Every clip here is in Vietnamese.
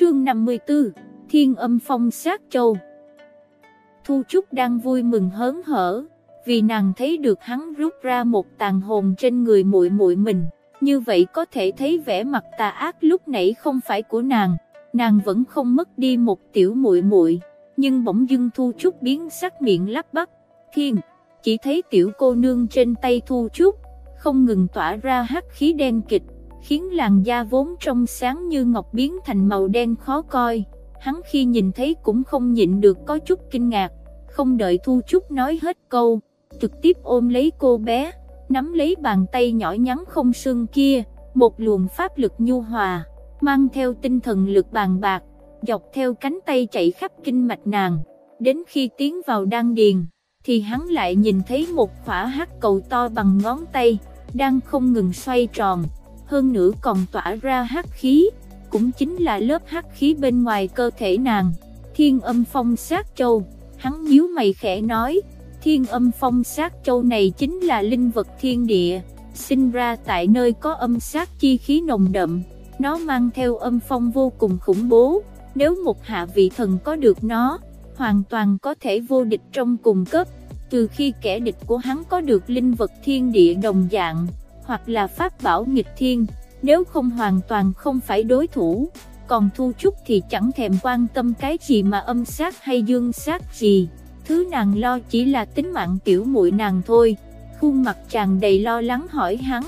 Chương 54 Thiên âm phong sát châu Thu Trúc đang vui mừng hớn hở, vì nàng thấy được hắn rút ra một tàn hồn trên người muội muội mình, như vậy có thể thấy vẻ mặt tà ác lúc nãy không phải của nàng, nàng vẫn không mất đi một tiểu muội muội, nhưng bỗng dưng Thu Trúc biến sắc miệng lắp bắp, "Thiên!" Chỉ thấy tiểu cô nương trên tay Thu Trúc không ngừng tỏa ra hắc khí đen kịch, khiến làn da vốn trong sáng như ngọc biến thành màu đen khó coi. Hắn khi nhìn thấy cũng không nhịn được có chút kinh ngạc, không đợi Thu Trúc nói hết câu, trực tiếp ôm lấy cô bé, nắm lấy bàn tay nhỏ nhắn không xương kia, một luồng pháp lực nhu hòa, mang theo tinh thần lực bàn bạc, dọc theo cánh tay chạy khắp kinh mạch nàng, đến khi tiến vào đan điền, thì hắn lại nhìn thấy một khỏa hắc cầu to bằng ngón tay, đang không ngừng xoay tròn, hơn nữa còn tỏa ra hắc khí, cũng chính là lớp hắc khí bên ngoài cơ thể nàng, thiên âm phong sát châu, hắn nhíu mày khẽ nói, thiên âm phong sát châu này chính là linh vật thiên địa, sinh ra tại nơi có âm sát chi khí nồng đậm, nó mang theo âm phong vô cùng khủng bố, nếu một hạ vị thần có được nó, hoàn toàn có thể vô địch trong cùng cấp, từ khi kẻ địch của hắn có được linh vật thiên địa đồng dạng, hoặc là pháp bảo nghịch thiên, nếu không hoàn toàn không phải đối thủ, còn Thu Trúc thì chẳng thèm quan tâm cái gì mà âm sát hay dương sát gì, thứ nàng lo chỉ là tính mạng tiểu muội nàng thôi, khuôn mặt chàng đầy lo lắng hỏi hắn,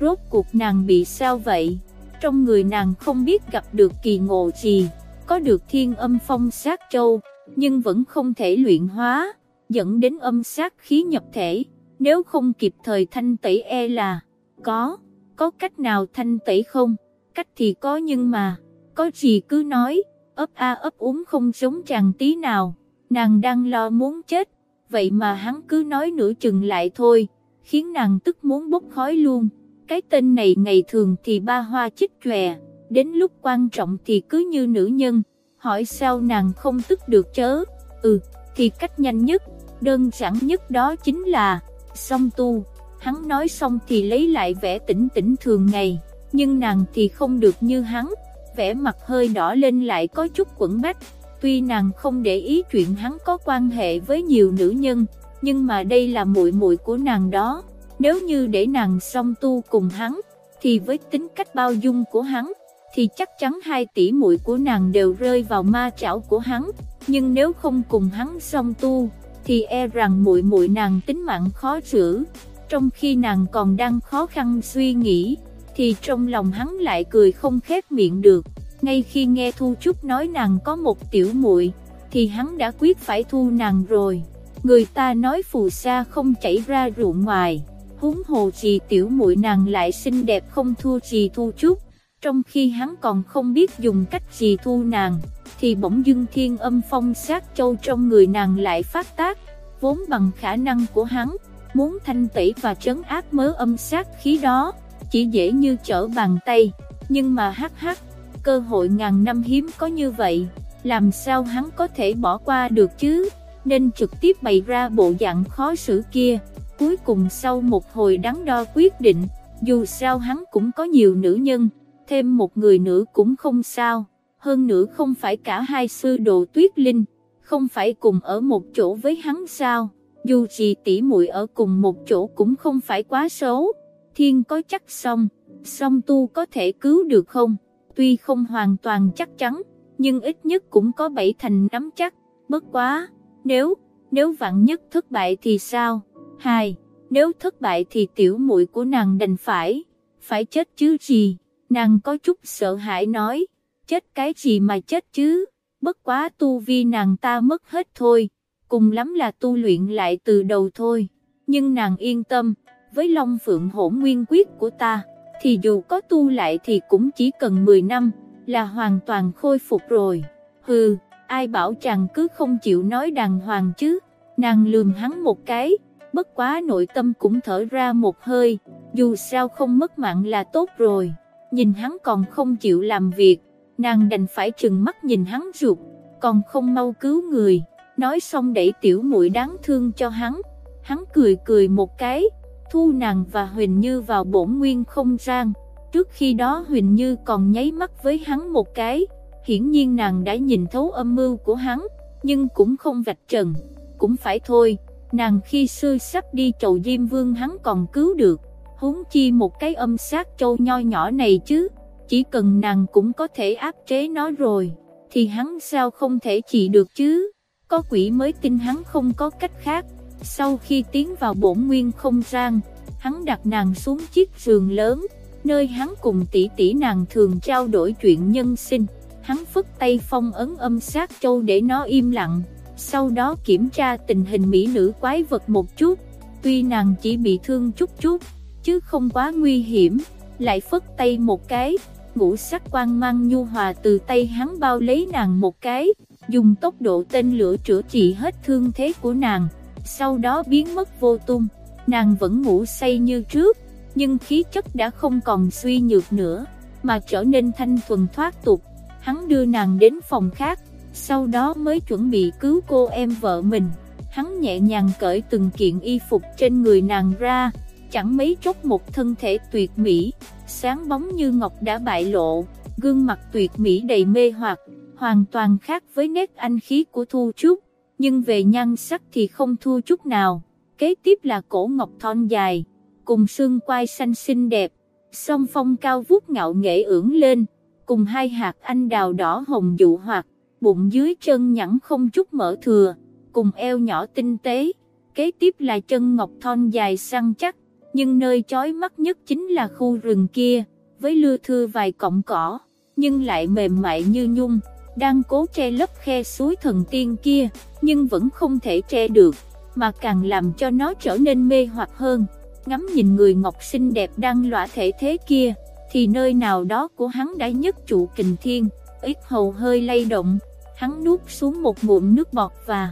rốt cuộc nàng bị sao vậy, trong người nàng không biết gặp được kỳ ngộ gì, có được thiên âm phong sát châu, nhưng vẫn không thể luyện hóa, dẫn đến âm sát khí nhập thể, nếu không kịp thời thanh tẩy e là, có, có cách nào thanh tẩy không, cách thì có nhưng mà, có gì cứ nói, ấp a ấp úng không giống chàng tí nào, nàng đang lo muốn chết, vậy mà hắn cứ nói nửa chừng lại thôi, khiến nàng tức muốn bốc khói luôn, cái tên này ngày thường thì ba hoa chích chòe, đến lúc quan trọng thì cứ như nữ nhân, hỏi sao nàng không tức được chớ, ừ, thì cách nhanh nhất, đơn giản nhất đó chính là, song tu, hắn nói xong thì lấy lại vẻ tỉnh tỉnh thường ngày, nhưng nàng thì không được như hắn, vẻ mặt hơi đỏ lên lại có chút quẩn bách, tuy nàng không để ý chuyện hắn có quan hệ với nhiều nữ nhân, nhưng mà đây là muội muội của nàng đó, nếu như để nàng song tu cùng hắn, thì với tính cách bao dung của hắn, thì chắc chắn hai tỷ muội của nàng đều rơi vào ma chảo của hắn, nhưng nếu không cùng hắn song tu, thì e rằng muội muội nàng tính mạng khó giữ. Trong khi nàng còn đang khó khăn suy nghĩ, thì trong lòng hắn lại cười không khép miệng được. Ngay khi nghe Thu Trúc nói nàng có một tiểu muội, thì hắn đã quyết phải thu nàng rồi. Người ta nói phù sa không chảy ra ruộng ngoài, huống hồ gì tiểu muội nàng lại xinh đẹp không thua gì Thu Trúc. Trong khi hắn còn không biết dùng cách gì thu nàng, thì bỗng dưng thiên âm phong sát châu trong người nàng lại phát tác, vốn bằng khả năng của hắn, muốn thanh tẩy và trấn áp mớ âm sát khí đó, chỉ dễ như trở bàn tay, nhưng mà hắc hắc, cơ hội ngàn năm hiếm có như vậy, làm sao hắn có thể bỏ qua được chứ, nên trực tiếp bày ra bộ dạng khó xử kia, cuối cùng sau một hồi đắn đo quyết định, dù sao hắn cũng có nhiều nữ nhân, thêm một người nữa cũng không sao, hơn nữa không phải cả hai sư đồ tuyết linh, không phải cùng ở một chỗ với hắn sao, dù gì tỷ muội ở cùng một chỗ cũng không phải quá xấu, thiên có chắc xong, song tu có thể cứu được không, tuy không hoàn toàn chắc chắn, nhưng ít nhất cũng có bảy thành nắm chắc, bất quá, nếu, nếu vạn nhất thất bại thì sao, hai, nếu thất bại thì tiểu muội của nàng đành phải, phải chết chứ gì, nàng có chút sợ hãi nói, chết cái gì mà chết chứ, bất quá tu vi nàng ta mất hết thôi, cùng lắm là tu luyện lại từ đầu thôi, nhưng nàng yên tâm, với Long Phượng hỗn nguyên quyết của ta, thì dù có tu lại thì cũng chỉ cần 10 năm, là hoàn toàn khôi phục rồi, hừ, ai bảo chàng cứ không chịu nói đàng hoàng chứ, nàng lườm hắn một cái, bất quá nội tâm cũng thở ra một hơi, dù sao không mất mạng là tốt rồi, nhìn hắn còn không chịu làm việc, nàng đành phải trừng mắt nhìn hắn ruột, còn không mau cứu người, nói xong đẩy tiểu muội đáng thương cho hắn, hắn cười cười một cái, thu nàng và Huỳnh Như vào bổn nguyên không gian. Trước khi đó Huỳnh Như còn nháy mắt với hắn một cái, hiển nhiên nàng đã nhìn thấu âm mưu của hắn, nhưng cũng không vạch trần, cũng phải thôi, nàng khi xưa sắp đi trầu Diêm Vương hắn còn cứu được, huống chi một cái âm sát châu nho nhỏ này chứ, chỉ cần nàng cũng có thể áp chế nó rồi, thì hắn sao không thể trị được chứ, có quỷ mới tin hắn không có cách khác, sau khi tiến vào bổn nguyên không gian, hắn đặt nàng xuống chiếc giường lớn, nơi hắn cùng tỷ tỷ nàng thường trao đổi chuyện nhân sinh, hắn phức tay phong ấn âm sát châu để nó im lặng, sau đó kiểm tra tình hình mỹ nữ quái vật một chút, tuy nàng chỉ bị thương chút chút, chứ không quá nguy hiểm, lại phất tay một cái, ngũ sắc quang mang nhu hòa từ tay hắn bao lấy nàng một cái, dùng tốc độ tên lửa chữa trị hết thương thế của nàng, sau đó biến mất vô tung, nàng vẫn ngủ say như trước, nhưng khí chất đã không còn suy nhược nữa, mà trở nên thanh thuần thoát tục, hắn đưa nàng đến phòng khác, sau đó mới chuẩn bị cứu cô em vợ mình, hắn nhẹ nhàng cởi từng kiện y phục trên người nàng ra, chẳng mấy chốc một thân thể tuyệt mỹ, sáng bóng như ngọc đã bại lộ, gương mặt tuyệt mỹ đầy mê hoặc, hoàn toàn khác với nét anh khí của Thu Trúc, nhưng về nhan sắc thì không thua chút nào. Kế tiếp là cổ ngọc thon dài, cùng xương quai xanh xinh đẹp, song phong cao vút ngạo nghệ ưỡng lên, cùng hai hạt anh đào đỏ hồng dụ hoặc, bụng dưới chân nhẵn không chút mở thừa, cùng eo nhỏ tinh tế. Kế tiếp là chân ngọc thon dài săn chắc, nhưng nơi chói mắt nhất chính là khu rừng kia, với lưa thưa vài cọng cỏ, nhưng lại mềm mại như nhung, đang cố che lấp khe suối thần tiên kia, nhưng vẫn không thể che được, mà càng làm cho nó trở nên mê hoặc hơn. Ngắm nhìn người ngọc xinh đẹp đang lõa thể thế kia, thì nơi nào đó của hắn đã nhất trụ kình thiên, ít hầu hơi lay động, hắn nuốt xuống một ngụm nước bọt và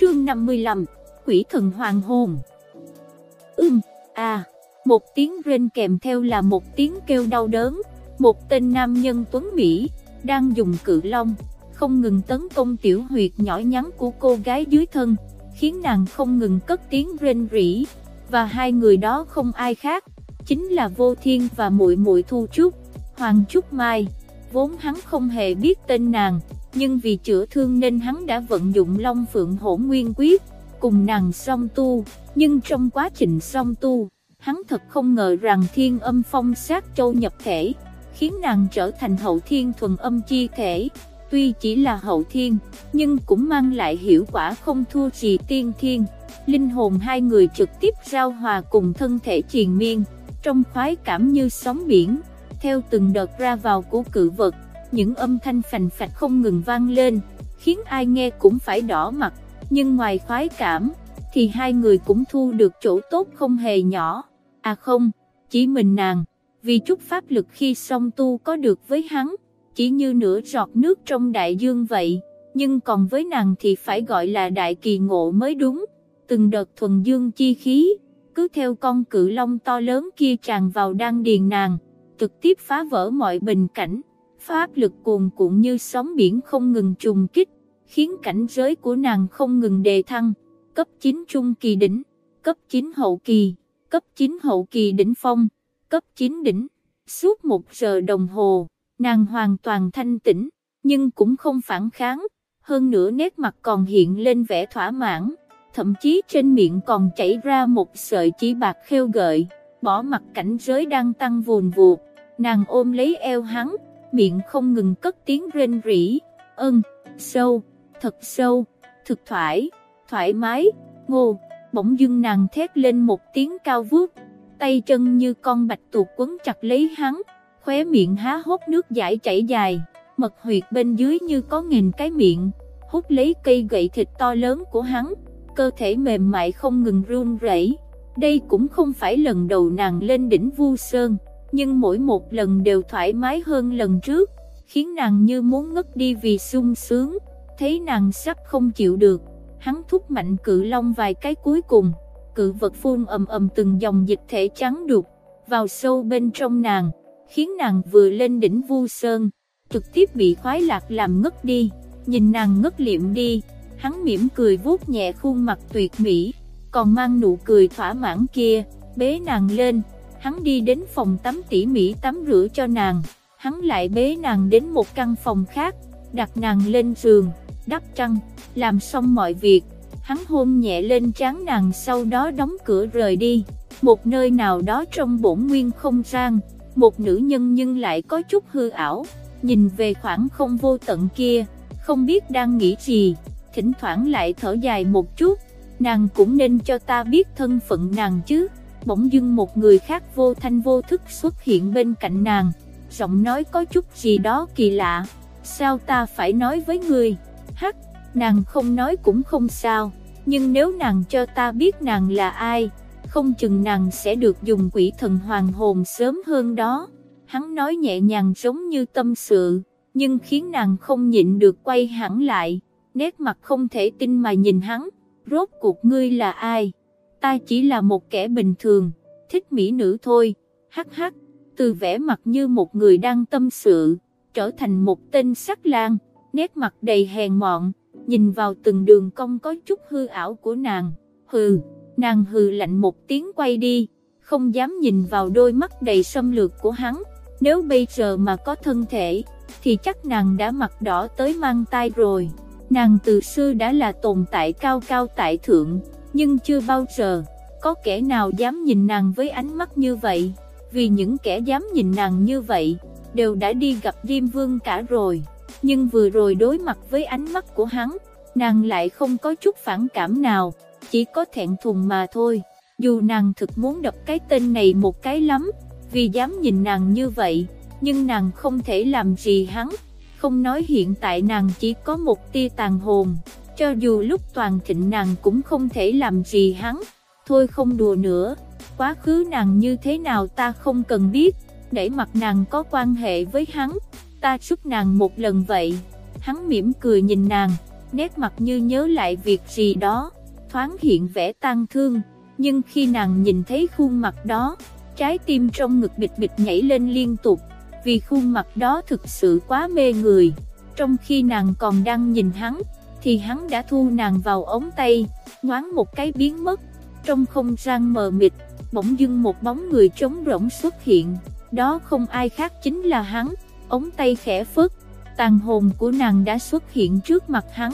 Chương 55 Quỷ thần hoàng hồn Ưm, à, một tiếng rên kèm theo là một tiếng kêu đau đớn, một tên nam nhân tuấn Mỹ, đang dùng cự long, không ngừng tấn công tiểu huyệt nhỏ nhắn của cô gái dưới thân, khiến nàng không ngừng cất tiếng rên rỉ, và hai người đó không ai khác, chính là Vô Thiên và muội muội Thu Trúc, Hoàng Trúc Mai, vốn hắn không hề biết tên nàng, nhưng vì chữa thương nên hắn đã vận dụng Long Phượng Hổ Nguyên Quyết, cùng nàng song tu, nhưng trong quá trình song tu, hắn thật không ngờ rằng thiên âm phong sát châu nhập thể, khiến nàng trở thành hậu thiên thuần âm chi thể, tuy chỉ là hậu thiên, nhưng cũng mang lại hiệu quả không thua gì tiên thiên. Linh hồn hai người trực tiếp giao hòa cùng thân thể triền miên, trong khoái cảm như sóng biển, theo từng đợt ra vào của cự vật, những âm thanh phành phạch không ngừng vang lên, khiến ai nghe cũng phải đỏ mặt, nhưng ngoài khoái cảm, thì hai người cũng thu được chỗ tốt không hề nhỏ, à không, chỉ mình nàng, vì chút pháp lực khi song tu có được với hắn, chỉ như nửa giọt nước trong đại dương vậy, nhưng còn với nàng thì phải gọi là đại kỳ ngộ mới đúng, từng đợt thuần dương chi khí, cứ theo con cự long to lớn kia tràn vào đan điền nàng, trực tiếp phá vỡ mọi bình cảnh, pháp lực cuồn cuộn như sóng biển không ngừng trùng kích, khiến cảnh giới của nàng không ngừng đề thăng, cấp 9 trung kỳ đỉnh, cấp 9 hậu kỳ, cấp 9 hậu kỳ đỉnh phong, cấp 9 đỉnh, suốt một giờ đồng hồ nàng hoàn toàn thanh tĩnh, nhưng cũng không phản kháng, hơn nữa nét mặt còn hiện lên vẻ thỏa mãn, thậm chí trên miệng còn chảy ra một sợi chỉ bạc khêu gợi, bỏ mặt cảnh giới đang tăng vùn vụt, nàng ôm lấy eo hắn, miệng không ngừng cất tiếng rên rỉ, ân, sâu, thật sâu, thực thoải, thoải mái, ngô, bỗng dưng nàng thét lên một tiếng cao vút, tay chân như con bạch tuộc quấn chặt lấy hắn, khóe miệng há hốc nước giải chảy dài, mật huyệt bên dưới như có nghìn cái miệng, hút lấy cây gậy thịt to lớn của hắn, cơ thể mềm mại không ngừng run rẩy. Đây cũng không phải lần đầu nàng lên đỉnh Vu Sơn, nhưng mỗi một lần đều thoải mái hơn lần trước, khiến nàng như muốn ngất đi vì sung sướng, thấy nàng sắp không chịu được, hắn thúc mạnh cự long vài cái cuối cùng, cự vật phun ầm ầm từng dòng dịch thể trắng đục, vào sâu bên trong nàng, khiến nàng vừa lên đỉnh Vu Sơn, trực tiếp bị khoái lạc làm ngất đi, nhìn nàng ngất liệm đi, hắn mỉm cười vuốt nhẹ khuôn mặt tuyệt mỹ, còn mang nụ cười thỏa mãn kia, bế nàng lên, hắn đi đến phòng tắm tỉ mỉ tắm rửa cho nàng, hắn lại bế nàng đến một căn phòng khác, đặt nàng lên giường, đắp trăng, làm xong mọi việc, hắn hôn nhẹ lên trán nàng sau đó đóng cửa rời đi, một nơi nào đó trong bổn nguyên không gian, một nữ nhân nhưng lại có chút hư ảo, nhìn về khoảng không vô tận kia, không biết đang nghĩ gì, thỉnh thoảng lại thở dài một chút, nàng cũng nên cho ta biết thân phận nàng chứ, bỗng dưng một người khác vô thanh vô thức xuất hiện bên cạnh nàng, giọng nói có chút gì đó kỳ lạ, sao ta phải nói với người, hắc, nàng không nói cũng không sao, nhưng nếu nàng cho ta biết nàng là ai, không chừng nàng sẽ được dùng quỷ thần hoàng hồn sớm hơn đó, hắn nói nhẹ nhàng giống như tâm sự, nhưng khiến nàng không nhịn được quay hẳn lại, nét mặt không thể tin mà nhìn hắn, rốt cuộc ngươi là ai, ta chỉ là một kẻ bình thường, thích mỹ nữ thôi, hắc hắc, từ vẻ mặt như một người đang tâm sự, trở thành một tên sắc lang, nét mặt đầy hèn mọn, nhìn vào từng đường cong có chút hư ảo của nàng, hừ, nàng hừ lạnh một tiếng quay đi, không dám nhìn vào đôi mắt đầy xâm lược của hắn, nếu bây giờ mà có thân thể, thì chắc nàng đã mặt đỏ tới mang tai rồi, nàng từ xưa đã là tồn tại cao cao tại thượng, nhưng chưa bao giờ, có kẻ nào dám nhìn nàng với ánh mắt như vậy, vì những kẻ dám nhìn nàng như vậy, đều đã đi gặp Diêm Vương cả rồi, nhưng vừa rồi đối mặt với ánh mắt của hắn, nàng lại không có chút phản cảm nào, chỉ có thẹn thùng mà thôi, dù nàng thực muốn đập cái tên này một cái lắm, vì dám nhìn nàng như vậy, nhưng nàng không thể làm gì hắn, không nói hiện tại nàng chỉ có một tia tàn hồn, cho dù lúc toàn thịnh nàng cũng không thể làm gì hắn, thôi không đùa nữa, quá khứ nàng như thế nào ta không cần biết, để mặt nàng có quan hệ với hắn, ta chúc nàng một lần vậy, hắn mỉm cười nhìn nàng, nét mặt như nhớ lại việc gì đó, thoáng hiện vẻ tang thương, nhưng khi nàng nhìn thấy khuôn mặt đó, trái tim trong ngực bịch bịch nhảy lên liên tục, vì khuôn mặt đó thực sự quá mê người, trong khi nàng còn đang nhìn hắn, thì hắn đã thu nàng vào ống tay, ngoán một cái biến mất, trong không gian mờ mịt, bỗng dưng một bóng người trống rỗng xuất hiện, đó không ai khác chính là hắn, ống tay khẽ phất, tàn hồn của nàng đã xuất hiện trước mặt hắn,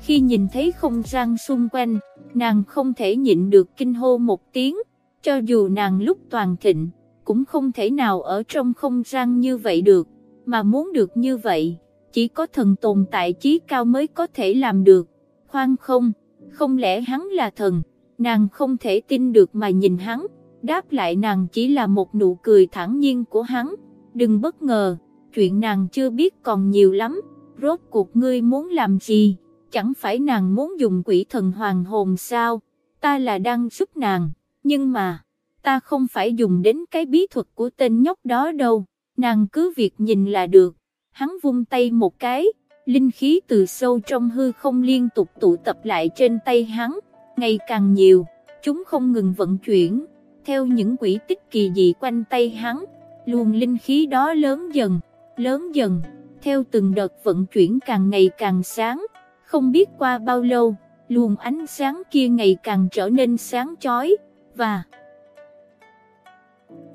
khi nhìn thấy không gian xung quanh, nàng không thể nhịn được kinh hô một tiếng, cho dù nàng lúc toàn thịnh, cũng không thể nào ở trong không gian như vậy được, mà muốn được như vậy, chỉ có thần tồn tại trí cao mới có thể làm được, khoan không, không lẽ hắn là thần, nàng không thể tin được mà nhìn hắn, đáp lại nàng chỉ là một nụ cười thẳng nhiên của hắn, đừng bất ngờ, chuyện nàng chưa biết còn nhiều lắm, rốt cuộc ngươi muốn làm gì, chẳng phải nàng muốn dùng quỷ thần hoàng hồn sao, ta là đang giúp nàng, nhưng mà, ta không phải dùng đến cái bí thuật của tên nhóc đó đâu, nàng cứ việc nhìn là được, hắn vung tay một cái, linh khí từ sâu trong hư không liên tục tụ tập lại trên tay hắn, ngày càng nhiều, chúng không ngừng vận chuyển, theo những quỷ tích kỳ dị quanh tay hắn, luồng linh khí đó lớn dần, lớn dần, theo từng đợt vận chuyển càng ngày càng sáng, không biết qua bao lâu, luồng ánh sáng kia ngày càng trở nên sáng chói, và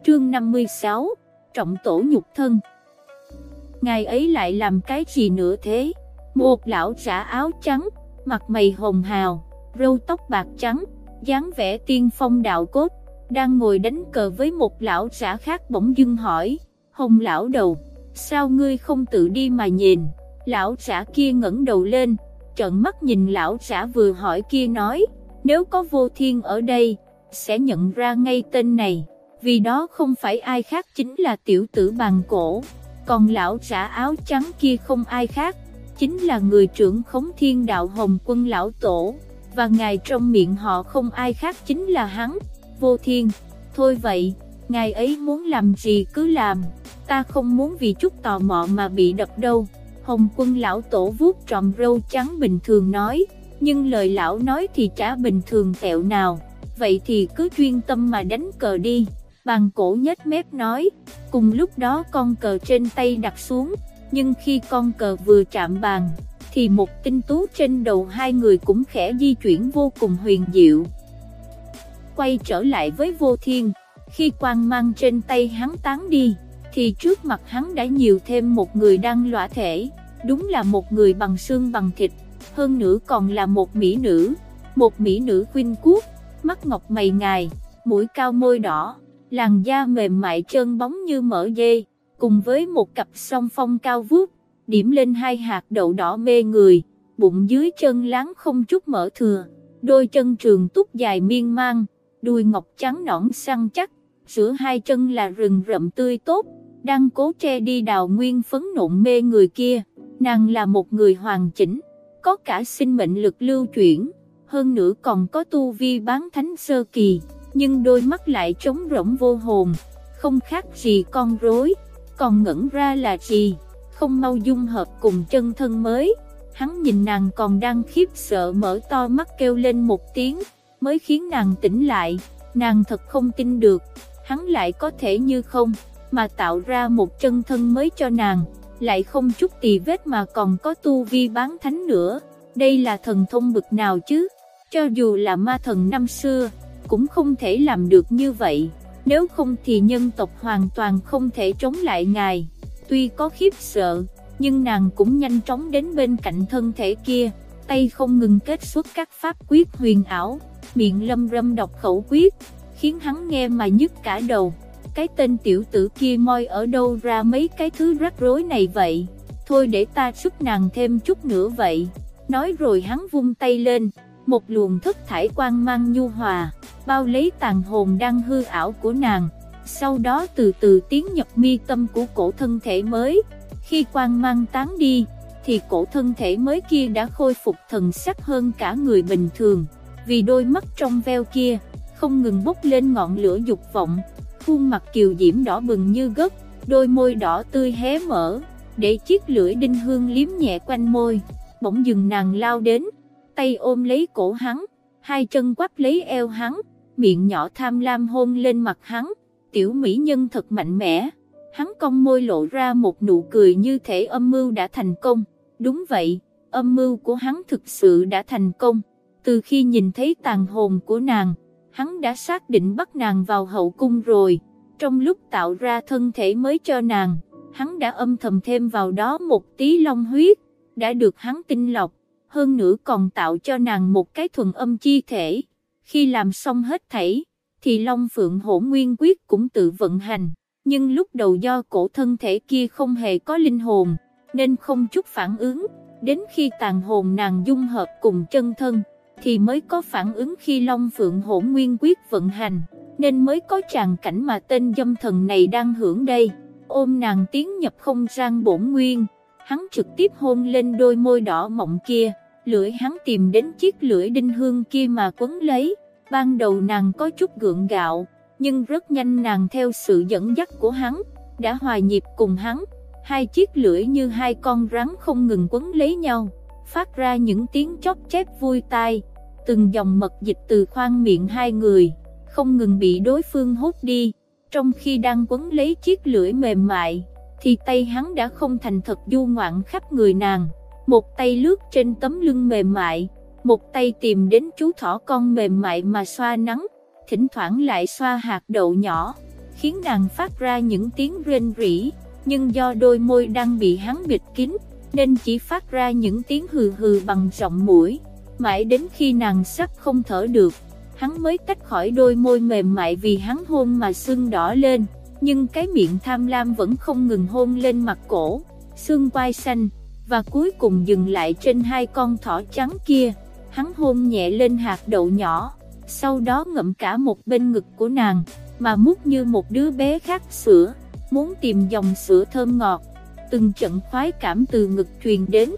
Chương 56 Trọng tổ nhục thân Ngài ấy lại làm cái gì nữa thế? Một lão giả áo trắng, mặt mày hồng hào, râu tóc bạc trắng, dáng vẻ tiên phong đạo cốt, đang ngồi đánh cờ với một lão giả khác bỗng dưng hỏi, hồng lão đầu, sao ngươi không tự đi mà nhìn? Lão giả kia ngẩng đầu lên, trợn mắt nhìn lão giả vừa hỏi kia nói, nếu có vô thiên ở đây, sẽ nhận ra ngay tên này, vì đó không phải ai khác chính là tiểu tử bàn cổ, còn lão giả áo trắng kia không ai khác, chính là người trưởng khống thiên đạo hồng quân lão tổ, và ngài trong miệng họ không ai khác chính là hắn, vô thiên, thôi vậy, ngài ấy muốn làm gì cứ làm, ta không muốn vì chút tò mò mà bị đập đâu. Hồng quân lão tổ vuốt trọm râu trắng bình thường nói, nhưng lời lão nói thì chả bình thường tẹo nào, vậy thì cứ chuyên tâm mà đánh cờ đi. Bàn cổ nhếch mép nói, cùng lúc đó con cờ trên tay đặt xuống, nhưng khi con cờ vừa chạm bàn, thì một tinh tú trên đầu hai người cũng khẽ di chuyển vô cùng huyền diệu. quay trở lại với vô thiên, khi quang mang trên tay hắn tán đi, thì trước mặt hắn đã nhiều thêm một người đang lõa thể, đúng là một người bằng xương bằng thịt, hơn nữa còn là một mỹ nữ, một mỹ nữ khuynh quốc, mắt ngọc mày ngài, mũi cao môi đỏ, làn da mềm mại trơn bóng như mỡ dê, cùng với một cặp song phong cao vút, điểm lên hai hạt đậu đỏ mê người, bụng dưới chân láng không chút mỡ thừa, đôi chân trường túc dài miên man, đuôi ngọc trắng nõn săn chắc, giữa hai chân là rừng rậm tươi tốt, đang cố che đi đào nguyên phấn nộn mê người kia, nàng là một người hoàn chỉnh, có cả sinh mệnh lực lưu chuyển, hơn nữa còn có tu vi bán thánh sơ kỳ, nhưng đôi mắt lại trống rỗng vô hồn, không khác gì con rối, còn ngẩn ra là gì, không mau dung hợp cùng chân thân mới. Hắn nhìn nàng còn đang khiếp sợ mở to mắt kêu lên một tiếng, mới khiến nàng tỉnh lại, nàng thật không tin được, hắn lại có thể như không, mà tạo ra một chân thân mới cho nàng, lại không chút tì vết mà còn có tu vi bán thánh nữa, đây là thần thông bực nào chứ, cho dù là ma thần năm xưa, cũng không thể làm được như vậy, nếu không thì nhân tộc hoàn toàn không thể chống lại ngài, tuy có khiếp sợ, nhưng nàng cũng nhanh chóng đến bên cạnh thân thể kia, tay không ngừng kết xuất các pháp quyết huyền ảo, miệng lâm râm đọc khẩu quyết, khiến hắn nghe mà nhức cả đầu. Cái tên tiểu tử kia moi ở đâu ra mấy cái thứ rắc rối này vậy, thôi để ta giúp nàng thêm chút nữa vậy. Nói rồi hắn vung tay lên, một luồng thất thải quang mang nhu hòa, bao lấy tàn hồn đang hư ảo của nàng, sau đó từ từ tiến nhập mi tâm của cổ thân thể mới. Khi quang mang tán đi, thì cổ thân thể mới kia đã khôi phục thần sắc hơn cả người bình thường, vì đôi mắt trong veo kia, không ngừng bốc lên ngọn lửa dục vọng, khuôn mặt kiều diễm đỏ bừng như gấc, đôi môi đỏ tươi hé mở, để chiếc lưỡi đinh hương liếm nhẹ quanh môi, bỗng dừng nàng lao đến, tay ôm lấy cổ hắn, hai chân quắp lấy eo hắn, miệng nhỏ tham lam hôn lên mặt hắn, tiểu mỹ nhân thật mạnh mẽ hắn cong môi lộ ra một nụ cười như thể âm mưu đã thành công. Đúng vậy, âm mưu của hắn thực sự đã thành công. Từ khi nhìn thấy tàn hồn của nàng, hắn đã xác định bắt nàng vào hậu cung rồi. Trong lúc tạo ra thân thể mới cho nàng, hắn đã âm thầm thêm vào đó một tí long huyết, đã được hắn tinh lọc, hơn nữa còn tạo cho nàng một cái thuần âm chi thể. Khi làm xong hết thảy, thì Long Phượng Hổ Nguyên Quyết cũng tự vận hành nhưng lúc đầu do cổ thân thể kia không hề có linh hồn, nên không chút phản ứng, đến khi tàn hồn nàng dung hợp cùng chân thân, thì mới có phản ứng khi Long Phượng Hổ Nguyên Quyết vận hành, nên mới có tràng cảnh mà tên dâm thần này đang hưởng đây, ôm nàng tiến nhập không gian bổn nguyên, hắn trực tiếp hôn lên đôi môi đỏ mọng kia, lưỡi hắn tìm đến chiếc lưỡi đinh hương kia mà quấn lấy, ban đầu nàng có chút gượng gạo, nhưng rất nhanh nàng theo sự dẫn dắt của hắn, đã hòa nhịp cùng hắn, hai chiếc lưỡi như hai con rắn không ngừng quấn lấy nhau, phát ra những tiếng chót chép vui tai, từng dòng mật dịch từ khoang miệng hai người, không ngừng bị đối phương hút đi, trong khi đang quấn lấy chiếc lưỡi mềm mại, thì tay hắn đã không thành thật du ngoạn khắp người nàng, một tay lướt trên tấm lưng mềm mại, một tay tìm đến chú thỏ con mềm mại mà xoa nắng, thỉnh thoảng lại xoa hạt đậu nhỏ, khiến nàng phát ra những tiếng rên rỉ, nhưng do đôi môi đang bị hắn bịt kín, nên chỉ phát ra những tiếng hừ hừ bằng giọng mũi, mãi đến khi nàng sắp không thở được, hắn mới tách khỏi đôi môi mềm mại vì hắn hôn mà sưng đỏ lên, nhưng cái miệng tham lam vẫn không ngừng hôn lên mặt cổ, xương quai xanh, và cuối cùng dừng lại trên hai con thỏ trắng kia, hắn hôn nhẹ lên hạt đậu nhỏ. Sau đó ngậm cả một bên ngực của nàng, mà mút như một đứa bé khác sữa, muốn tìm dòng sữa thơm ngọt. Từng trận khoái cảm từ ngực truyền đến,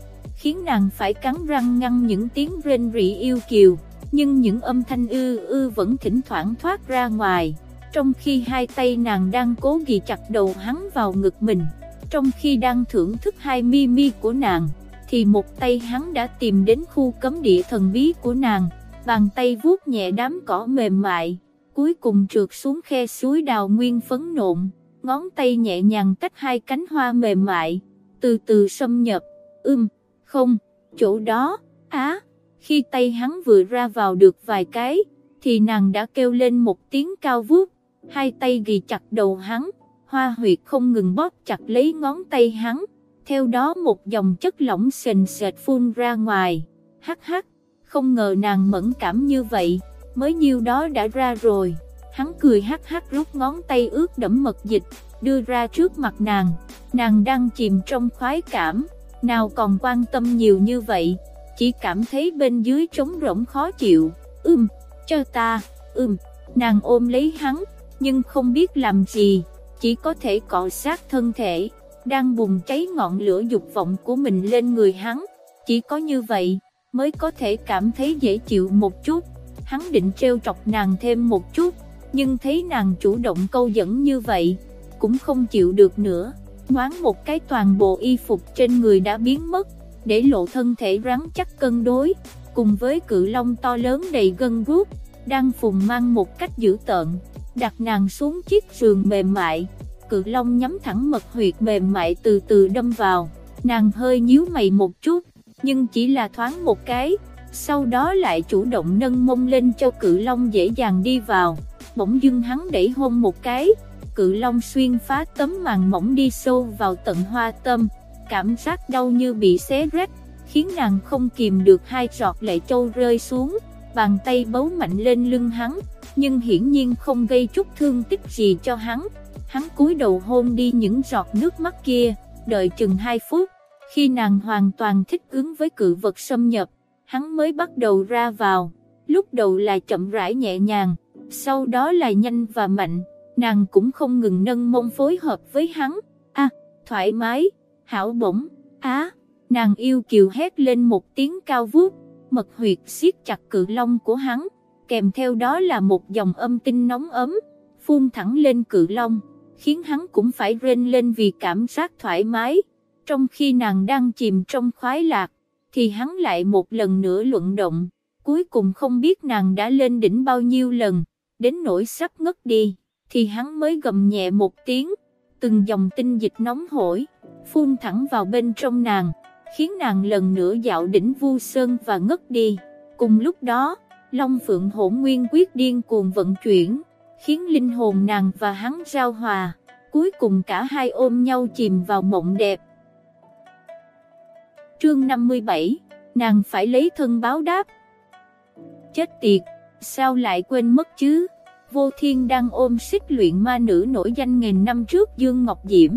khiến nàng phải cắn răng ngăn những tiếng rên rỉ yêu kiều, nhưng những âm thanh ư ư vẫn thỉnh thoảng thoát ra ngoài, trong khi hai tay nàng đang cố ghi chặt đầu hắn vào ngực mình, trong khi đang thưởng thức hai mi mi của nàng, thì một tay hắn đã tìm đến khu cấm địa thần bí của nàng, bàn tay vuốt nhẹ đám cỏ mềm mại, cuối cùng trượt xuống khe suối đào nguyên phấn nộn, ngón tay nhẹ nhàng tách hai cánh hoa mềm mại, từ từ xâm nhập, ưm, không, chỗ đó, á, khi tay hắn vừa ra vào được vài cái, thì nàng đã kêu lên một tiếng cao vút, hai tay ghi chặt đầu hắn, hoa huyệt không ngừng bóp chặt lấy ngón tay hắn, theo đó một dòng chất lỏng sền sệt phun ra ngoài, hắc hắc, không ngờ nàng mẫn cảm như vậy, mới nhiêu đó đã ra rồi, hắn cười hắc hắc rút ngón tay ướt đẫm mật dịch, đưa ra trước mặt nàng, nàng đang chìm trong khoái cảm, nào còn quan tâm nhiều như vậy, chỉ cảm thấy bên dưới trống rỗng khó chịu, ưm, cho ta, ưm, nàng ôm lấy hắn, nhưng không biết làm gì, chỉ có thể cọ sát thân thể, đang bùng cháy ngọn lửa dục vọng của mình lên người hắn, chỉ có như vậy, mới có thể cảm thấy dễ chịu một chút, hắn định treo trọc nàng thêm một chút, nhưng thấy nàng chủ động câu dẫn như vậy, cũng không chịu được nữa, nhoáng một cái toàn bộ y phục trên người đã biến mất, để lộ thân thể rắn chắc cân đối, cùng với cự long to lớn đầy gân guốc, đang phùng mang một cách dữ tợn, đặt nàng xuống chiếc giường mềm mại, cự long nhắm thẳng mật huyệt mềm mại từ từ đâm vào, nàng hơi nhíu mày một chút, nhưng chỉ là thoáng một cái, sau đó lại chủ động nâng mông lên cho cự long dễ dàng đi vào, bỗng dưng hắn đẩy hôn một cái, cự long xuyên phá tấm màn mỏng đi sâu vào tận hoa tâm, cảm giác đau như bị xé rách, khiến nàng không kìm được hai giọt lệ trâu rơi xuống, bàn tay bấu mạnh lên lưng hắn, nhưng hiển nhiên không gây chút thương tích gì cho hắn. Hắn cúi đầu hôn đi những giọt nước mắt kia, đợi chừng 2 phút, khi nàng hoàn toàn thích ứng với cự vật xâm nhập, hắn mới bắt đầu ra vào, lúc đầu là chậm rãi nhẹ nhàng, sau đó là nhanh và mạnh, nàng cũng không ngừng nâng mông phối hợp với hắn, a thoải mái, hảo bổng, á, nàng yêu kiều hét lên một tiếng cao vút, mật huyệt siết chặt cự long của hắn, kèm theo đó là một dòng âm tinh nóng ấm, phun thẳng lên cự long, khiến hắn cũng phải rên lên vì cảm giác thoải mái. Trong khi nàng đang chìm trong khoái lạc, thì hắn lại một lần nữa luận động, cuối cùng không biết nàng đã lên đỉnh bao nhiêu lần, đến nỗi sắp ngất đi, thì hắn mới gầm nhẹ một tiếng, từng dòng tinh dịch nóng hổi, phun thẳng vào bên trong nàng, khiến nàng lần nữa dạo đỉnh vu sơn và ngất đi. Cùng lúc đó, Long Phượng hỗn nguyên quyết điên cuồng vận chuyển, khiến linh hồn nàng và hắn giao hòa, cuối cùng cả hai ôm nhau chìm vào mộng đẹp. Chương 57, nàng phải lấy thân báo đáp. Chết tiệt, sao lại quên mất chứ? Vô Thiên đang ôm xích luyện ma nữ nổi danh nghìn năm trước Dương Ngọc Diễm,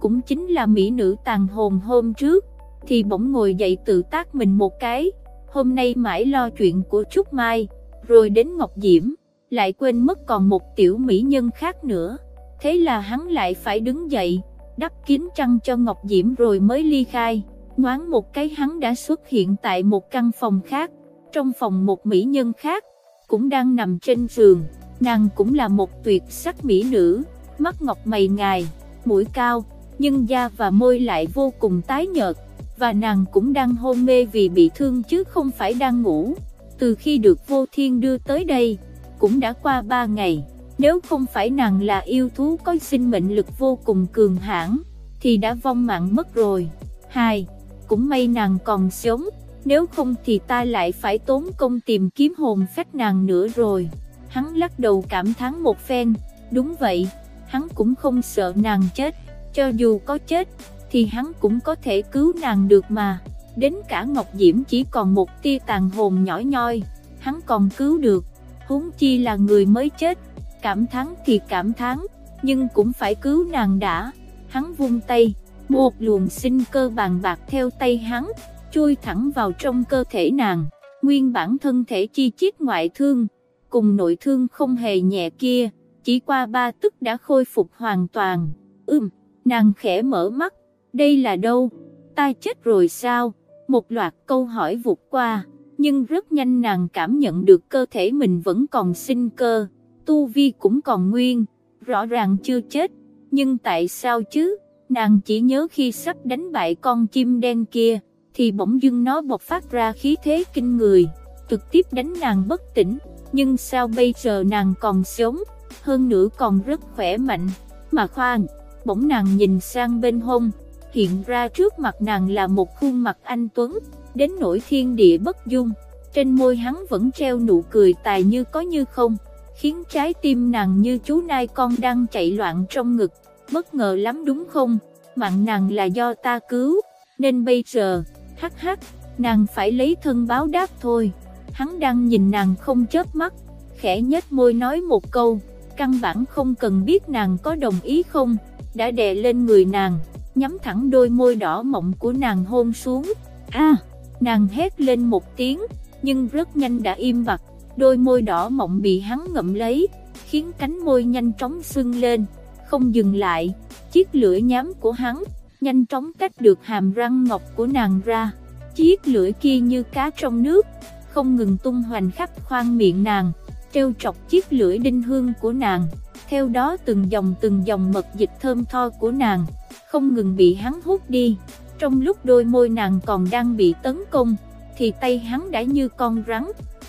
cũng chính là mỹ nữ tàn hồn hôm trước, thì bỗng ngồi dậy tự tác mình một cái, hôm nay mãi lo chuyện của Trúc Mai, rồi đến Ngọc Diễm, lại quên mất còn một tiểu mỹ nhân khác nữa, thế là hắn lại phải đứng dậy, đắp kín trăng cho Ngọc Diễm rồi mới ly khai, ngoán một cái hắn đã xuất hiện tại một căn phòng khác, trong phòng một mỹ nhân khác, cũng đang nằm trên giường, nàng cũng là một tuyệt sắc mỹ nữ, mắt ngọc mày ngài, mũi cao, nhưng da và môi lại vô cùng tái nhợt, và nàng cũng đang hôn mê vì bị thương chứ không phải đang ngủ. Từ khi được vô thiên đưa tới đây, cũng đã qua 3 ngày, nếu không phải nàng là yêu thú có sinh mệnh lực vô cùng cường hãn, thì đã vong mạng mất rồi. Hai, cũng may nàng còn sống, nếu không thì ta lại phải tốn công tìm kiếm hồn phách nàng nữa rồi. Hắn lắc đầu cảm thán một phen, đúng vậy, hắn cũng không sợ nàng chết, cho dù có chết, thì hắn cũng có thể cứu nàng được mà. Đến cả Ngọc Diễm chỉ còn một tia tàn hồn nhỏ nhoi, hắn còn cứu được, huống chi là người mới chết, cảm thán thì cảm thán, nhưng cũng phải cứu nàng đã. Hắn vung tay, một luồng sinh cơ bàn bạc theo tay hắn, chui thẳng vào trong cơ thể nàng, nguyên bản thân thể chi chít ngoại thương, cùng nội thương không hề nhẹ kia, chỉ qua ba tức đã khôi phục hoàn toàn. Ưm, nàng khẽ mở mắt, đây là đâu? Ta chết rồi sao? Một loạt câu hỏi vụt qua, nhưng rất nhanh nàng cảm nhận được cơ thể mình vẫn còn sinh cơ, tu vi cũng còn nguyên, rõ ràng chưa chết, nhưng tại sao chứ? Nàng chỉ nhớ khi sắp đánh bại con chim đen kia, thì bỗng dưng nó bộc phát ra khí thế kinh người, trực tiếp đánh nàng bất tỉnh, nhưng sao bây giờ nàng còn sống, hơn nữa còn rất khỏe mạnh, mà khoan, bỗng nàng nhìn sang bên hông, hiện ra trước mặt nàng là một khuôn mặt anh Tuấn, đến nỗi thiên địa bất dung, trên môi hắn vẫn treo nụ cười tài như có như không, khiến trái tim nàng như chú nai con đang chạy loạn trong ngực, bất ngờ lắm đúng không, mạng nàng là do ta cứu, nên bây giờ, hắc hắc, nàng phải lấy thân báo đáp thôi, hắn đang nhìn nàng không chớp mắt, khẽ nhếch môi nói một câu, căn bản không cần biết nàng có đồng ý không, đã đè lên người nàng, nhắm thẳng đôi môi đỏ mọng của nàng hôn xuống, a nàng hét lên một tiếng, nhưng rất nhanh đã im bặt, đôi môi đỏ mọng bị hắn ngậm lấy, khiến cánh môi nhanh chóng sưng lên, không dừng lại, chiếc lưỡi nhám của hắn, nhanh chóng tách được hàm răng ngọc của nàng ra, chiếc lưỡi kia như cá trong nước, không ngừng tung hoành khắp khoang miệng nàng, treo trọc chiếc lưỡi đinh hương của nàng, theo đó từng dòng từng dòng mật dịch thơm tho của nàng, không ngừng bị hắn hút đi, trong lúc đôi môi nàng còn đang bị tấn công, thì tay hắn đã như con rắn,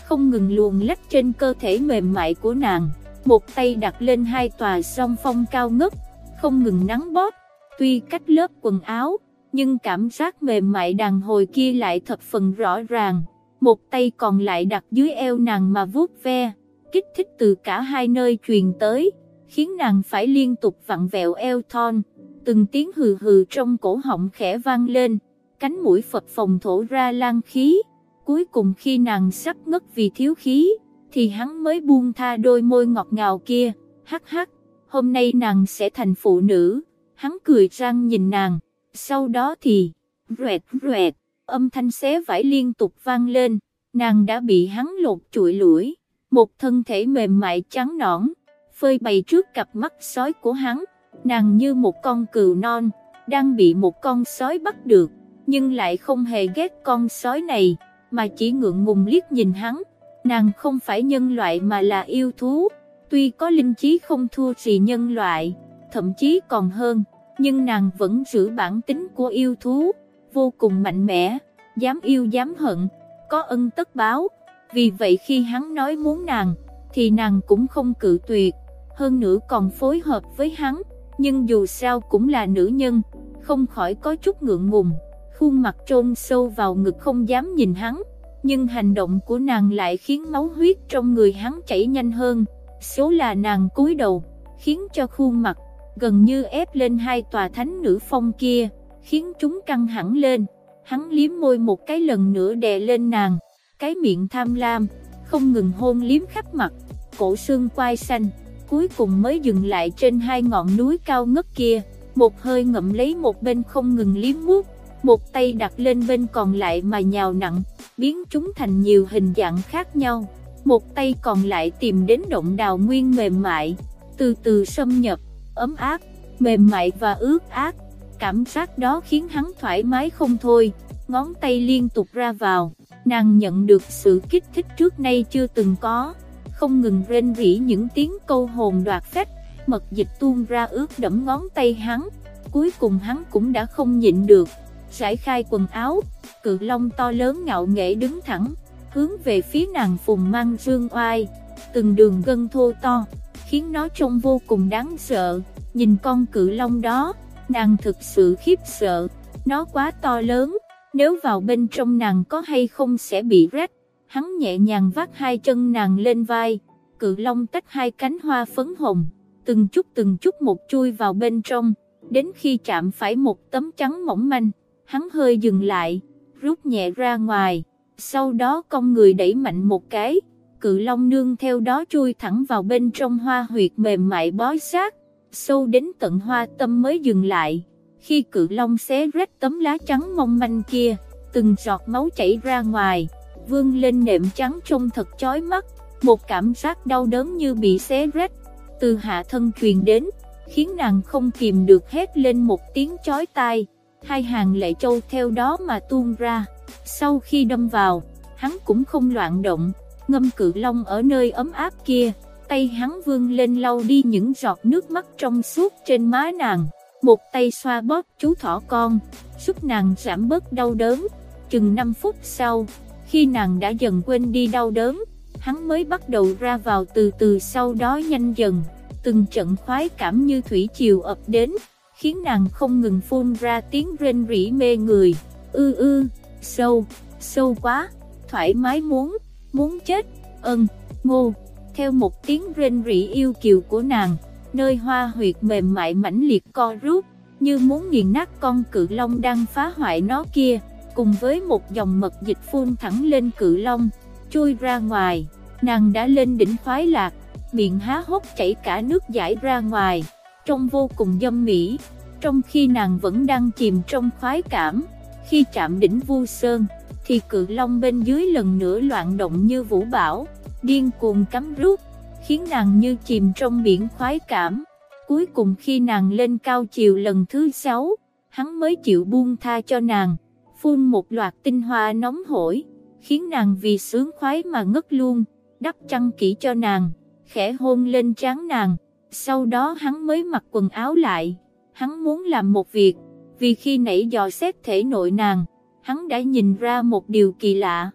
không ngừng luồn lách trên cơ thể mềm mại của nàng, một tay đặt lên hai tòa song phong cao ngất, không ngừng nắng bóp, tuy cách lớp quần áo, nhưng cảm giác mềm mại đàn hồi kia lại thật phần rõ ràng, một tay còn lại đặt dưới eo nàng mà vuốt ve, kích thích từ cả hai nơi truyền tới, khiến nàng phải liên tục vặn vẹo eo thon, từng tiếng hừ hừ trong cổ họng khẽ vang lên, cánh mũi phật phồng thổ ra lan khí, cuối cùng khi nàng sắp ngất vì thiếu khí, thì hắn mới buông tha đôi môi ngọt ngào kia, hắc hắc, hôm nay nàng sẽ thành phụ nữ, hắn cười răng nhìn nàng, sau đó thì, rẹt rẹt, âm thanh xé vải liên tục vang lên, nàng đã bị hắn lột trụi lũi, một thân thể mềm mại trắng nõn, phơi bày trước cặp mắt sói của hắn, nàng như một con cừu non, đang bị một con sói bắt được, nhưng lại không hề ghét con sói này, mà chỉ ngượng ngùng liếc nhìn hắn, nàng không phải nhân loại mà là yêu thú, tuy có linh trí không thua gì nhân loại, thậm chí còn hơn, nhưng nàng vẫn giữ bản tính của yêu thú, vô cùng mạnh mẽ, dám yêu dám hận, có ân tất báo, vì vậy khi hắn nói muốn nàng, thì nàng cũng không cự tuyệt, hơn nữa còn phối hợp với hắn, nhưng dù sao cũng là nữ nhân, không khỏi có chút ngượng ngùng, khuôn mặt trôn sâu vào ngực không dám nhìn hắn, nhưng hành động của nàng lại khiến máu huyết trong người hắn chảy nhanh hơn, số là nàng cúi đầu, khiến cho khuôn mặt gần như ép lên hai tòa thánh nữ phong kia, khiến chúng căng hẳn lên, hắn liếm môi một cái lần nữa đè lên nàng, cái miệng tham lam, không ngừng hôn liếm khắp mặt, cổ xương quai xanh, cuối cùng mới dừng lại trên hai ngọn núi cao ngất kia, một hơi ngậm lấy một bên không ngừng liếm mút, một tay đặt lên bên còn lại mà nhào nặng, biến chúng thành nhiều hình dạng khác nhau, một tay còn lại tìm đến động đào nguyên mềm mại, từ từ xâm nhập, ấm áp, mềm mại và ướt át, cảm giác đó khiến hắn thoải mái không thôi, ngón tay liên tục ra vào, nàng nhận được sự kích thích trước nay chưa từng có, không ngừng rên rỉ những tiếng câu hồn đoạt phách, mật dịch tuôn ra ướt đẫm ngón tay hắn, cuối cùng hắn cũng đã không nhịn được, giải khai quần áo, cự long to lớn ngạo nghễ đứng thẳng, hướng về phía nàng phùng mang dương oai, từng đường gân thô to, khiến nó trông vô cùng đáng sợ, nhìn con cự long đó, nàng thực sự khiếp sợ, nó quá to lớn, nếu vào bên trong nàng có hay không sẽ bị rách, hắn nhẹ nhàng vác hai chân nàng lên vai, cự long tách hai cánh hoa phấn hồng, từng chút từng chút một chui vào bên trong, đến khi chạm phải một tấm trắng mỏng manh, hắn hơi dừng lại, rút nhẹ ra ngoài, sau đó con người đẩy mạnh một cái, cự long nương theo đó chui thẳng vào bên trong hoa huyệt mềm mại bói sát, sâu đến tận hoa tâm mới dừng lại. Khi cự long xé rách tấm lá trắng mong manh kia, từng giọt máu chảy ra ngoài, vương lên nệm trắng trông thật chói mắt, một cảm giác đau đớn như bị xé rách, từ hạ thân truyền đến, khiến nàng không kìm được hét lên một tiếng chói tai, hai hàng lệ châu theo đó mà tuôn ra, sau khi đâm vào, hắn cũng không loạn động, ngâm cự long ở nơi ấm áp kia, tay hắn vương lên lau đi những giọt nước mắt trong suốt trên má nàng, một tay xoa bóp chú thỏ con, giúp nàng giảm bớt đau đớn, chừng 5 phút sau, khi nàng đã dần quên đi đau đớn, hắn mới bắt đầu ra vào từ từ sau đó nhanh dần, từng trận khoái cảm như thủy triều ập đến, khiến nàng không ngừng phun ra tiếng rên rỉ mê người, ư ư, sâu, sâu quá thoải mái muốn, muốn chết, ân, ngô, theo một tiếng rên rỉ yêu kiều của nàng, nơi hoa huyệt mềm mại mãnh liệt co rút, như muốn nghiền nát con cự long đang phá hoại nó kia, cùng với một dòng mật dịch phun thẳng lên cự long, chui ra ngoài, nàng đã lên đỉnh khoái lạc, miệng há hốc chảy cả nước giải ra ngoài, trông vô cùng dâm mỹ, trong khi nàng vẫn đang chìm trong khoái cảm, khi chạm đỉnh vu sơn, thì cự long bên dưới lần nữa loạn động như vũ bão, điên cuồng cắm rút, khiến nàng như chìm trong biển khoái cảm. Cuối cùng khi nàng lên cao chiều lần thứ sáu, hắn mới chịu buông tha cho nàng, phun một loạt tinh hoa nóng hổi, khiến nàng vì sướng khoái mà ngất luôn, đắp chăn kỹ cho nàng, khẽ hôn lên trán nàng, sau đó hắn mới mặc quần áo lại, hắn muốn làm một việc, vì khi nãy dò xét thể nội nàng, hắn đã nhìn ra một điều kỳ lạ.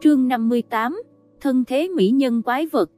Chương 58 Thân thế mỹ nhân quái vật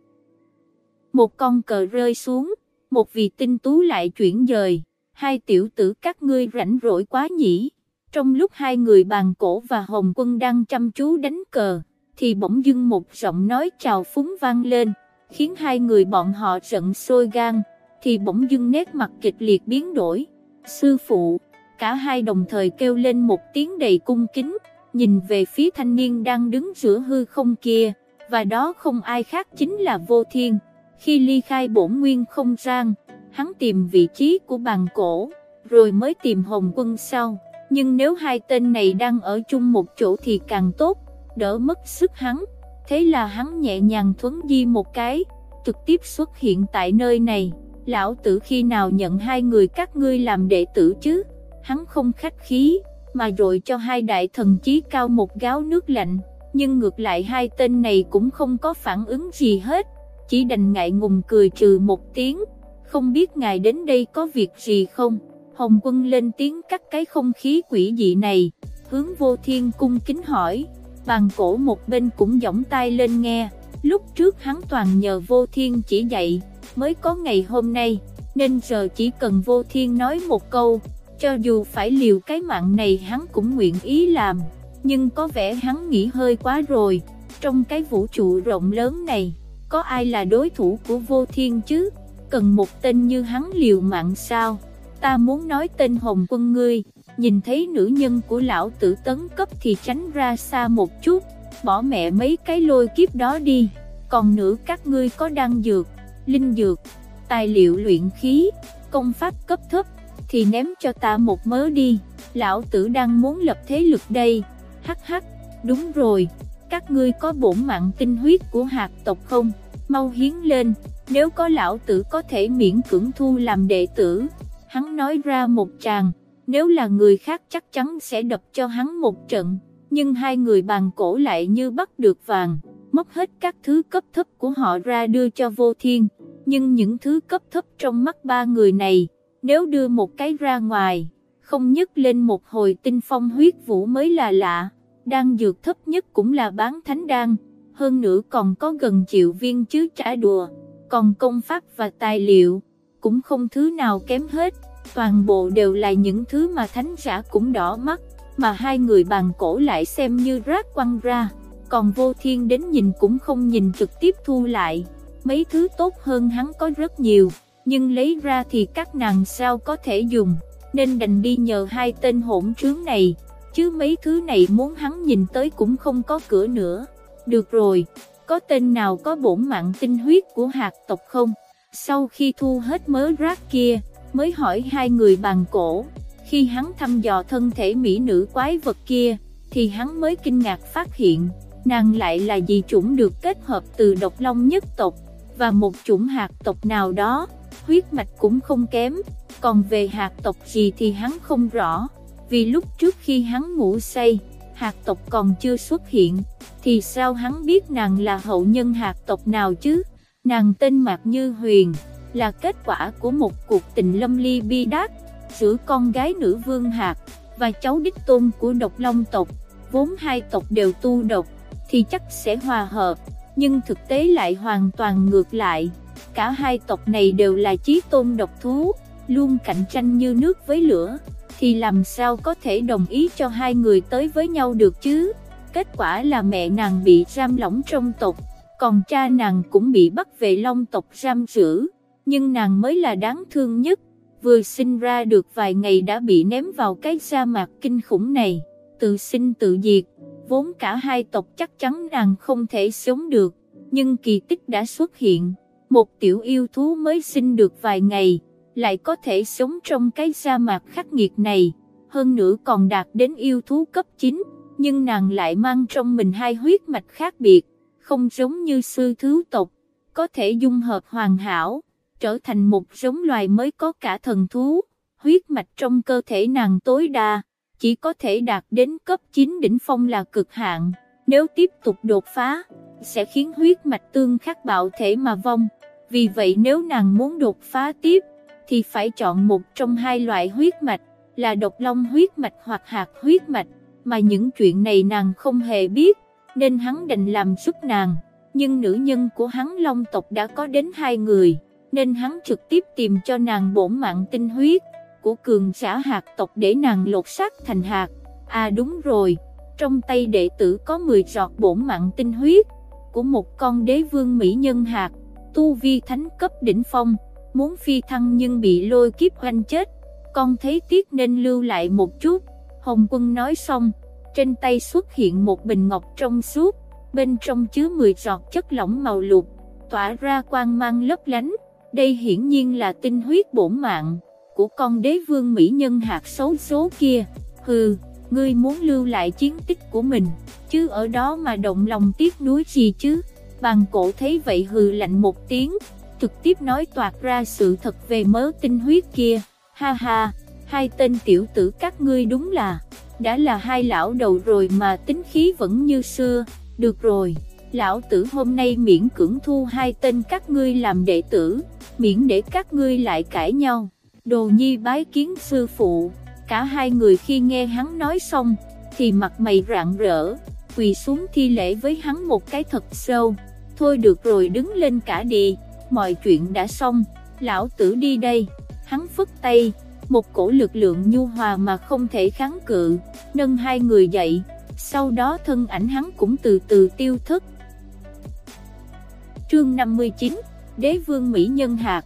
Một con cờ rơi xuống, một vị tinh tú lại chuyển dời, hai tiểu tử các ngươi rảnh rỗi quá nhỉ. Trong lúc hai người bàn cổ và Hồng Quân đang chăm chú đánh cờ, thì bỗng dưng một giọng nói chào phúng vang lên, khiến hai người bọn họ giận sôi gan, thì bỗng dưng nét mặt kịch liệt biến đổi. Sư phụ, cả hai đồng thời kêu lên một tiếng đầy cung kính, nhìn về phía thanh niên đang đứng giữa hư không kia, và đó không ai khác chính là vô thiên. Khi ly khai bổn nguyên không gian, hắn tìm vị trí của bàn cổ, rồi mới tìm hồng quân sau. Nhưng nếu hai tên này đang ở chung một chỗ thì càng tốt, đỡ mất sức hắn. Thế là hắn nhẹ nhàng thuấn di một cái, trực tiếp xuất hiện tại nơi này. Lão tử khi nào nhận hai người các ngươi làm đệ tử chứ? Hắn không khách khí, mà rồi cho hai đại thần chí cao một gáo nước lạnh, nhưng ngược lại hai tên này cũng không có phản ứng gì hết, chỉ đành ngại ngùng cười trừ một tiếng, không biết ngài đến đây có việc gì không? Hồng quân lên tiếng cắt cái không khí quỷ dị này, hướng vô thiên cung kính hỏi, bàn cổ một bên cũng giỏng tay lên nghe, lúc trước hắn toàn nhờ vô thiên chỉ dạy, mới có ngày hôm nay, nên giờ chỉ cần vô thiên nói một câu, cho dù phải liều cái mạng này hắn cũng nguyện ý làm, nhưng có vẻ hắn nghĩ hơi quá rồi, trong cái vũ trụ rộng lớn này, có ai là đối thủ của vô thiên chứ, cần một tên như hắn liều mạng sao, ta muốn nói tên Hồng Quân ngươi, nhìn thấy nữ nhân của lão tử tấn cấp thì tránh ra xa một chút, bỏ mẹ mấy cái lôi kiếp đó đi, còn nữa các ngươi có đăng dược, linh dược, tài liệu luyện khí, công pháp cấp thấp, thì ném cho ta một mớ đi, lão tử đang muốn lập thế lực đây, hắc hắc, đúng rồi, các ngươi có bổn mạng tinh huyết của hạt tộc không, mau hiến lên, nếu có lão tử có thể miễn cưỡng thu làm đệ tử, hắn nói ra một tràng, nếu là người khác chắc chắn sẽ đập cho hắn một trận, nhưng hai người bàn cổ lại như bắt được vàng, móc hết các thứ cấp thấp của họ ra đưa cho vô thiên, nhưng những thứ cấp thấp trong mắt ba người này, nếu đưa một cái ra ngoài, không nhất lên một hồi tinh phong huyết vũ mới là lạ, đan dược thấp nhất cũng là bán thánh đan, hơn nữa còn có gần triệu viên chứ trả đùa, còn công pháp và tài liệu, cũng không thứ nào kém hết, toàn bộ đều là những thứ mà thánh giả cũng đỏ mắt, mà hai người bàn cổ lại xem như rác quăng ra, còn vô thiên đến nhìn cũng không nhìn trực tiếp thu lại, mấy thứ tốt hơn hắn có rất nhiều nhưng lấy ra thì các nàng sao có thể dùng, nên đành đi nhờ hai tên hỗn trướng này, chứ mấy thứ này muốn hắn nhìn tới cũng không có cửa nữa. Được rồi, có tên nào có bổn mạng tinh huyết của hạt tộc không? Sau khi thu hết mớ rác kia, mới hỏi hai người bàn cổ, khi hắn thăm dò thân thể mỹ nữ quái vật kia, thì hắn mới kinh ngạc phát hiện, nàng lại là dị chủng được kết hợp từ độc long nhất tộc, và một chủng hạt tộc nào đó huyết mạch cũng không kém, còn về hạt tộc gì thì hắn không rõ, vì lúc trước khi hắn ngủ say, hạt tộc còn chưa xuất hiện, thì sao hắn biết nàng là hậu nhân hạt tộc nào chứ, nàng tên Mạc Như Huyền, là kết quả của một cuộc tình lâm ly bi đát, giữa con gái nữ vương hạt, và cháu đích tôn của độc long tộc, vốn hai tộc đều tu độc, thì chắc sẽ hòa hợp, nhưng thực tế lại hoàn toàn ngược lại cả hai tộc này đều là chí tôn độc thú, luôn cạnh tranh như nước với lửa, thì làm sao có thể đồng ý cho hai người tới với nhau được chứ? kết quả là mẹ nàng bị giam lỏng trong tộc, còn cha nàng cũng bị bắt về long tộc giam giữ, nhưng nàng mới là đáng thương nhất, vừa sinh ra được vài ngày đã bị ném vào cái sa mạc kinh khủng này, tự sinh tự diệt, vốn cả hai tộc chắc chắn nàng không thể sống được, nhưng kỳ tích đã xuất hiện, một tiểu yêu thú mới sinh được vài ngày, lại có thể sống trong cái sa mạc khắc nghiệt này, hơn nữa còn đạt đến yêu thú cấp 9, nhưng nàng lại mang trong mình hai huyết mạch khác biệt, không giống như sư thứ tộc, có thể dung hợp hoàn hảo, trở thành một giống loài mới có cả thần thú, huyết mạch trong cơ thể nàng tối đa, chỉ có thể đạt đến cấp 9 đỉnh phong là cực hạn, nếu tiếp tục đột phá, sẽ khiến huyết mạch tương khắc bạo thể mà vong, vì vậy nếu nàng muốn đột phá tiếp, thì phải chọn một trong hai loại huyết mạch, là độc long huyết mạch hoặc hạt huyết mạch, mà những chuyện này nàng không hề biết, nên hắn định làm giúp nàng, nhưng nữ nhân của hắn long tộc đã có đến hai người, nên hắn trực tiếp tìm cho nàng bổn mạng tinh huyết của cường giả hạt tộc để nàng lột xác thành hạt. À đúng rồi, trong tay đệ tử có 10 giọt bổn mạng tinh huyết của một con đế vương mỹ nhân hạt, tu vi thánh cấp đỉnh phong, muốn phi thăng nhưng bị lôi kiếp oanh chết, con thấy tiếc nên lưu lại một chút. Hồng quân nói xong, trên tay xuất hiện một bình ngọc trong suốt, bên trong chứa 10 giọt chất lỏng màu lục, tỏa ra quang mang lấp lánh. Đây hiển nhiên là tinh huyết bổn mạng của con đế vương mỹ nhân hạt xấu số kia. Hừ, ngươi muốn lưu lại chiến tích của mình, chứ ở đó mà động lòng tiếc nuối gì chứ? Bàn cổ thấy vậy hừ lạnh một tiếng, trực tiếp nói toạt ra sự thật về mớ tinh huyết kia. Ha ha, hai tên tiểu tử các ngươi đúng là, đã là hai lão đầu rồi mà tính khí vẫn như xưa, được rồi, lão tử hôm nay miễn cưỡng thu hai tên các ngươi làm đệ tử, miễn để các ngươi lại cãi nhau, đồ nhi bái kiến sư phụ, cả hai người khi nghe hắn nói xong, thì mặt mày rạng rỡ, quỳ xuống thi lễ với hắn một cái thật sâu, thôi được rồi đứng lên cả đi, mọi chuyện đã xong, lão tử đi đây, hắn phức tay, một cổ lực lượng nhu hòa mà không thể kháng cự, nâng hai người dậy, sau đó thân ảnh hắn cũng từ từ tiêu thất. Chương 59, Đế vương Mỹ Nhân Hạt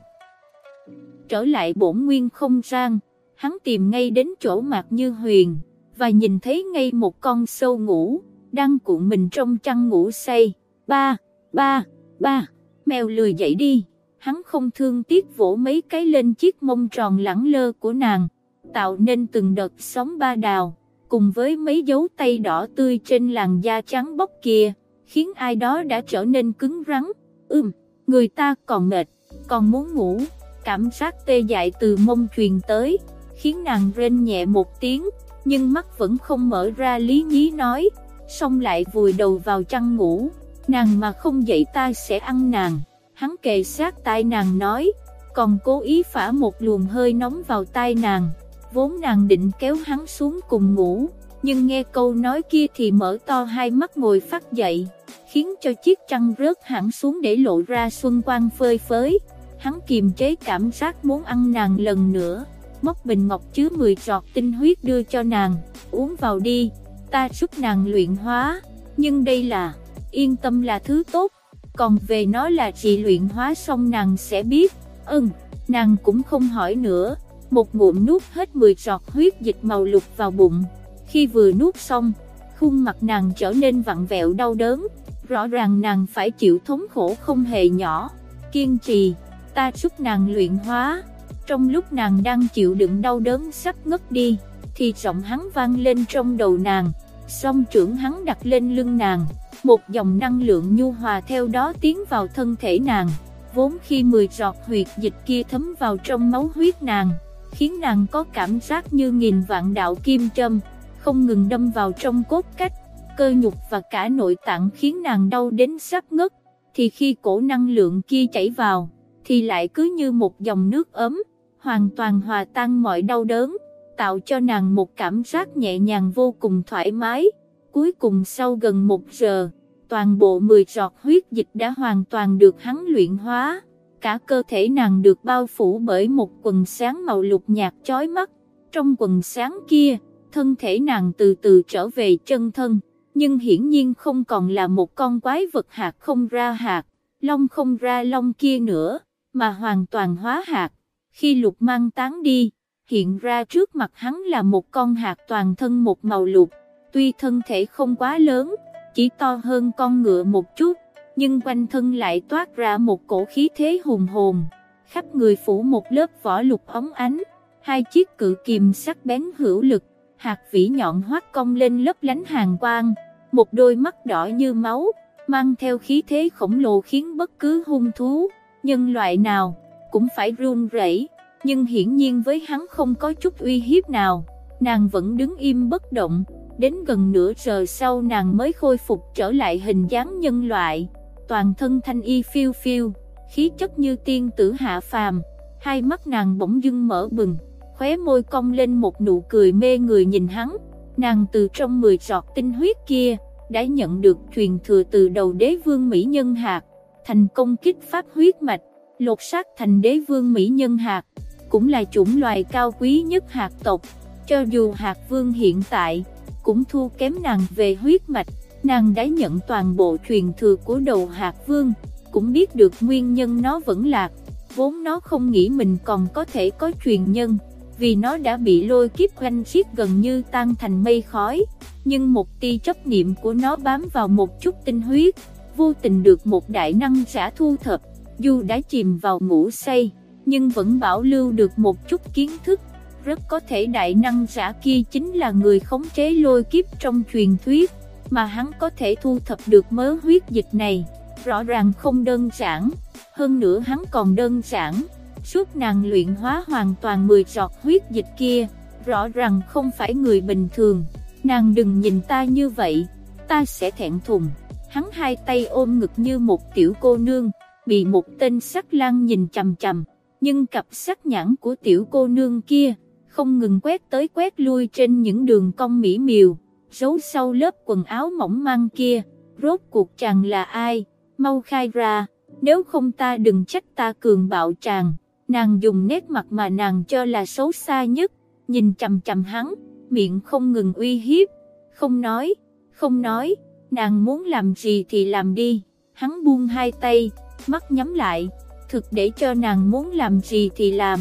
Trở lại bổn nguyên không gian, hắn tìm ngay đến chỗ Mạc Như Huyền, và nhìn thấy ngay một con sâu ngủ, đang cuộn mình trong chăn ngủ say. Ba, ba, ba, mèo lười dậy đi. Hắn không thương tiếc vỗ mấy cái lên chiếc mông tròn lẳng lơ của nàng, tạo nên từng đợt sóng ba đào, cùng với mấy dấu tay đỏ tươi trên làn da trắng bóc kia, khiến ai đó đã trở nên cứng rắn, ưm, người ta còn mệt, còn muốn ngủ, cảm giác tê dại từ mông truyền tới, khiến nàng rên nhẹ một tiếng, nhưng mắt vẫn không mở ra lý nhí nói, xong lại vùi đầu vào chăn ngủ, nàng mà không dậy ta sẽ ăn nàng. Hắn kề sát tai nàng nói, còn cố ý phả một luồng hơi nóng vào tai nàng, vốn nàng định kéo hắn xuống cùng ngủ, nhưng nghe câu nói kia thì mở to hai mắt ngồi phát dậy, khiến cho chiếc trăng rớt hẳn xuống để lộ ra xuân quang phơi phới, hắn kiềm chế cảm giác muốn ăn nàng lần nữa, móc bình ngọc chứa 10 giọt tinh huyết đưa cho nàng, uống vào đi, ta giúp nàng luyện hóa, nhưng đây là, yên tâm là thứ tốt, còn về nó là chị luyện hóa xong nàng sẽ biết, ừm, nàng cũng không hỏi nữa, một ngụm nuốt hết 10 giọt huyết dịch màu lục vào bụng, khi vừa nuốt xong, khuôn mặt nàng trở nên vặn vẹo đau đớn, rõ ràng nàng phải chịu thống khổ không hề nhỏ, kiên trì, ta giúp nàng luyện hóa, trong lúc nàng đang chịu đựng đau đớn sắp ngất đi, thì giọng hắn vang lên trong đầu nàng, song trưởng hắn đặt lên lưng nàng một dòng năng lượng nhu hòa theo đó tiến vào thân thể nàng, vốn khi 10 giọt huyệt dịch kia thấm vào trong máu huyết nàng, khiến nàng có cảm giác như nghìn vạn đạo kim châm, không ngừng đâm vào trong cốt cách, cơ nhục và cả nội tạng khiến nàng đau đến sắp ngất, thì khi cổ năng lượng kia chảy vào, thì lại cứ như một dòng nước ấm, hoàn toàn hòa tan mọi đau đớn, tạo cho nàng một cảm giác nhẹ nhàng vô cùng thoải mái. Cuối cùng sau gần một giờ, toàn bộ 10 giọt huyết dịch đã hoàn toàn được hắn luyện hóa. Cả cơ thể nàng được bao phủ bởi một quần sáng màu lục nhạt chói mắt. Trong quần sáng kia, thân thể nàng từ từ trở về chân thân. nhưng hiển nhiên không còn là một con quái vật hạt không ra hạt, long không ra long kia nữa, mà hoàn toàn hóa hạt. Khi lục mang tán đi, hiện ra trước mặt hắn là một con hạt toàn thân một màu lục, tuy thân thể không quá lớn, chỉ to hơn con ngựa một chút, nhưng quanh thân lại toát ra một cổ khí thế hùng hồn, khắp người phủ một lớp vỏ lục óng ánh, hai chiếc cự kìm sắc bén hữu lực, hạt vĩ nhọn hoắt cong lên lấp lánh hàng quang, một đôi mắt đỏ như máu, mang theo khí thế khổng lồ khiến bất cứ hung thú, nhân loại nào, cũng phải run rẩy. nhưng hiển nhiên với hắn không có chút uy hiếp nào, nàng vẫn đứng im bất động, đến gần nửa giờ sau nàng mới khôi phục trở lại hình dáng nhân loại, toàn thân thanh y phiêu phiêu, khí chất như tiên tử hạ phàm, hai mắt nàng bỗng dưng mở bừng, khóe môi cong lên một nụ cười mê người nhìn hắn, nàng từ trong 10 giọt tinh huyết kia, đã nhận được truyền thừa từ đầu đế vương Mỹ Nhân Hạt, thành công kích pháp huyết mạch, lột xác thành đế vương Mỹ Nhân Hạt, cũng là chủng loài cao quý nhất hạt tộc, cho dù hạt vương hiện tại, cũng thua kém nàng về huyết mạch, nàng đã nhận toàn bộ truyền thừa của đầu hạt vương, cũng biết được nguyên nhân nó vẫn lạc, vốn nó không nghĩ mình còn có thể có truyền nhân, vì nó đã bị lôi kiếp quanh giết gần như tan thành mây khói, nhưng một tia chấp niệm của nó bám vào một chút tinh huyết, vô tình được một đại năng giả thu thập, dù đã chìm vào ngủ say, nhưng vẫn bảo lưu được một chút kiến thức, rất có thể đại năng giả kia chính là người khống chế lôi kiếp trong truyền thuyết, mà hắn có thể thu thập được mớ huyết dịch này, rõ ràng không đơn giản, hơn nữa hắn còn đơn giản, suốt nàng luyện hóa hoàn toàn 10 giọt huyết dịch kia, rõ ràng không phải người bình thường, nàng đừng nhìn ta như vậy, ta sẽ thẹn thùng, hắn hai tay ôm ngực như một tiểu cô nương, bị một tên sắc lang nhìn chầm chầm, nhưng cặp sắc nhãn của tiểu cô nương kia, không ngừng quét tới quét lui trên những đường cong mỹ miều, giấu sau lớp quần áo mỏng manh kia, rốt cuộc chàng là ai, mau khai ra, nếu không ta đừng trách ta cường bạo chàng, nàng dùng nét mặt mà nàng cho là xấu xa nhất, nhìn chầm chầm hắn, miệng không ngừng uy hiếp, không nói, không nói, nàng muốn làm gì thì làm đi, hắn buông hai tay, mắt nhắm lại, thực để cho nàng muốn làm gì thì làm.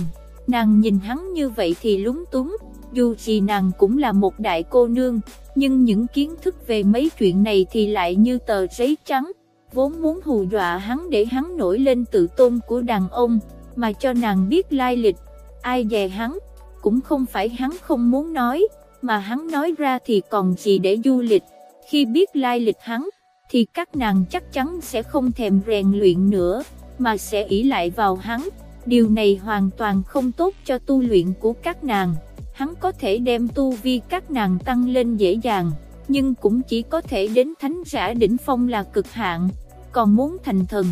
Nàng nhìn hắn như vậy thì lúng túng, dù gì nàng cũng là một đại cô nương, nhưng những kiến thức về mấy chuyện này thì lại như tờ giấy trắng, vốn muốn hù dọa hắn để hắn nổi lên tự tôn của đàn ông, mà cho nàng biết lai lịch, ai dè hắn, cũng không phải hắn không muốn nói, mà hắn nói ra thì còn gì để du lịch, khi biết lai lịch hắn, thì các nàng chắc chắn sẽ không thèm rèn luyện nữa, mà sẽ ỷ lại vào hắn điều này hoàn toàn không tốt cho tu luyện của các nàng. Hắn có thể đem tu vi các nàng tăng lên dễ dàng, nhưng cũng chỉ có thể đến thánh giả đỉnh phong là cực hạn, còn muốn thành thần,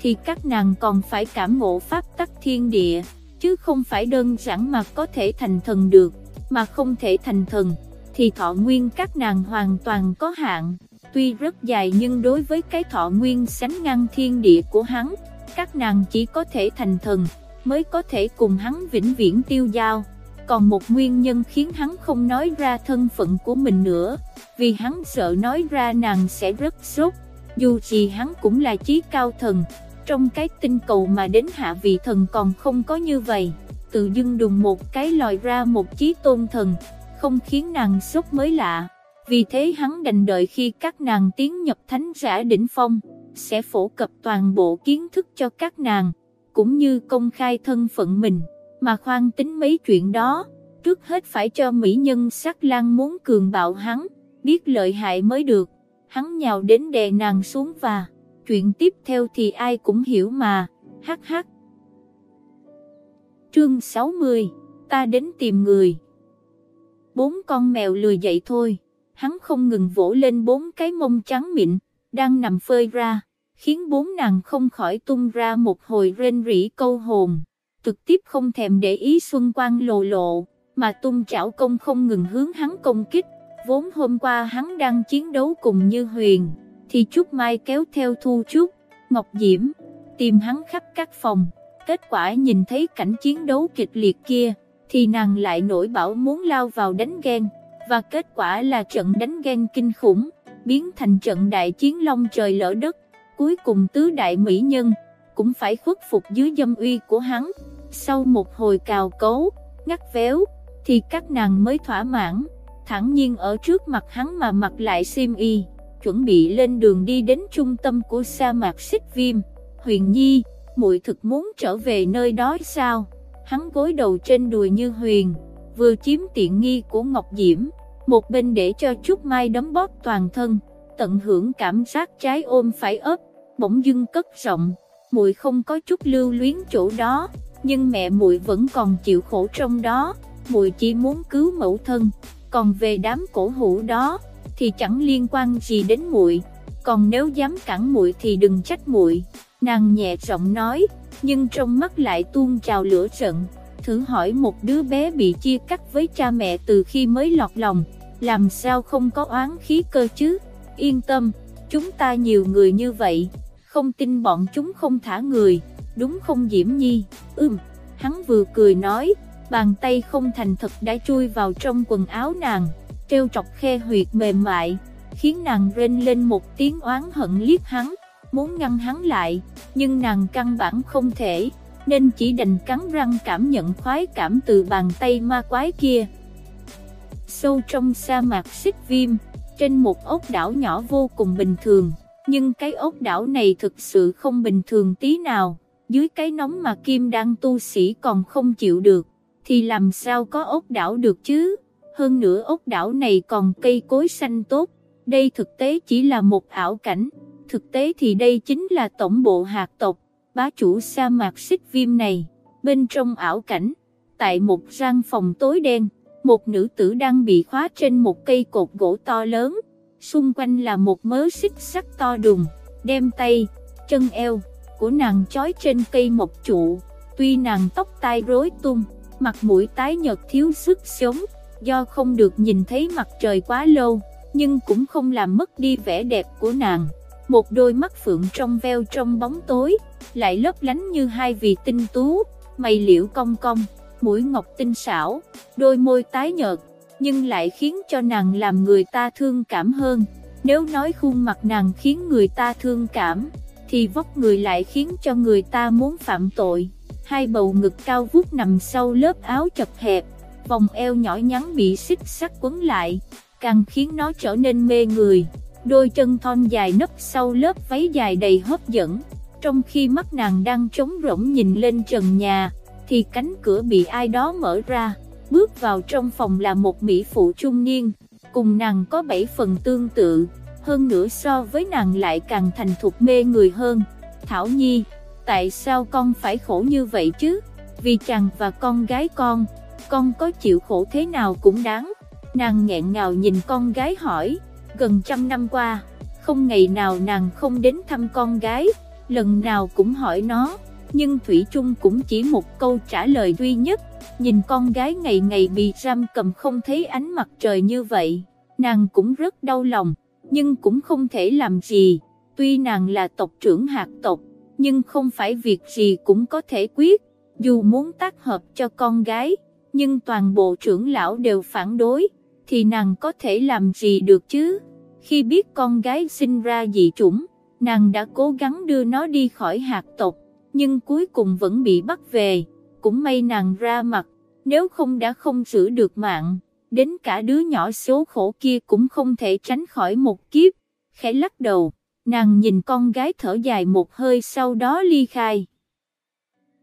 thì các nàng còn phải cảm ngộ pháp tắc thiên địa, chứ không phải đơn giản mà có thể thành thần được, mà không thể thành thần, thì thọ nguyên các nàng hoàn toàn có hạn, tuy rất dài nhưng đối với cái thọ nguyên sánh ngang thiên địa của hắn, các nàng chỉ có thể thành thần, mới có thể cùng hắn vĩnh viễn tiêu giao. Còn một nguyên nhân khiến hắn không nói ra thân phận của mình nữa, vì hắn sợ nói ra nàng sẽ rất sốt, dù gì hắn cũng là chí cao thần, trong cái tinh cầu mà đến hạ vị thần còn không có như vậy, tự dưng đùng một cái lòi ra một chí tôn thần, không khiến nàng sốt mới lạ, vì thế hắn đành đợi khi các nàng tiến nhập thánh giả đỉnh phong sẽ phổ cập toàn bộ kiến thức cho các nàng, cũng như công khai thân phận mình, mà khoan tính mấy chuyện đó, trước hết phải cho mỹ nhân sắc lan muốn cường bạo hắn, biết lợi hại mới được, hắn nhào đến đè nàng xuống và, chuyện tiếp theo thì ai cũng hiểu mà, hắc hắc. Chương 60, ta đến tìm người. Bốn con mèo lười dậy thôi, hắn không ngừng vỗ lên bốn cái mông trắng mịn, đang nằm phơi ra khiến bốn nàng không khỏi tung ra một hồi rên rỉ câu hồn, trực tiếp không thèm để ý xuân quang lộ lộ, mà tung trảo công không ngừng hướng hắn công kích, vốn hôm qua hắn đang chiến đấu cùng như huyền, thì Trúc Mai kéo theo Thu Trúc, Ngọc Diễm, tìm hắn khắp các phòng, kết quả nhìn thấy cảnh chiến đấu kịch liệt kia, thì nàng lại nổi bảo muốn lao vào đánh ghen, và kết quả là trận đánh ghen kinh khủng biến thành trận đại chiến long trời lỡ đất, cuối cùng tứ đại mỹ nhân, cũng phải khuất phục dưới dâm uy của hắn. Sau một hồi cào cấu, ngắt véo, thì các nàng mới thỏa mãn, thẳng nhiên ở trước mặt hắn mà mặc lại xiêm y, chuẩn bị lên đường đi đến trung tâm của sa mạc xích viêm. Huyền Nhi, muội thực muốn trở về nơi đó sao? Hắn gối đầu trên đùi như huyền, vừa chiếm tiện nghi của Ngọc Diễm, một bên để cho Trúc Mai đấm bóp toàn thân, tận hưởng cảm giác trái ôm phải ấp, bỗng dưng cất rộng, muội không có chút lưu luyến chỗ đó, nhưng mẹ muội vẫn còn chịu khổ trong đó, muội chỉ muốn cứu mẫu thân, còn về đám cổ hủ đó thì chẳng liên quan gì đến muội, còn nếu dám cản muội thì đừng trách muội. Nàng nhẹ giọng nói, nhưng trong mắt lại tuôn trào lửa giận. Thử hỏi một đứa bé bị chia cắt với cha mẹ từ khi mới lọt lòng, làm sao không có oán khí cơ chứ? Yên tâm, chúng ta nhiều người như vậy, không tin bọn chúng không thả người, đúng không Diễm Nhi? Ừm, hắn vừa cười nói, bàn tay không thành thật đã chui vào trong quần áo nàng, treo trọc khe huyệt mềm mại, khiến nàng rên lên một tiếng oán hận liếc hắn, muốn ngăn hắn lại, nhưng nàng căn bản không thể, nên chỉ đành cắn răng cảm nhận khoái cảm từ bàn tay ma quái kia. Sâu trong sa mạc xích viêm, trên một ốc đảo nhỏ vô cùng bình thường, nhưng cái ốc đảo này thực sự không bình thường tí nào, dưới cái nóng mà Kim đang tu sĩ còn không chịu được, thì làm sao có ốc đảo được chứ? Hơn nữa ốc đảo này còn cây cối xanh tốt, đây thực tế chỉ là một ảo cảnh, thực tế thì đây chính là tổng bộ hạt tộc, bá chủ sa mạc xích viêm này. Bên trong ảo cảnh, tại một gian phòng tối đen, một nữ tử đang bị khóa trên một cây cột gỗ to lớn, xung quanh là một mớ xích sắt to đùng, đem tay, chân eo của nàng chói trên cây một trụ, tuy nàng tóc tai rối tung, mặt mũi tái nhợt thiếu sức sống, do không được nhìn thấy mặt trời quá lâu, nhưng cũng không làm mất đi vẻ đẹp của nàng. Một đôi mắt phượng trong veo trong bóng tối, lại lấp lánh như hai vì tinh tú, mày liễu cong cong, mũi ngọc tinh xảo, đôi môi tái nhợt, nhưng lại khiến cho nàng làm người ta thương cảm hơn. Nếu nói khuôn mặt nàng khiến người ta thương cảm, thì vóc người lại khiến cho người ta muốn phạm tội. Hai bầu ngực cao vút nằm sau lớp áo chật hẹp, vòng eo nhỏ nhắn bị xích sắt quấn lại, càng khiến nó trở nên mê người đôi chân thon dài nấp sau lớp váy dài đầy hấp dẫn, trong khi mắt nàng đang trống rỗng nhìn lên trần nhà, thì cánh cửa bị ai đó mở ra, bước vào trong phòng là một mỹ phụ trung niên, cùng nàng có bảy phần tương tự, hơn nữa so với nàng lại càng thành thục mê người hơn. Thảo Nhi, tại sao con phải khổ như vậy chứ? Vì chàng và con gái con, con có chịu khổ thế nào cũng đáng. Nàng nghẹn ngào nhìn con gái hỏi, gần trăm năm qua, không ngày nào nàng không đến thăm con gái, lần nào cũng hỏi nó, nhưng Thủy Trung cũng chỉ một câu trả lời duy nhất, nhìn con gái ngày ngày bị giam cầm không thấy ánh mặt trời như vậy, nàng cũng rất đau lòng, nhưng cũng không thể làm gì, tuy nàng là tộc trưởng hạt tộc, nhưng không phải việc gì cũng có thể quyết, dù muốn tác hợp cho con gái, nhưng toàn bộ trưởng lão đều phản đối, thì nàng có thể làm gì được chứ? Khi biết con gái sinh ra dị chủng, nàng đã cố gắng đưa nó đi khỏi hạt tộc, nhưng cuối cùng vẫn bị bắt về, cũng may nàng ra mặt, nếu không đã không giữ được mạng, đến cả đứa nhỏ số khổ kia cũng không thể tránh khỏi một kiếp, khẽ lắc đầu, nàng nhìn con gái thở dài một hơi sau đó ly khai.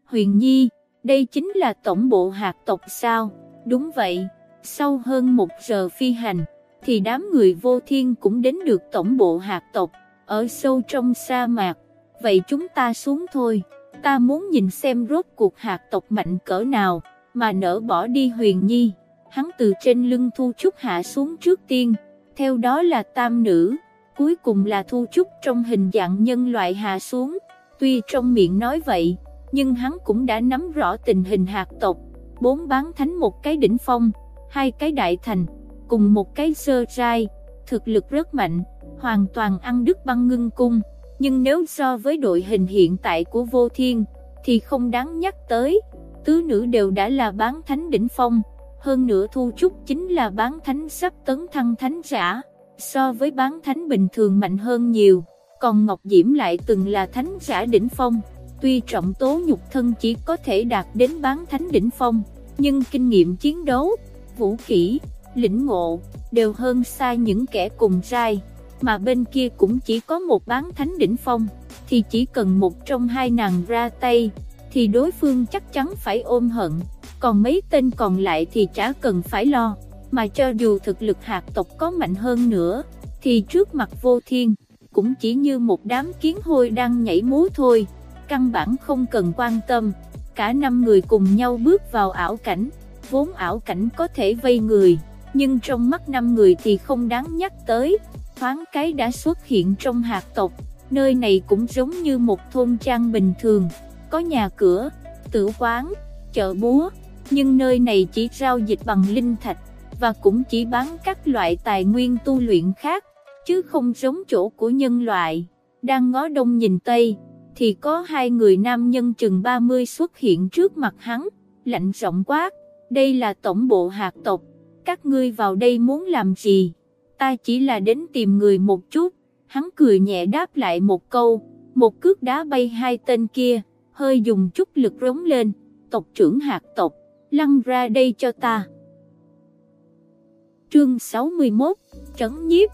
Huyền Nhi, đây chính là tổng bộ hạt tộc sao, đúng vậy, sau hơn một giờ phi hành thì đám người vô thiên cũng đến được tổng bộ hạt tộc, ở sâu trong sa mạc. Vậy chúng ta xuống thôi, ta muốn nhìn xem rốt cuộc hạt tộc mạnh cỡ nào, mà nỡ bỏ đi huyền nhi. Hắn từ trên lưng Thu Trúc hạ xuống trước tiên, theo đó là tam nữ, cuối cùng là Thu Trúc trong hình dạng nhân loại hạ xuống. Tuy trong miệng nói vậy, nhưng hắn cũng đã nắm rõ tình hình hạt tộc, bốn bán thánh một cái đỉnh phong, hai cái đại thành cùng một cái sơ trai, thực lực rất mạnh, hoàn toàn ăn đứt băng ngưng cung, nhưng nếu so với đội hình hiện tại của vô thiên, thì không đáng nhắc tới, tứ nữ đều đã là bán thánh đỉnh phong, hơn nữa Thu Trúc chính là bán thánh sắp tấn thăng thánh giả, so với bán thánh bình thường mạnh hơn nhiều, còn Ngọc Diễm lại từng là thánh giả đỉnh phong, tuy trọng tố nhục thân chỉ có thể đạt đến bán thánh đỉnh phong, nhưng kinh nghiệm chiến đấu, vũ kỹ, lĩnh ngộ, đều hơn xa những kẻ cùng giai, mà bên kia cũng chỉ có một bán thánh đỉnh phong, thì chỉ cần một trong hai nàng ra tay, thì đối phương chắc chắn phải ôm hận, còn mấy tên còn lại thì chả cần phải lo, mà cho dù thực lực hạt tộc có mạnh hơn nữa, thì trước mặt vô thiên, cũng chỉ như một đám kiến hôi đang nhảy múa thôi, căn bản không cần quan tâm, cả năm người cùng nhau bước vào ảo cảnh, vốn ảo cảnh có thể vây người, nhưng trong mắt năm người thì không đáng nhắc tới, thoáng cái đã xuất hiện trong hạt tộc, nơi này cũng giống như một thôn trang bình thường, có nhà cửa, tử quán, chợ búa, nhưng nơi này chỉ giao dịch bằng linh thạch, và cũng chỉ bán các loại tài nguyên tu luyện khác, chứ không giống chỗ của nhân loại. Đang ngó đông nhìn tây, thì có hai người nam nhân chừng 30 xuất hiện trước mặt hắn, lạnh giọng quát, đây là tổng bộ hạt tộc, các ngươi vào đây muốn làm gì? Ta chỉ là đến tìm người một chút, hắn cười nhẹ đáp lại một câu, một cước đá bay hai tên kia, hơi dùng chút lực rống lên, tộc trưởng hạt tộc, lăn ra đây cho ta. Chương 61, Trấn nhiếp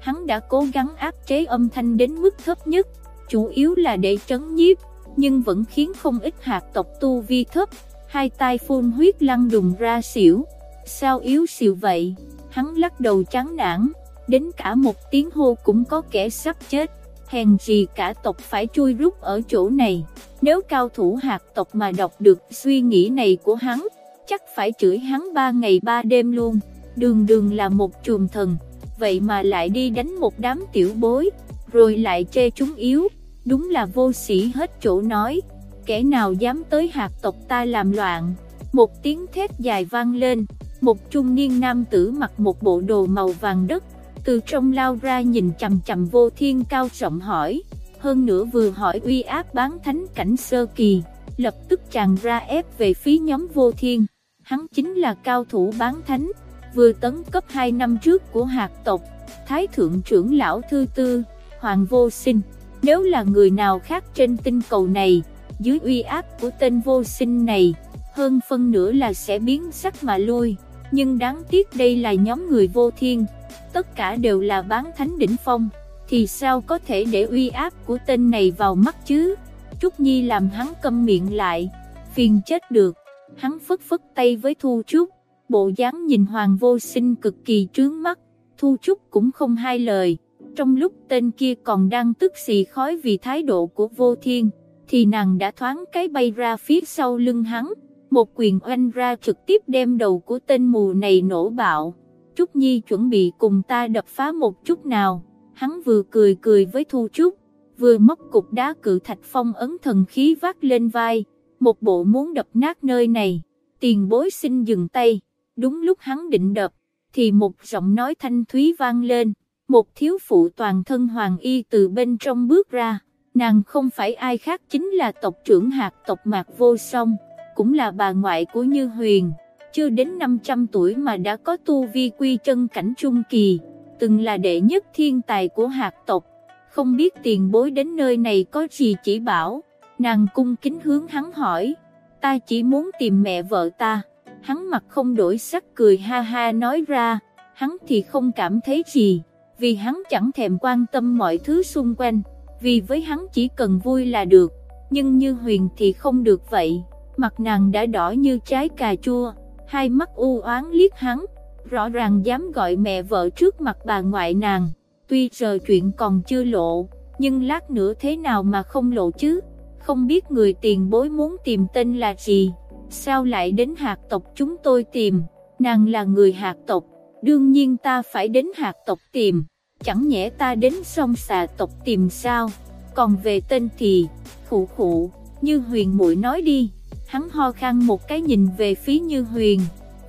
Hắn đã cố gắng áp chế âm thanh đến mức thấp nhất, chủ yếu là để trấn nhiếp, nhưng vẫn khiến không ít hạt tộc tu vi thấp, hai tay phun huyết lăn đùng ra xỉu. Sao yếu xỉu vậy? Hắn lắc đầu chán nản, đến cả một tiếng hô cũng có kẻ sắp chết, hèn gì cả tộc phải chui rút ở chỗ này. Nếu cao thủ hạt tộc mà đọc được suy nghĩ này của hắn, chắc phải chửi hắn ba ngày ba đêm luôn. Đường đường là một chùm thần, vậy mà lại đi đánh một đám tiểu bối, rồi lại chê chúng yếu, đúng là vô sĩ hết chỗ nói. Kẻ nào dám tới hạt tộc ta làm loạn, một tiếng thét dài vang lên, một trung niên nam tử mặc một bộ đồ màu vàng đất, từ trong lao ra nhìn chằm chằm vô thiên cao rộng hỏi, hơn nữa vừa hỏi uy áp bán thánh cảnh sơ kỳ, lập tức tràn ra ép về phía nhóm vô thiên, hắn chính là cao thủ bán thánh, vừa tấn cấp 2 năm trước của hạt tộc, Thái Thượng trưởng lão Thư Tư, Hoàng Vô Sinh, nếu là người nào khác trên tinh cầu này, dưới uy áp của tên vô sinh này, hơn phân nửa là sẽ biến sắc mà lui, nhưng đáng tiếc đây là nhóm người vô thiên, tất cả đều là bán thánh đỉnh phong, thì sao có thể để uy áp của tên này vào mắt chứ? Trúc Nhi làm hắn câm miệng lại, phiền chết được, hắn phất phất tay với Thu Trúc, bộ dáng nhìn Hoàng vô sinh cực kỳ trướng mắt, Thu Trúc cũng không hai lời, trong lúc tên kia còn đang tức xì khói vì thái độ của vô thiên, thì nàng đã thoáng cái bay ra phía sau lưng hắn, một quyền oanh ra trực tiếp đem đầu của tên mù này nổ bạo. Trúc Nhi chuẩn bị cùng ta đập phá một chút nào, hắn vừa cười cười với Thu Trúc, vừa móc cục đá cự thạch phong ấn thần khí vác lên vai, một bộ muốn đập nát nơi này, tiền bối xin dừng tay, đúng lúc hắn định đập, thì một giọng nói thanh thúy vang lên, một thiếu phụ toàn thân hoàng y từ bên trong bước ra, nàng không phải ai khác chính là tộc trưởng hạt tộc Mạc Vô Song, cũng là bà ngoại của Như Huyền, chưa đến 500 tuổi mà đã có tu vi quy chân cảnh trung kỳ, từng là đệ nhất thiên tài của hạt tộc, không biết tiền bối đến nơi này có gì chỉ bảo, nàng cung kính hướng hắn hỏi, ta chỉ muốn tìm mẹ vợ ta, hắn mặt không đổi sắc cười ha ha nói ra, hắn thì không cảm thấy gì, vì hắn chẳng thèm quan tâm mọi thứ xung quanh, vì với hắn chỉ cần vui là được, nhưng như huyền thì không được vậy, mặt nàng đã đỏ như trái cà chua, hai mắt u oán liếc hắn, rõ ràng dám gọi mẹ vợ trước mặt bà ngoại nàng, tuy giờ chuyện còn chưa lộ, nhưng lát nữa thế nào mà không lộ chứ, không biết người tiền bối muốn tìm tên là gì, sao lại đến hạt tộc chúng tôi tìm, nàng là người hạt tộc, đương nhiên ta phải đến hạt tộc tìm, chẳng nhẽ ta đến sông xà tộc tìm sao, còn về tên thì, khụ khụ, như huyền muội nói đi, hắn ho khan một cái nhìn về phía như huyền,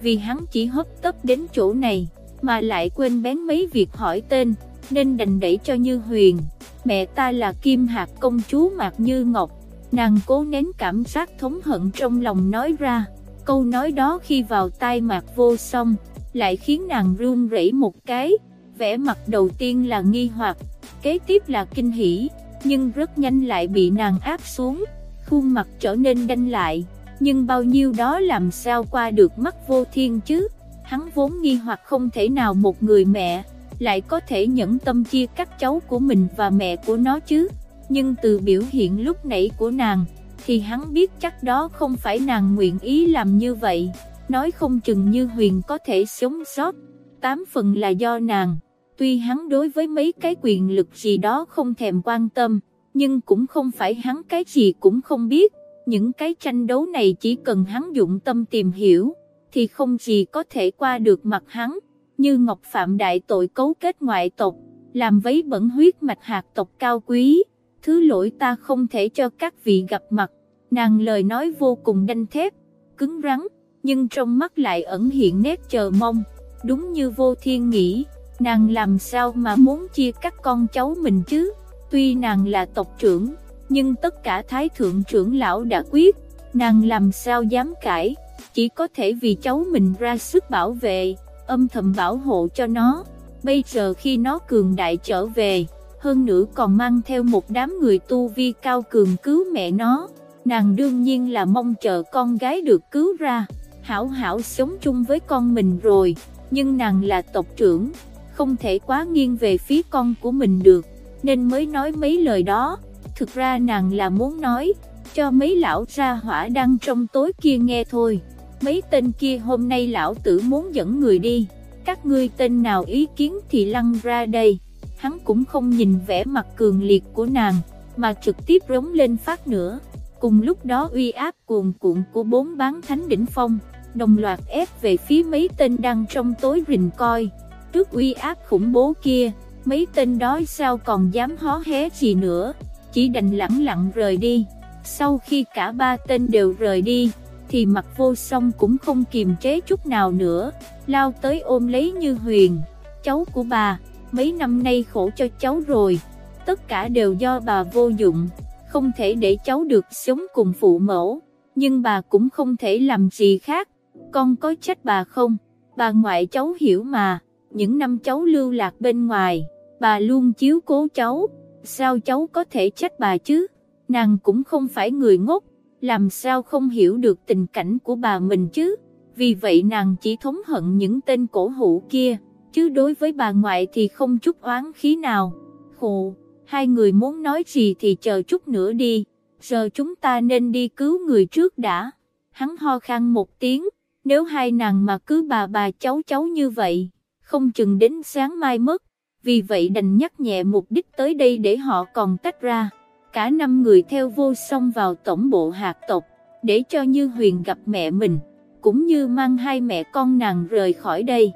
vì hắn chỉ hấp tấp đến chỗ này, mà lại quên bén mấy việc hỏi tên, nên đành đẩy cho Như Huyền. Mẹ ta là Kim Hạc công chúa Mạc Như Ngọc, nàng cố nén cảm giác thống hận trong lòng nói ra, câu nói đó khi vào tai Mạc vô song, lại khiến nàng run rẩy một cái, vẻ mặt đầu tiên là nghi hoặc, kế tiếp là kinh hỉ, nhưng rất nhanh lại bị nàng áp xuống, khuôn mặt trở nên đanh lại, nhưng bao nhiêu đó làm sao qua được mắt vô thiên chứ, hắn vốn nghi hoặc không thể nào một người mẹ, lại có thể nhẫn tâm chia cắt cháu của mình và mẹ của nó chứ, nhưng từ biểu hiện lúc nãy của nàng, thì hắn biết chắc đó không phải nàng nguyện ý làm như vậy, nói không chừng như Huyền có thể sống sót, tám phần là do nàng, tuy hắn đối với mấy cái quyền lực gì đó không thèm quan tâm, nhưng cũng không phải hắn cái gì cũng không biết, những cái tranh đấu này chỉ cần hắn dụng tâm tìm hiểu, thì không gì có thể qua được mặt hắn, như Ngọc Phạm đại tội cấu kết ngoại tộc, làm vấy bẩn huyết mạch hạt tộc cao quý, thứ lỗi ta không thể cho các vị gặp mặt, nàng lời nói vô cùng đanh thép, cứng rắn, nhưng trong mắt lại ẩn hiện nét chờ mong, đúng như vô thiên nghĩ, nàng làm sao mà muốn chia cắt con cháu mình chứ, tuy nàng là tộc trưởng, nhưng tất cả thái thượng trưởng lão đã quyết, nàng làm sao dám cãi, chỉ có thể vì cháu mình ra sức bảo vệ, âm thầm bảo hộ cho nó, bây giờ khi nó cường đại trở về, hơn nữa còn mang theo một đám người tu vi cao cường cứu mẹ nó, nàng đương nhiên là mong chờ con gái được cứu ra, hảo hảo sống chung với con mình rồi, nhưng nàng là tộc trưởng, không thể quá nghiêng về phía con của mình được, nên mới nói mấy lời đó, thực ra nàng là muốn nói, cho mấy lão ra hỏa đăng trong tối kia nghe thôi, mấy tên kia hôm nay lão tử muốn dẫn người đi, các ngươi tên nào ý kiến thì lăn ra đây, hắn cũng không nhìn vẻ mặt cường liệt của nàng, mà trực tiếp rống lên phát nữa, cùng lúc đó uy áp cuồn cuộn của bốn bán thánh đỉnh phong, đồng loạt ép về phía mấy tên đang trong tối rình coi, trước uy áp khủng bố kia, mấy tên đó sao còn dám hó hé gì nữa, chỉ đành lẳng lặng rời đi, sau khi cả ba tên đều rời đi, thì mặt vô song cũng không kiềm chế chút nào nữa, lao tới ôm lấy như huyền, cháu của bà, mấy năm nay khổ cho cháu rồi, tất cả đều do bà vô dụng, không thể để cháu được sống cùng phụ mẫu, nhưng bà cũng không thể làm gì khác, con có trách bà không, bà ngoại cháu hiểu mà, những năm cháu lưu lạc bên ngoài, bà luôn chiếu cố cháu, sao cháu có thể trách bà chứ, nàng cũng không phải người ngốc, làm sao không hiểu được tình cảnh của bà mình chứ, vì vậy nàng chỉ thống hận những tên cổ hủ kia, chứ đối với bà ngoại thì không chút oán khí nào. Khổ, hai người muốn nói gì thì chờ chút nữa đi, giờ chúng ta nên đi cứu người trước đã. Hắn ho khan một tiếng, nếu hai nàng mà cứ bà bà cháu cháu như vậy, không chừng đến sáng mai mất, vì vậy đành nhắc nhẹ mục đích tới đây để họ còn tách ra. Cả năm người theo vô song vào tổng bộ hạt tộc, để cho Như Huyền gặp mẹ mình, cũng như mang hai mẹ con nàng rời khỏi đây.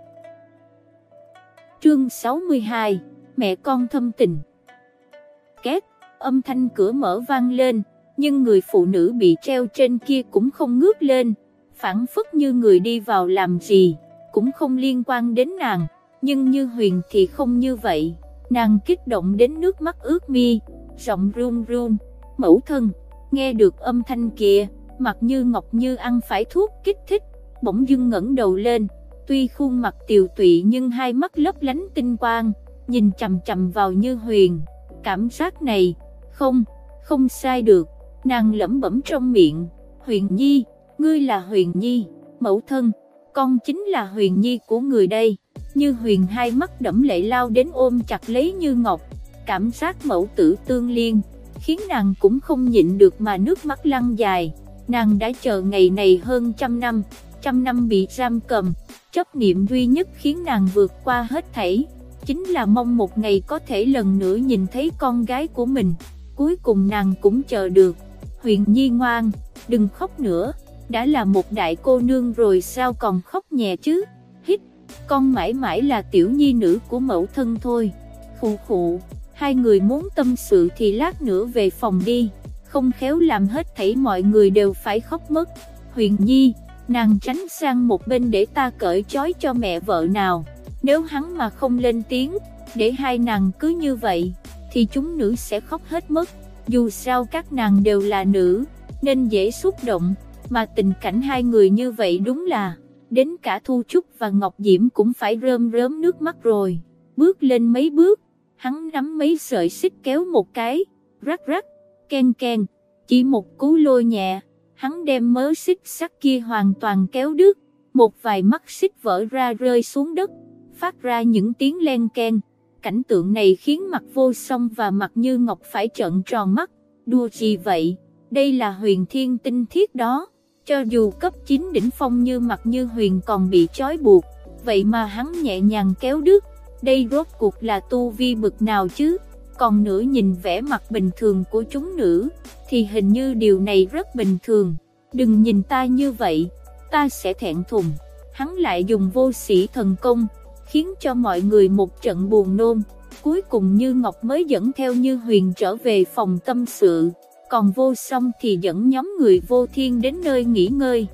Chương 62 Mẹ con thâm tình. Két, âm thanh cửa mở vang lên, nhưng người phụ nữ bị treo trên kia cũng không ngước lên, phản phất như người đi vào làm gì, cũng không liên quan đến nàng, nhưng như huyền thì không như vậy, nàng kích động đến nước mắt ướt mi, giọng run run, mẫu thân, nghe được âm thanh kia, mặt như ngọc như ăn phải thuốc kích thích, bỗng dưng ngẩng đầu lên, tuy khuôn mặt tiều tụy nhưng hai mắt lấp lánh tinh quang, nhìn chầm chầm vào như huyền, cảm giác này, không, không sai được, nàng lẩm bẩm trong miệng, huyền nhi, ngươi là huyền nhi, mẫu thân, con chính là huyền nhi của người đây, như huyền hai mắt đẫm lệ lao đến ôm chặt lấy như ngọc, cảm giác mẫu tử tương liên, khiến nàng cũng không nhịn được mà nước mắt lăn dài, nàng đã chờ ngày này hơn trăm năm, trăm năm bị giam cầm, chấp niệm duy nhất khiến nàng vượt qua hết thảy, chính là mong một ngày có thể lần nữa nhìn thấy con gái của mình, cuối cùng nàng cũng chờ được, huyền nhi ngoan, đừng khóc nữa, đã là một đại cô nương rồi sao còn khóc nhẹ chứ, hít, con mãi mãi là tiểu nhi nữ của mẫu thân thôi, khụ khụ hai người muốn tâm sự thì lát nữa về phòng đi, không khéo làm hết thảy mọi người đều phải khóc mất. Huyền Nhi, nàng tránh sang một bên để ta cởi chói cho mẹ vợ nào, nếu hắn mà không lên tiếng, để hai nàng cứ như vậy, thì chúng nữ sẽ khóc hết mất, dù sao các nàng đều là nữ, nên dễ xúc động, mà tình cảnh hai người như vậy đúng là, đến cả Thu Trúc và Ngọc Diễm cũng phải rơm rớm nước mắt rồi. Bước lên mấy bước, hắn nắm mấy sợi xích kéo một cái, rắc rắc, ken ken, chỉ một cú lôi nhẹ, hắn đem mớ xích sắt kia hoàn toàn kéo đứt, một vài mắt xích vỡ ra rơi xuống đất, phát ra những tiếng len ken. Cảnh tượng này khiến mặt vô song và mặt như ngọc phải trợn tròn mắt, đua gì vậy, đây là huyền thiên tinh thiết đó, cho dù cấp 9 đỉnh phong như mặt như huyền còn bị trói buộc, vậy mà hắn nhẹ nhàng kéo đứt, đây rốt cuộc là tu vi bực nào chứ, còn nữa nhìn vẻ mặt bình thường của chúng nữ, thì hình như điều này rất bình thường, đừng nhìn ta như vậy, ta sẽ thẹn thùng, hắn lại dùng vô sĩ thần công, khiến cho mọi người một trận buồn nôn, cuối cùng Như Ngọc mới dẫn theo Như Huyền trở về phòng tâm sự, còn vô song thì dẫn nhóm người vô thiên đến nơi nghỉ ngơi.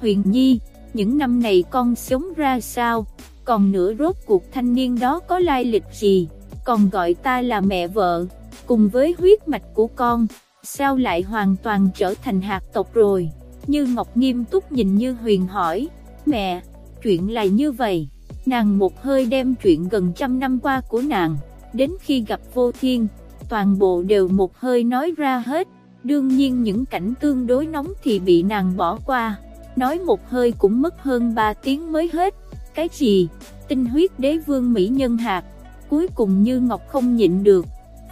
Huyền Nhi, những năm này con sống ra sao, còn nữa rốt cuộc thanh niên đó có lai lịch gì, còn gọi ta là mẹ vợ, cùng với huyết mạch của con, sao lại hoàn toàn trở thành hạt tộc rồi, như Ngọc nghiêm túc nhìn Như Huyền hỏi, mẹ, chuyện là như vậy, nàng một hơi đem chuyện gần trăm năm qua của nàng, đến khi gặp vô thiên, toàn bộ đều một hơi nói ra hết, đương nhiên những cảnh tương đối nóng thì bị nàng bỏ qua, nói một hơi cũng mất hơn 3 tiếng mới hết, cái gì, tinh huyết đế vương Mỹ nhân hạt, cuối cùng như Ngọc không nhịn được,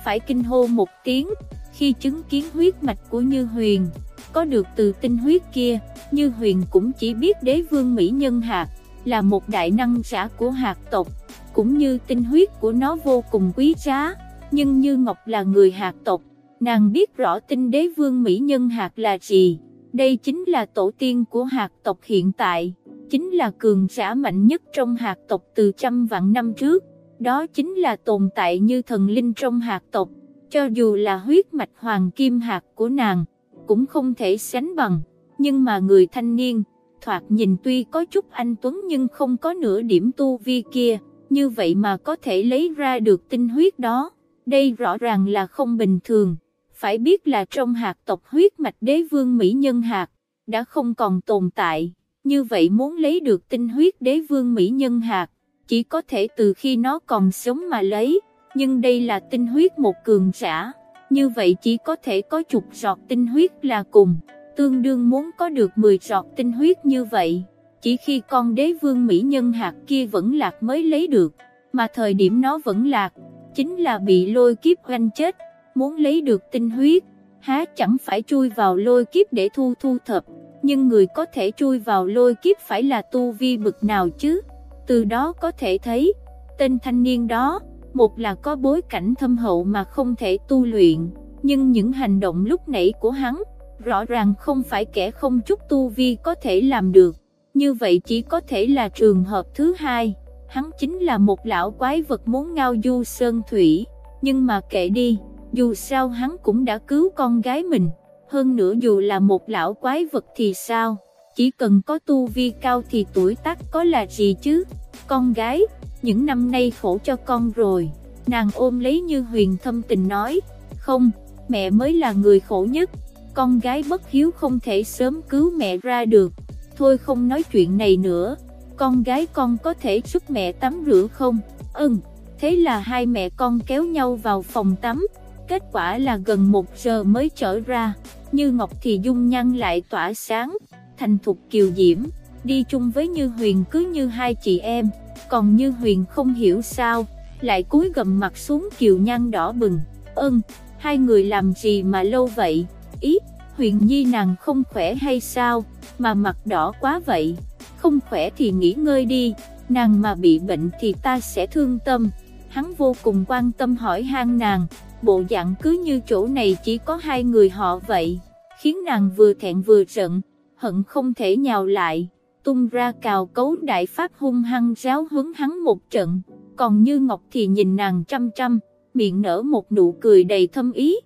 phải kinh hô một tiếng, khi chứng kiến huyết mạch của Như Huyền, có được từ tinh huyết kia, Như Huyền cũng chỉ biết đế vương Mỹ nhân hạt, là một đại năng giả của hạt tộc, cũng như tinh huyết của nó vô cùng quý giá, nhưng Như Ngọc là người hạt tộc, nàng biết rõ tinh đế vương Mỹ nhân hạt là gì, đây chính là tổ tiên của hạt tộc hiện tại, chính là cường giả mạnh nhất trong hạt tộc từ trăm vạn năm trước, đó chính là tồn tại như thần linh trong hạt tộc, cho dù là huyết mạch hoàng kim hạt của nàng, cũng không thể sánh bằng, nhưng mà người thanh niên, thoạt nhìn tuy có chút anh Tuấn nhưng không có nửa điểm tu vi kia, như vậy mà có thể lấy ra được tinh huyết đó, đây rõ ràng là không bình thường, phải biết là trong hạt tộc huyết mạch đế vương Mỹ Nhân hạt, đã không còn tồn tại, như vậy muốn lấy được tinh huyết đế vương Mỹ Nhân hạt, chỉ có thể từ khi nó còn sống mà lấy, nhưng đây là tinh huyết một cường giả, như vậy chỉ có thể có chục giọt tinh huyết là cùng. Tương đương muốn có được 10 giọt tinh huyết như vậy, chỉ khi con đế vương Mỹ nhân hạt kia vẫn lạc mới lấy được, mà thời điểm nó vẫn lạc, chính là bị lôi kiếp oanh chết, muốn lấy được tinh huyết, há chẳng phải chui vào lôi kiếp để thu thu thập, nhưng người có thể chui vào lôi kiếp phải là tu vi bực nào chứ, từ đó có thể thấy, tên thanh niên đó, một là có bối cảnh thâm hậu mà không thể tu luyện, nhưng những hành động lúc nãy của hắn, rõ ràng không phải kẻ không chút tu vi có thể làm được, như vậy chỉ có thể là trường hợp thứ hai, hắn chính là một lão quái vật muốn ngao du sơn thủy, nhưng mà kệ đi, dù sao hắn cũng đã cứu con gái mình, hơn nữa dù là một lão quái vật thì sao, chỉ cần có tu vi cao thì tuổi tác có là gì chứ, con gái, những năm nay khổ cho con rồi, nàng ôm lấy như huyền thâm tình nói, không, mẹ mới là người khổ nhất, con gái bất hiếu không thể sớm cứu mẹ ra được, thôi không nói chuyện này nữa, con gái con có thể giúp mẹ tắm rửa không, ừm, thế là hai mẹ con kéo nhau vào phòng tắm, kết quả là gần một giờ mới trở ra, như Ngọc thì dung nhăn lại tỏa sáng, thành thục kiều diễm, đi chung với Như Huyền cứ như hai chị em, còn Như Huyền không hiểu sao, lại cúi gầm mặt xuống kiều nhăn đỏ bừng, ơn, hai người làm gì mà lâu vậy, ý, huyền nhi nàng không khỏe hay sao, mà mặt đỏ quá vậy, không khỏe thì nghỉ ngơi đi, nàng mà bị bệnh thì ta sẽ thương tâm, hắn vô cùng quan tâm hỏi han nàng, bộ dạng cứ như chỗ này chỉ có hai người họ vậy, khiến nàng vừa thẹn vừa giận, hận không thể nhào lại, tung ra cào cấu đại pháp hung hăng giáo huấn hắn một trận, còn như Ngọc thì nhìn nàng chăm chăm, miệng nở một nụ cười đầy thâm ý.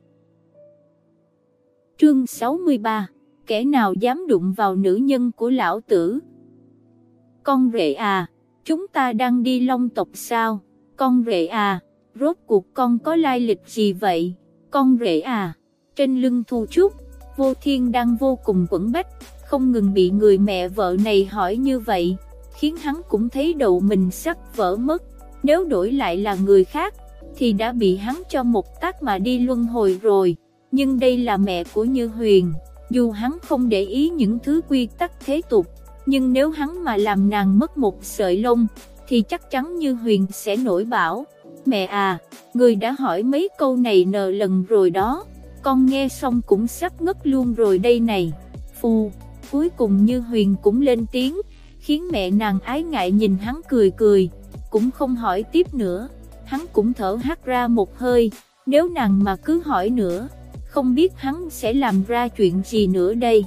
Chương 63 Kẻ nào dám đụng vào nữ nhân của lão tử? Con rể à, chúng ta đang đi long tộc sao? Con rể à, rốt cuộc con có lai lịch gì vậy? Con rể à, trên lưng thu trúc, vô thiên đang vô cùng quẩn bách, không ngừng bị người mẹ vợ này hỏi như vậy, khiến hắn cũng thấy đầu mình sắc vỡ mất, nếu đổi lại là người khác, thì đã bị hắn cho một tác mà đi luân hồi rồi, nhưng đây là mẹ của Như Huyền, dù hắn không để ý những thứ quy tắc thế tục, nhưng nếu hắn mà làm nàng mất một sợi lông, thì chắc chắn Như Huyền sẽ nổi bảo, mẹ à, người đã hỏi mấy câu này nờ lần rồi đó, con nghe xong cũng sắp ngất luôn rồi đây này, phù, cuối cùng Như Huyền cũng lên tiếng, khiến mẹ nàng ái ngại nhìn hắn cười cười, cũng không hỏi tiếp nữa, hắn cũng thở hắt ra một hơi, nếu nàng mà cứ hỏi nữa, không biết hắn sẽ làm ra chuyện gì nữa đây.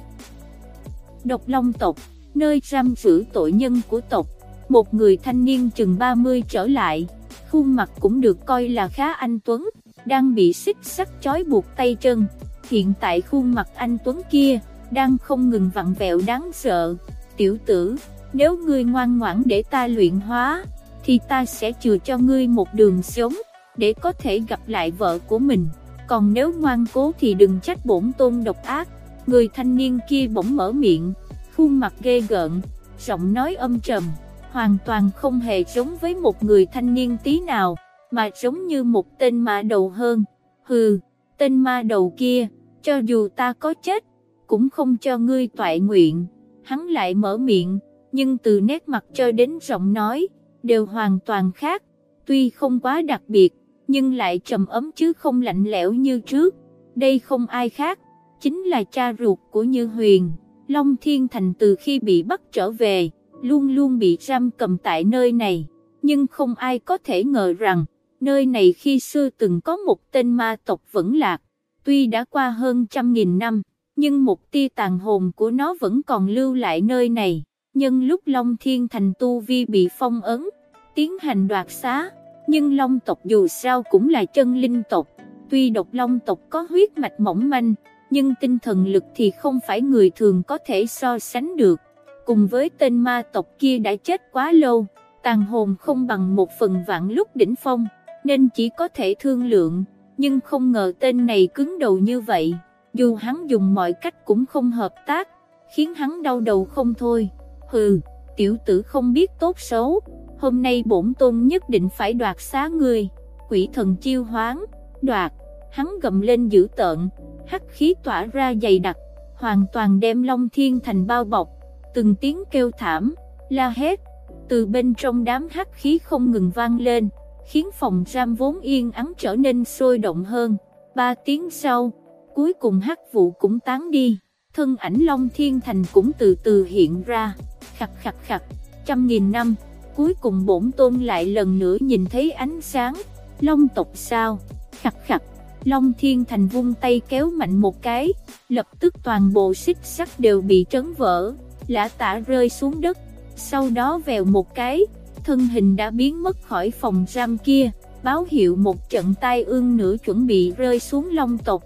Độc Long tộc, nơi giam giữ tội nhân của tộc, một người thanh niên chừng 30 trở lại, khuôn mặt cũng được coi là khá anh Tuấn, đang bị xích sắt chói buộc tay chân. Hiện tại khuôn mặt anh Tuấn kia, đang không ngừng vặn vẹo đáng sợ. Tiểu tử, nếu ngươi ngoan ngoãn để ta luyện hóa, thì ta sẽ chừa cho ngươi một đường sống, để có thể gặp lại vợ của mình. Còn nếu ngoan cố thì đừng trách bổn tôn độc ác. Người thanh niên kia bỗng mở miệng, khuôn mặt ghê gợn, giọng nói âm trầm, hoàn toàn không hề giống với một người thanh niên tí nào, mà giống như một tên ma đầu hơn. Hừ, tên ma đầu kia, cho dù ta có chết, cũng không cho ngươi toại nguyện. Hắn lại mở miệng, nhưng từ nét mặt cho đến giọng nói, đều hoàn toàn khác, tuy không quá đặc biệt, nhưng lại trầm ấm chứ không lạnh lẽo như trước. Đây không ai khác, chính là cha ruột của Như Huyền, Long Thiên Thành từ khi bị bắt trở về, luôn luôn bị giam cầm tại nơi này, nhưng không ai có thể ngờ rằng, nơi này khi xưa từng có một tên ma tộc vẫn lạc, tuy đã qua hơn trăm nghìn năm, nhưng một tia tàn hồn của nó vẫn còn lưu lại nơi này. Nhân lúc Long Thiên Thành Tu Vi bị phong ấn, tiến hành đoạt xá, nhưng Long tộc dù sao cũng là chân linh tộc, tuy độc Long tộc có huyết mạch mỏng manh, nhưng tinh thần lực thì không phải người thường có thể so sánh được, cùng với tên ma tộc kia đã chết quá lâu, tàn hồn không bằng một phần vạn lúc đỉnh phong, nên chỉ có thể thương lượng, nhưng không ngờ tên này cứng đầu như vậy, dù hắn dùng mọi cách cũng không hợp tác, khiến hắn đau đầu không thôi. Hừ, tiểu tử không biết tốt xấu, hôm nay bổn tôn nhất định phải đoạt xá người quỷ thần chiêu hoáng, đoạt, hắn gầm lên dữ tợn, hắc khí tỏa ra dày đặc, hoàn toàn đem Long Thiên Thành bao bọc, từng tiếng kêu thảm, la hét, từ bên trong đám hắc khí không ngừng vang lên, khiến phòng giam vốn yên ắng trở nên sôi động hơn, ba tiếng sau, cuối cùng hắc vụ cũng tán đi, thân ảnh Long Thiên Thành cũng từ từ hiện ra. Khặt khặt khặt, trăm nghìn năm, cuối cùng bổn tôn lại lần nữa nhìn thấy ánh sáng, long tộc sao, khặt khặt, long thiên thành vung tay kéo mạnh một cái, lập tức toàn bộ xích sắt đều bị trấn vỡ, lã tả rơi xuống đất, sau đó vèo một cái, thân hình đã biến mất khỏi phòng giam kia, báo hiệu một trận tai ương nữa chuẩn bị rơi xuống long tộc.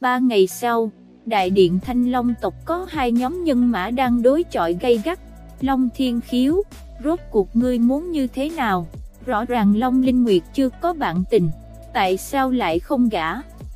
Ba ngày sau, Đại điện Thanh Long tộc có hai nhóm nhân mã đang đối chọi gay gắt, Long Thiên Khiếu, rốt cuộc ngươi muốn như thế nào, rõ ràng Long Linh Nguyệt chưa có bạn tình, tại sao lại không gả,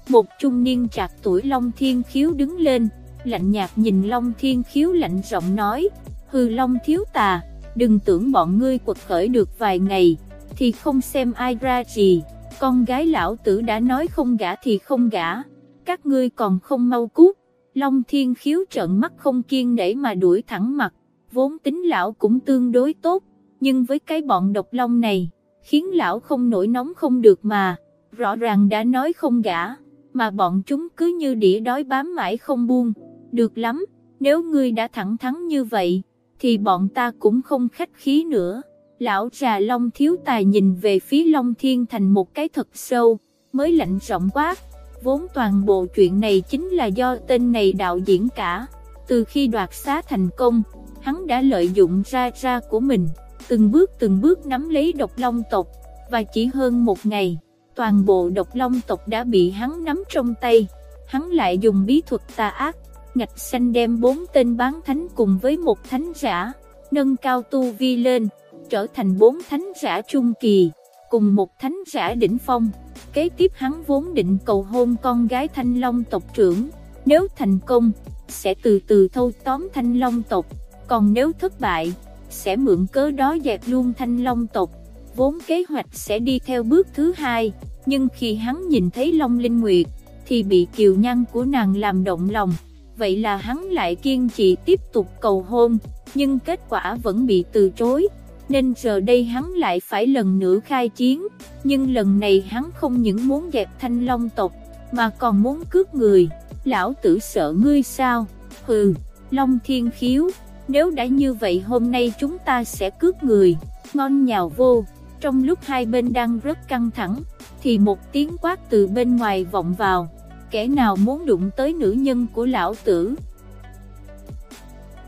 một trung niên trạc tuổi Long Thiên Khiếu đứng lên, lạnh nhạt nhìn Long Thiên Khiếu lạnh giọng nói, hư Long Thiếu Tà, đừng tưởng bọn ngươi quật khởi được vài ngày, thì không xem ai ra gì, con gái lão tử đã nói không gả thì không gả các ngươi còn không mau cút. Long thiên khiếu trợn mắt không kiên nể mà đuổi thẳng mặt, vốn tính lão cũng tương đối tốt, nhưng với cái bọn độc long này, khiến lão không nổi nóng không được mà, rõ ràng đã nói không gả, mà bọn chúng cứ như đĩa đói bám mãi không buông, được lắm, nếu ngươi đã thẳng thắn như vậy, thì bọn ta cũng không khách khí nữa. Lão già Long thiếu tài nhìn về phía Long Thiên Thành một cái thật sâu, mới lạnh rộng quát, vốn toàn bộ chuyện này chính là do tên này đạo diễn cả. Từ khi đoạt xá thành công, hắn đã lợi dụng ra ra của mình, từng bước từng bước nắm lấy độc long tộc, và chỉ hơn một ngày, toàn bộ độc long tộc đã bị hắn nắm trong tay. Hắn lại dùng bí thuật tà ác, ngạch xanh đem bốn tên bán thánh cùng với một thánh giả, nâng cao tu vi lên, trở thành bốn thánh giả trung kỳ, cùng một thánh giả đỉnh phong kế tiếp hắn vốn định cầu hôn con gái Thanh Long tộc trưởng, nếu thành công, sẽ từ từ thâu tóm Thanh Long tộc, còn nếu thất bại, sẽ mượn cớ đó dẹp luôn Thanh Long tộc. vốn kế hoạch sẽ đi theo bước thứ hai, nhưng khi hắn nhìn thấy Long Linh Nguyệt, thì bị kiều nhăn của nàng làm động lòng, vậy là hắn lại kiên trì tiếp tục cầu hôn, nhưng kết quả vẫn bị từ chối, nên giờ đây hắn lại phải lần nữa khai chiến, nhưng lần này hắn không những muốn dẹp thanh long tộc, mà còn muốn cướp người, lão tử sợ ngươi sao, hừ, Long Thiên Khiếu, nếu đã như vậy hôm nay chúng ta sẽ cướp người, ngon nhào vô, trong lúc hai bên đang rất căng thẳng, thì một tiếng quát từ bên ngoài vọng vào, kẻ nào muốn đụng tới nữ nhân của lão tử.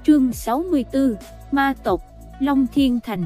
Chương 64, Ma tộc, Long Thiên Thành.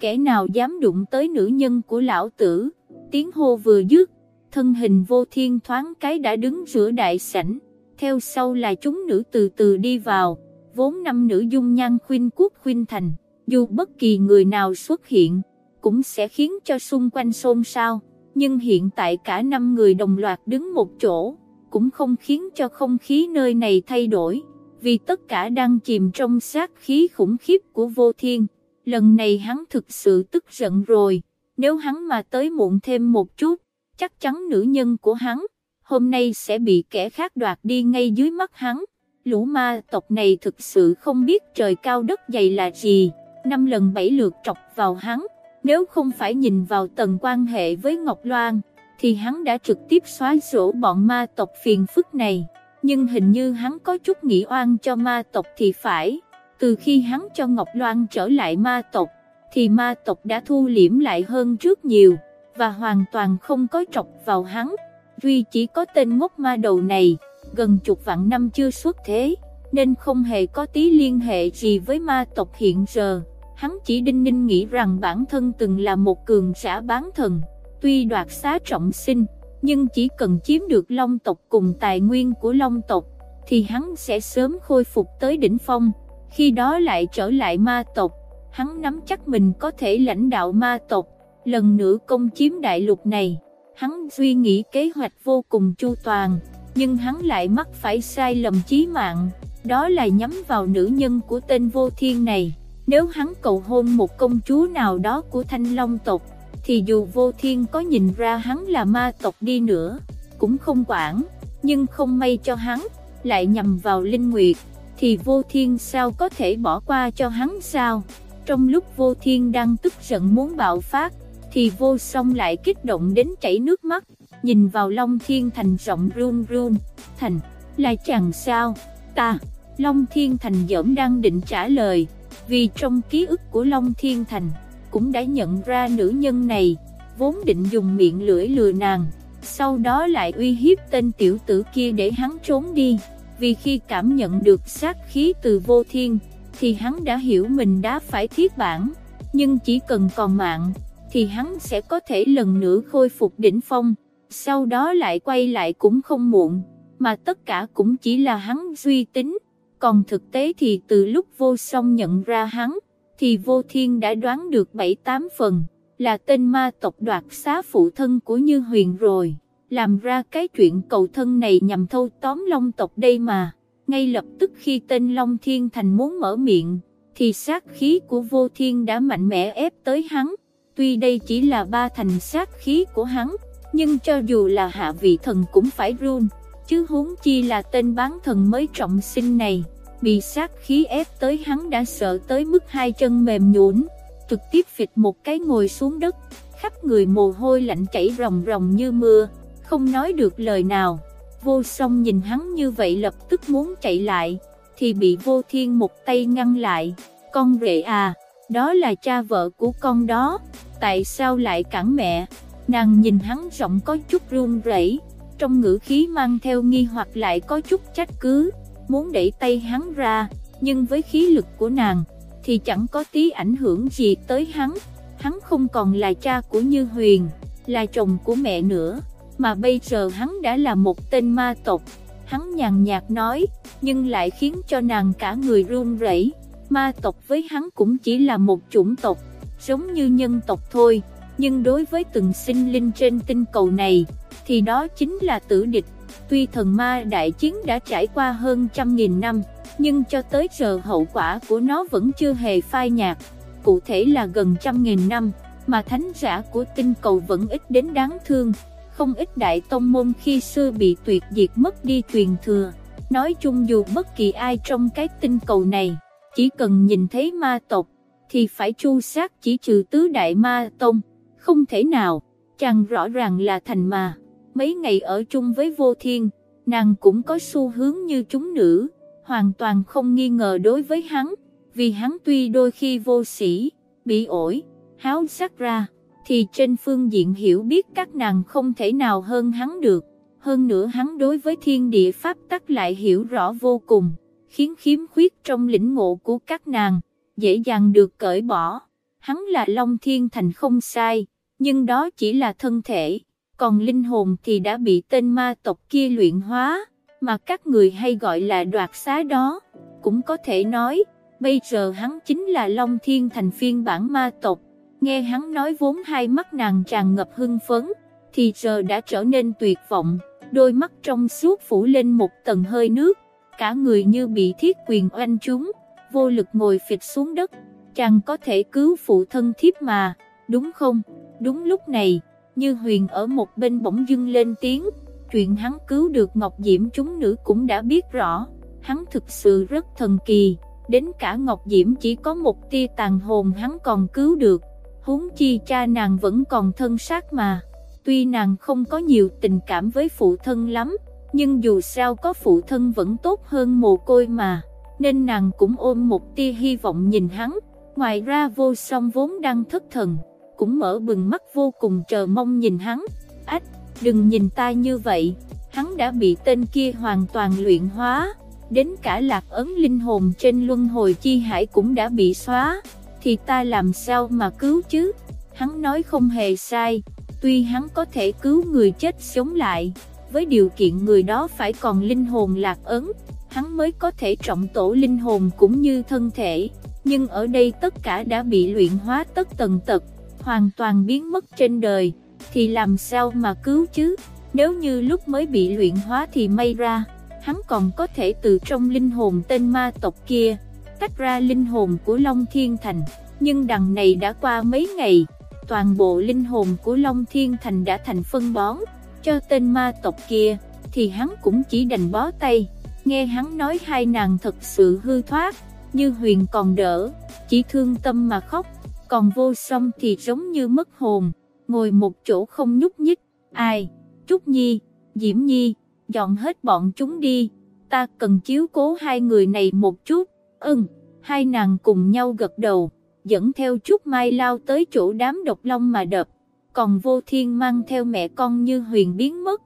Kẻ nào dám đụng tới nữ nhân của lão tử, tiếng hô vừa dứt, thân hình vô thiên thoáng cái đã đứng giữa đại sảnh, theo sau là chúng nữ từ từ đi vào, vốn năm nữ dung nhan khuyên quốc khuyên thành, dù bất kỳ người nào xuất hiện, cũng sẽ khiến cho xung quanh xôn xao, nhưng hiện tại cả năm người đồng loạt đứng một chỗ, cũng không khiến cho không khí nơi này thay đổi, vì tất cả đang chìm trong sát khí khủng khiếp của vô thiên. Lần này hắn thực sự tức giận rồi, nếu hắn mà tới muộn thêm một chút, chắc chắn nữ nhân của hắn, hôm nay sẽ bị kẻ khác đoạt đi ngay dưới mắt hắn. Lũ ma tộc này thực sự không biết trời cao đất dày là gì, năm lần bảy lượt trọc vào hắn, nếu không phải nhìn vào tầng quan hệ với Ngọc Loan, thì hắn đã trực tiếp xóa sổ bọn ma tộc phiền phức này. Nhưng hình như hắn có chút nghĩ oan cho ma tộc thì phải. Từ khi hắn cho Ngọc Loan trở lại ma tộc, thì ma tộc đã thu liễm lại hơn trước nhiều, và hoàn toàn không có trọc vào hắn. Duy chỉ có tên ngốc ma đầu này, gần chục vạn năm chưa xuất thế, nên không hề có tí liên hệ gì với ma tộc hiện giờ. Hắn chỉ đinh ninh nghĩ rằng bản thân từng là một cường giả bán thần, tuy đoạt xá trọng sinh, nhưng chỉ cần chiếm được long tộc cùng tài nguyên của long tộc, thì hắn sẽ sớm khôi phục tới đỉnh phong, khi đó lại trở lại ma tộc, hắn nắm chắc mình có thể lãnh đạo ma tộc, lần nữa công chiếm đại lục này, hắn suy nghĩ kế hoạch vô cùng chu toàn, nhưng hắn lại mắc phải sai lầm chí mạng, đó là nhắm vào nữ nhân của tên vô thiên này. Nếu hắn cầu hôn một công chúa nào đó của thanh long tộc, thì dù vô thiên có nhìn ra hắn là ma tộc đi nữa, cũng không quản, nhưng không may cho hắn, lại nhầm vào linh nguyệt, thì vô thiên sao có thể bỏ qua cho hắn sao? Trong lúc vô thiên đang tức giận muốn bạo phát, thì vô song lại kích động đến chảy nước mắt, nhìn vào Long Thiên Thành rộng run run, Thành, là chàng sao, ta, Long Thiên Thành dởm đang định trả lời, vì trong ký ức của Long Thiên Thành, cũng đã nhận ra nữ nhân này, vốn định dùng miệng lưỡi lừa nàng, sau đó lại uy hiếp tên tiểu tử kia để hắn trốn đi, vì khi cảm nhận được sát khí từ vô thiên, thì hắn đã hiểu mình đã phải thiết bản, nhưng chỉ cần còn mạng, thì hắn sẽ có thể lần nữa khôi phục đỉnh phong, sau đó lại quay lại cũng không muộn, mà tất cả cũng chỉ là hắn duy tính. Còn thực tế thì từ lúc vô song nhận ra hắn, thì vô thiên đã đoán được 7-8 phần, là tên ma tộc đoạt xá phụ thân của Như Huyền rồi, làm ra cái chuyện cầu thân này nhằm thâu tóm Long tộc đây mà, ngay lập tức khi tên Long Thiên Thành muốn mở miệng, thì sát khí của vô thiên đã mạnh mẽ ép tới hắn, tuy đây chỉ là ba thành sát khí của hắn, nhưng cho dù là hạ vị thần cũng phải run, chứ huống chi là tên bán thần mới trọng sinh này. Bị sát khí ép tới hắn đã sợ tới mức hai chân mềm nhũn, trực tiếp phịch một cái ngồi xuống đất, khắp người mồ hôi lạnh chảy ròng ròng như mưa, không nói được lời nào. Vô song nhìn hắn như vậy lập tức muốn chạy lại, thì bị vô thiên một tay ngăn lại, con rể à, đó là cha vợ của con đó, tại sao lại cản mẹ, nàng nhìn hắn giọng có chút run rẩy, trong ngữ khí mang theo nghi hoặc lại có chút trách cứ muốn đẩy tay hắn ra, nhưng với khí lực của nàng, thì chẳng có tí ảnh hưởng gì tới hắn, hắn không còn là cha của Như Huyền, là chồng của mẹ nữa, mà bây giờ hắn đã là một tên ma tộc, hắn nhàn nhạt nói, nhưng lại khiến cho nàng cả người run rẩy. ma tộc với hắn cũng chỉ là một chủng tộc, giống như nhân tộc thôi, nhưng đối với từng sinh linh trên tinh cầu này, thì đó chính là tử địch, Tuy thần ma đại chiến đã trải qua hơn trăm nghìn năm, nhưng cho tới giờ hậu quả của nó vẫn chưa hề phai nhạt, cụ thể là gần trăm nghìn năm. mà thánh giả của tinh cầu vẫn ít đến đáng thương, không ít đại tông môn khi xưa bị tuyệt diệt mất đi truyền thừa. Nói chung dù bất kỳ ai trong cái tinh cầu này, chỉ cần nhìn thấy ma tộc, thì phải chu sát chỉ trừ tứ đại ma tông, không thể nào, chàng rõ ràng là thành mà, mấy ngày ở chung với vô thiên, nàng cũng có xu hướng như chúng nữ, hoàn toàn không nghi ngờ đối với hắn, vì hắn tuy đôi khi vô sĩ, bị ổi, háo sắc ra, thì trên phương diện hiểu biết các nàng không thể nào hơn hắn được, hơn nữa hắn đối với thiên địa pháp tắc lại hiểu rõ vô cùng, khiến khiếm khuyết trong lĩnh ngộ của các nàng, dễ dàng được cởi bỏ. Hắn là Long Thiên Thành không sai, nhưng đó chỉ là thân thể, còn linh hồn thì đã bị tên ma tộc kia luyện hóa, mà các người hay gọi là đoạt xá đó, cũng có thể nói, bây giờ hắn chính là Long Thiên Thành phiên bản ma tộc, nghe hắn nói vốn hai mắt nàng tràn ngập hưng phấn, thì giờ đã trở nên tuyệt vọng, đôi mắt trong suốt phủ lên một tầng hơi nước, cả người như bị thiết quyền oanh chúng vô lực ngồi phịch xuống đất, chàng có thể cứu phụ thân thiếp mà, đúng không? Đúng lúc này, như huyền ở một bên bỗng dưng lên tiếng, chuyện hắn cứu được Ngọc Diễm chúng nữ cũng đã biết rõ, hắn thực sự rất thần kỳ, đến cả Ngọc Diễm chỉ có một tia tàn hồn hắn còn cứu được, huống chi cha nàng vẫn còn thân xác mà, tuy nàng không có nhiều tình cảm với phụ thân lắm, nhưng dù sao có phụ thân vẫn tốt hơn mồ côi mà, nên nàng cũng ôm một tia hy vọng nhìn hắn, ngoài ra vô song vốn đang thất thần cũng mở bừng mắt vô cùng chờ mong nhìn hắn, ách, đừng nhìn ta như vậy, hắn đã bị tên kia hoàn toàn luyện hóa, đến cả lạc ấn linh hồn trên luân hồi chi hải cũng đã bị xóa, thì ta làm sao mà cứu chứ, hắn nói không hề sai, tuy hắn có thể cứu người chết sống lại, với điều kiện người đó phải còn linh hồn lạc ấn, hắn mới có thể trọng tổ linh hồn cũng như thân thể, nhưng ở đây tất cả đã bị luyện hóa tất tần tật, hoàn toàn biến mất trên đời, thì làm sao mà cứu chứ? Nếu như lúc mới bị luyện hóa thì may ra, hắn còn có thể từ trong linh hồn tên ma tộc kia, tách ra linh hồn của Long Thiên Thành. Nhưng đằng này đã qua mấy ngày, toàn bộ linh hồn của Long Thiên Thành đã thành phân bón, cho tên ma tộc kia, thì hắn cũng chỉ đành bó tay. Nghe hắn nói hai nàng thật sự hư thoát, như huyền còn đỡ, chỉ thương tâm mà khóc, còn vô song thì giống như mất hồn, ngồi một chỗ không nhúc nhích, ai, Trúc Nhi, Diễm Nhi, dọn hết bọn chúng đi, ta cần chiếu cố hai người này một chút, ưng, hai nàng cùng nhau gật đầu, dẫn theo Trúc Mai lao tới chỗ đám độc long mà đập, còn vô thiên mang theo mẹ con như huyền biến mất.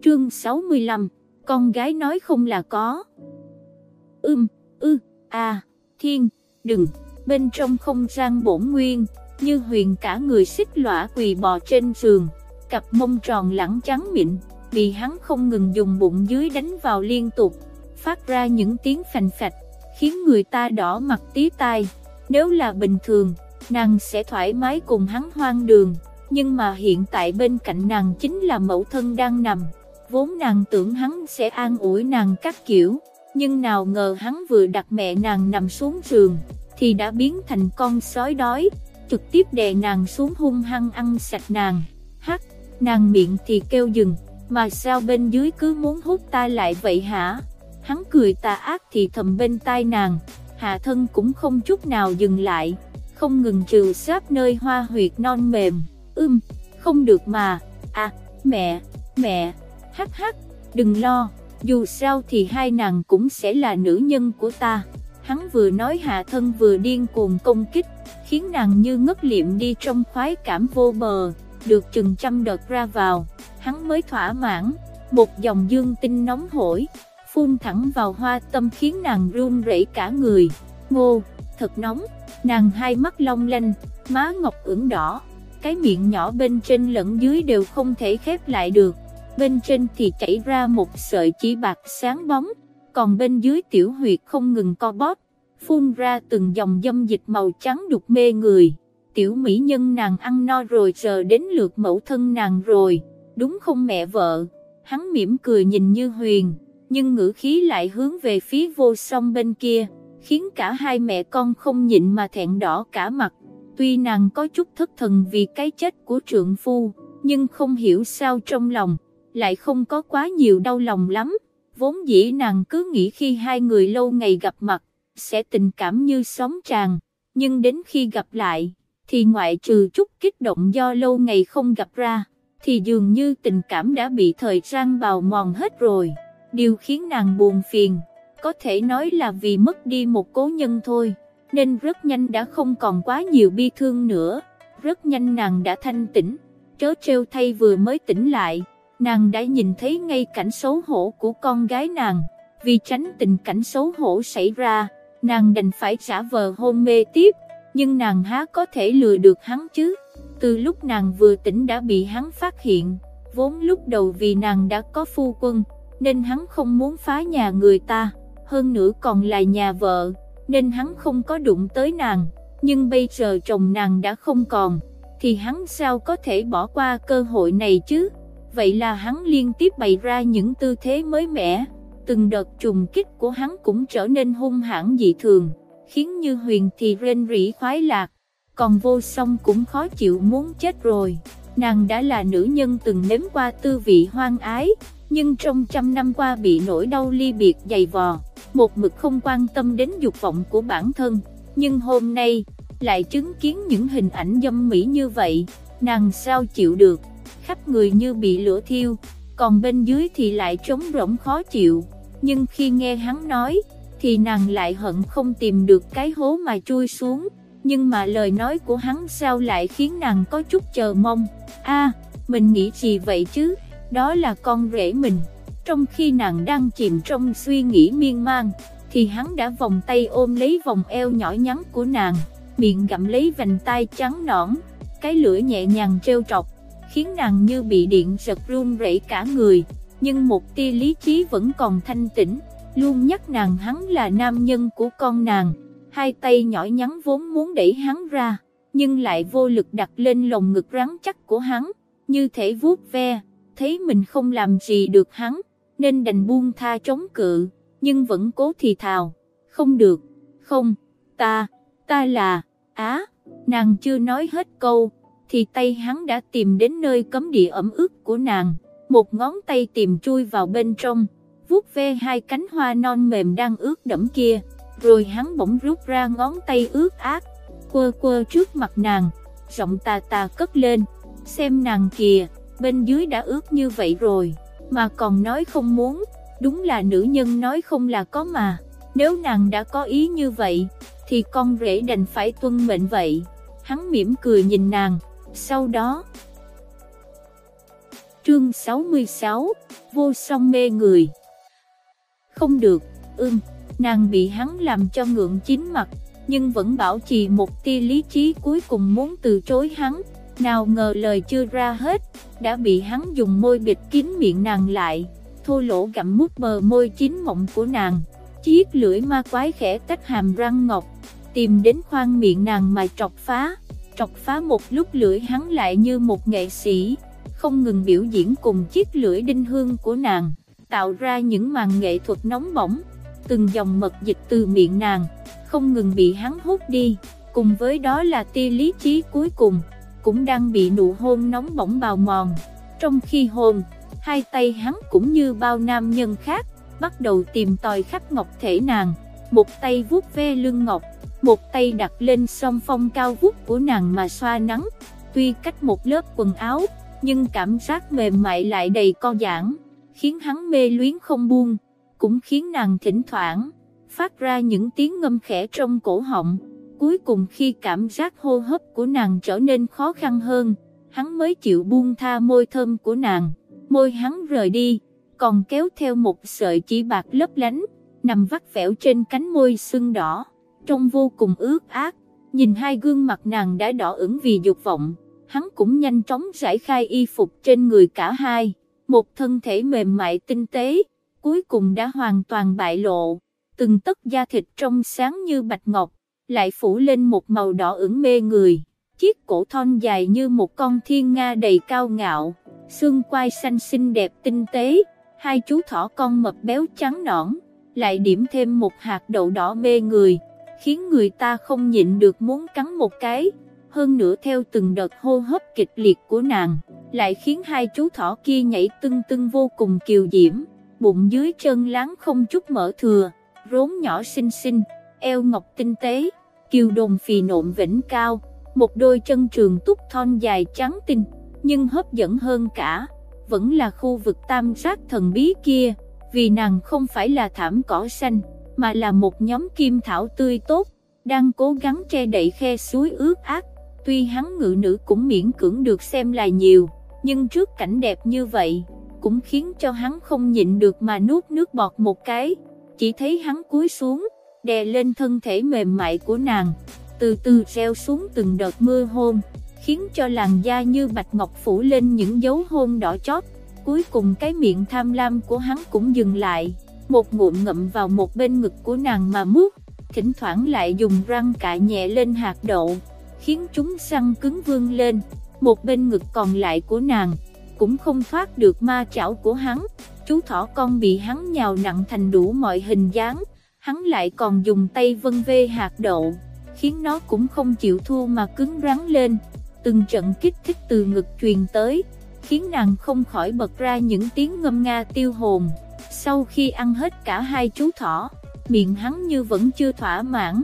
Chương 65, con gái nói không là có. Ưm, ư, à, thiên, đừng bên trong không gian bổn nguyên, như huyền cả người xích lõa quỳ bò trên giường, cặp mông tròn lẳng trắng mịn, bị hắn không ngừng dùng bụng dưới đánh vào liên tục, phát ra những tiếng phành phạch, khiến người ta đỏ mặt tí tai. Nếu là bình thường, nàng sẽ thoải mái cùng hắn hoang đường, nhưng mà hiện tại bên cạnh nàng chính là mẫu thân đang nằm, vốn nàng tưởng hắn sẽ an ủi nàng các kiểu, nhưng nào ngờ hắn vừa đặt mẹ nàng nằm xuống giường, thì đã biến thành con sói đói, trực tiếp đè nàng xuống hung hăng ăn sạch nàng. Hắc, nàng miệng thì kêu dừng, mà sao bên dưới cứ muốn hút ta lại vậy hả? Hắn cười tà ác thì thầm bên tai nàng, hạ thân cũng không chút nào dừng lại, không ngừng trừ sáp nơi hoa huyệt non mềm, ưm, không được mà, à, mẹ, mẹ, hắc hắc, đừng lo, dù sao thì hai nàng cũng sẽ là nữ nhân của ta. Hắn vừa nói hạ thân vừa điên cuồng công kích, khiến nàng như ngất liệm đi trong khoái cảm vô bờ, được chừng trăm đợt ra vào, hắn mới thỏa mãn, một dòng dương tinh nóng hổi, phun thẳng vào hoa tâm khiến nàng run rẩy cả người, ngô, thật nóng, nàng hai mắt long lanh, má ngọc ửng đỏ, cái miệng nhỏ bên trên lẫn dưới đều không thể khép lại được, bên trên thì chảy ra một sợi chỉ bạc sáng bóng, còn bên dưới tiểu huyệt không ngừng co bóp, phun ra từng dòng dâm dịch màu trắng đục mê người. Tiểu mỹ nhân nàng ăn no rồi giờ đến lượt mẫu thân nàng rồi, đúng không mẹ vợ? Hắn mỉm cười nhìn như huyền, nhưng ngữ khí lại hướng về phía vô song bên kia, khiến cả hai mẹ con không nhịn mà thẹn đỏ cả mặt. Tuy nàng có chút thất thần vì cái chết của trượng phu, nhưng không hiểu sao trong lòng, lại không có quá nhiều đau lòng lắm. Vốn dĩ nàng cứ nghĩ khi hai người lâu ngày gặp mặt, sẽ tình cảm như sóng tràn, nhưng đến khi gặp lại, thì ngoại trừ chút kích động do lâu ngày không gặp ra, thì dường như tình cảm đã bị thời gian bào mòn hết rồi. Điều khiến nàng buồn phiền, có thể nói là vì mất đi một cố nhân thôi, nên rất nhanh đã không còn quá nhiều bi thương nữa, rất nhanh nàng đã thanh tĩnh, chớ treo thay vừa mới tỉnh lại, nàng đã nhìn thấy ngay cảnh xấu hổ của con gái nàng, vì tránh tình cảnh xấu hổ xảy ra, nàng đành phải trả vờ hôn mê tiếp, nhưng nàng há có thể lừa được hắn chứ, từ lúc nàng vừa tỉnh đã bị hắn phát hiện, vốn lúc đầu vì nàng đã có phu quân, nên hắn không muốn phá nhà người ta, hơn nữa còn là nhà vợ, nên hắn không có đụng tới nàng, nhưng bây giờ chồng nàng đã không còn, thì hắn sao có thể bỏ qua cơ hội này chứ, vậy là hắn liên tiếp bày ra những tư thế mới mẻ, từng đợt trùng kích của hắn cũng trở nên hung hãn dị thường, khiến như huyền thì rên rỉ khoái lạc, còn vô song cũng khó chịu muốn chết rồi, nàng đã là nữ nhân từng nếm qua tư vị hoang ái, nhưng trong trăm năm qua bị nỗi đau ly biệt dày vò, một mực không quan tâm đến dục vọng của bản thân, nhưng hôm nay, lại chứng kiến những hình ảnh dâm mỹ như vậy, nàng sao chịu được, khắp người như bị lửa thiêu, còn bên dưới thì lại trống rỗng khó chịu, nhưng khi nghe hắn nói, thì nàng lại hận không tìm được cái hố mà chui xuống, nhưng mà lời nói của hắn sao lại khiến nàng có chút chờ mong, a mình nghĩ gì vậy chứ? đó là con rể mình. Trong khi nàng đang chìm trong suy nghĩ miên man, thì hắn đã vòng tay ôm lấy vòng eo nhỏ nhắn của nàng, miệng gặm lấy vành tay trắng nõn, cái lưỡi nhẹ nhàng treo trọc, khiến nàng như bị điện giật run rẩy cả người, nhưng một tia lý trí vẫn còn thanh tĩnh, luôn nhắc nàng hắn là nam nhân của con nàng, hai tay nhỏ nhắn vốn muốn đẩy hắn ra, nhưng lại vô lực đặt lên lồng ngực rắn chắc của hắn, như thể vuốt ve thấy mình không làm gì được hắn, nên đành buông tha chống cự, nhưng vẫn cố thì thào, không được, không, ta, ta là, á, nàng chưa nói hết câu, thì tay hắn đã tìm đến nơi cấm địa ẩm ướt của nàng, một ngón tay tìm chui vào bên trong, vuốt ve hai cánh hoa non mềm đang ướt đẫm kia, rồi hắn bỗng rút ra ngón tay ướt át, quơ quơ trước mặt nàng, giọng tà tà cất lên, xem nàng kìa, bên dưới đã ướt như vậy rồi, mà còn nói không muốn, đúng là nữ nhân nói không là có mà, nếu nàng đã có ý như vậy, thì con rể đành phải tuân mệnh vậy, hắn mỉm cười nhìn nàng, sau đó... Chương 66, vô song mê người. Không được, ưm, nàng bị hắn làm cho ngượng chín mặt, nhưng vẫn bảo trì một tia lý trí cuối cùng muốn từ chối hắn, nào ngờ lời chưa ra hết, đã bị hắn dùng môi bịt kín miệng nàng lại, thô lỗ gặm mút bờ môi chín mộng của nàng, chiếc lưỡi ma quái khẽ tách hàm răng ngọc, tìm đến khoang miệng nàng mà trọc phá, trọc phá một lúc lưỡi hắn lại như một nghệ sĩ, không ngừng biểu diễn cùng chiếc lưỡi đinh hương của nàng, tạo ra những màn nghệ thuật nóng bỏng, từng dòng mật dịch từ miệng nàng, không ngừng bị hắn hút đi, cùng với đó là tia lý trí cuối cùng cũng đang bị nụ hôn nóng bỏng bào mòn. Trong khi hôn, hai tay hắn cũng như bao nam nhân khác, bắt đầu tìm tòi khắp ngọc thể nàng, một tay vuốt ve lưng ngọc, một tay đặt lên song phong cao vút của nàng mà xoa nắng, tuy cách một lớp quần áo, nhưng cảm giác mềm mại lại đầy co giãn, khiến hắn mê luyến không buông, cũng khiến nàng thỉnh thoảng phát ra những tiếng ngâm khẽ trong cổ họng. Cuối cùng khi cảm giác hô hấp của nàng trở nên khó khăn hơn, hắn mới chịu buông tha môi thơm của nàng, môi hắn rời đi, còn kéo theo một sợi chỉ bạc lấp lánh, nằm vắt vẻo trên cánh môi sưng đỏ, trông vô cùng ướt ác nhìn hai gương mặt nàng đã đỏ ửng vì dục vọng, hắn cũng nhanh chóng giải khai y phục trên người cả hai, một thân thể mềm mại tinh tế, cuối cùng đã hoàn toàn bại lộ, từng tấc da thịt trong sáng như bạch ngọc, lại phủ lên một màu đỏ ửng mê người. Chiếc cổ thon dài như một con thiên nga đầy cao ngạo, xương quai xanh xinh đẹp tinh tế, hai chú thỏ con mập béo trắng nõn, lại điểm thêm một hạt đậu đỏ mê người, khiến người ta không nhịn được muốn cắn một cái. hơn nữa theo từng đợt hô hấp kịch liệt của nàng, lại khiến hai chú thỏ kia nhảy tưng tưng vô cùng kiều diễm, bụng dưới chân láng không chút mở thừa, rốn nhỏ xinh xinh, eo ngọc tinh tế, kiều đồn phì nộm vĩnh cao, một đôi chân trường túc thon dài trắng tinh, nhưng hấp dẫn hơn cả, vẫn là khu vực tam giác thần bí kia, vì nàng không phải là thảm cỏ xanh, mà là một nhóm kim thảo tươi tốt, đang cố gắng che đậy khe suối ướt át, tuy hắn ngự nữ cũng miễn cưỡng được xem là nhiều, nhưng trước cảnh đẹp như vậy, cũng khiến cho hắn không nhịn được mà nuốt nước bọt một cái, chỉ thấy hắn cúi xuống, đè lên thân thể mềm mại của nàng, từ từ reo xuống từng đợt mưa hôn, khiến cho làn da như bạch ngọc phủ lên những dấu hôn đỏ chót, cuối cùng cái miệng tham lam của hắn cũng dừng lại, một ngụm ngậm vào một bên ngực của nàng mà mút, thỉnh thoảng lại dùng răng cạ nhẹ lên hạt đậu, khiến chúng săn cứng vương lên, một bên ngực còn lại của nàng, cũng không thoát được ma chảo của hắn, chú thỏ con bị hắn nhào nặng thành đủ mọi hình dáng, hắn lại còn dùng tay vân vê hạt đậu, khiến nó cũng không chịu thua mà cứng rắn lên, từng trận kích thích từ ngực truyền tới, khiến nàng không khỏi bật ra những tiếng ngâm nga tiêu hồn. Sau khi ăn hết cả hai chú thỏ, miệng hắn như vẫn chưa thỏa mãn,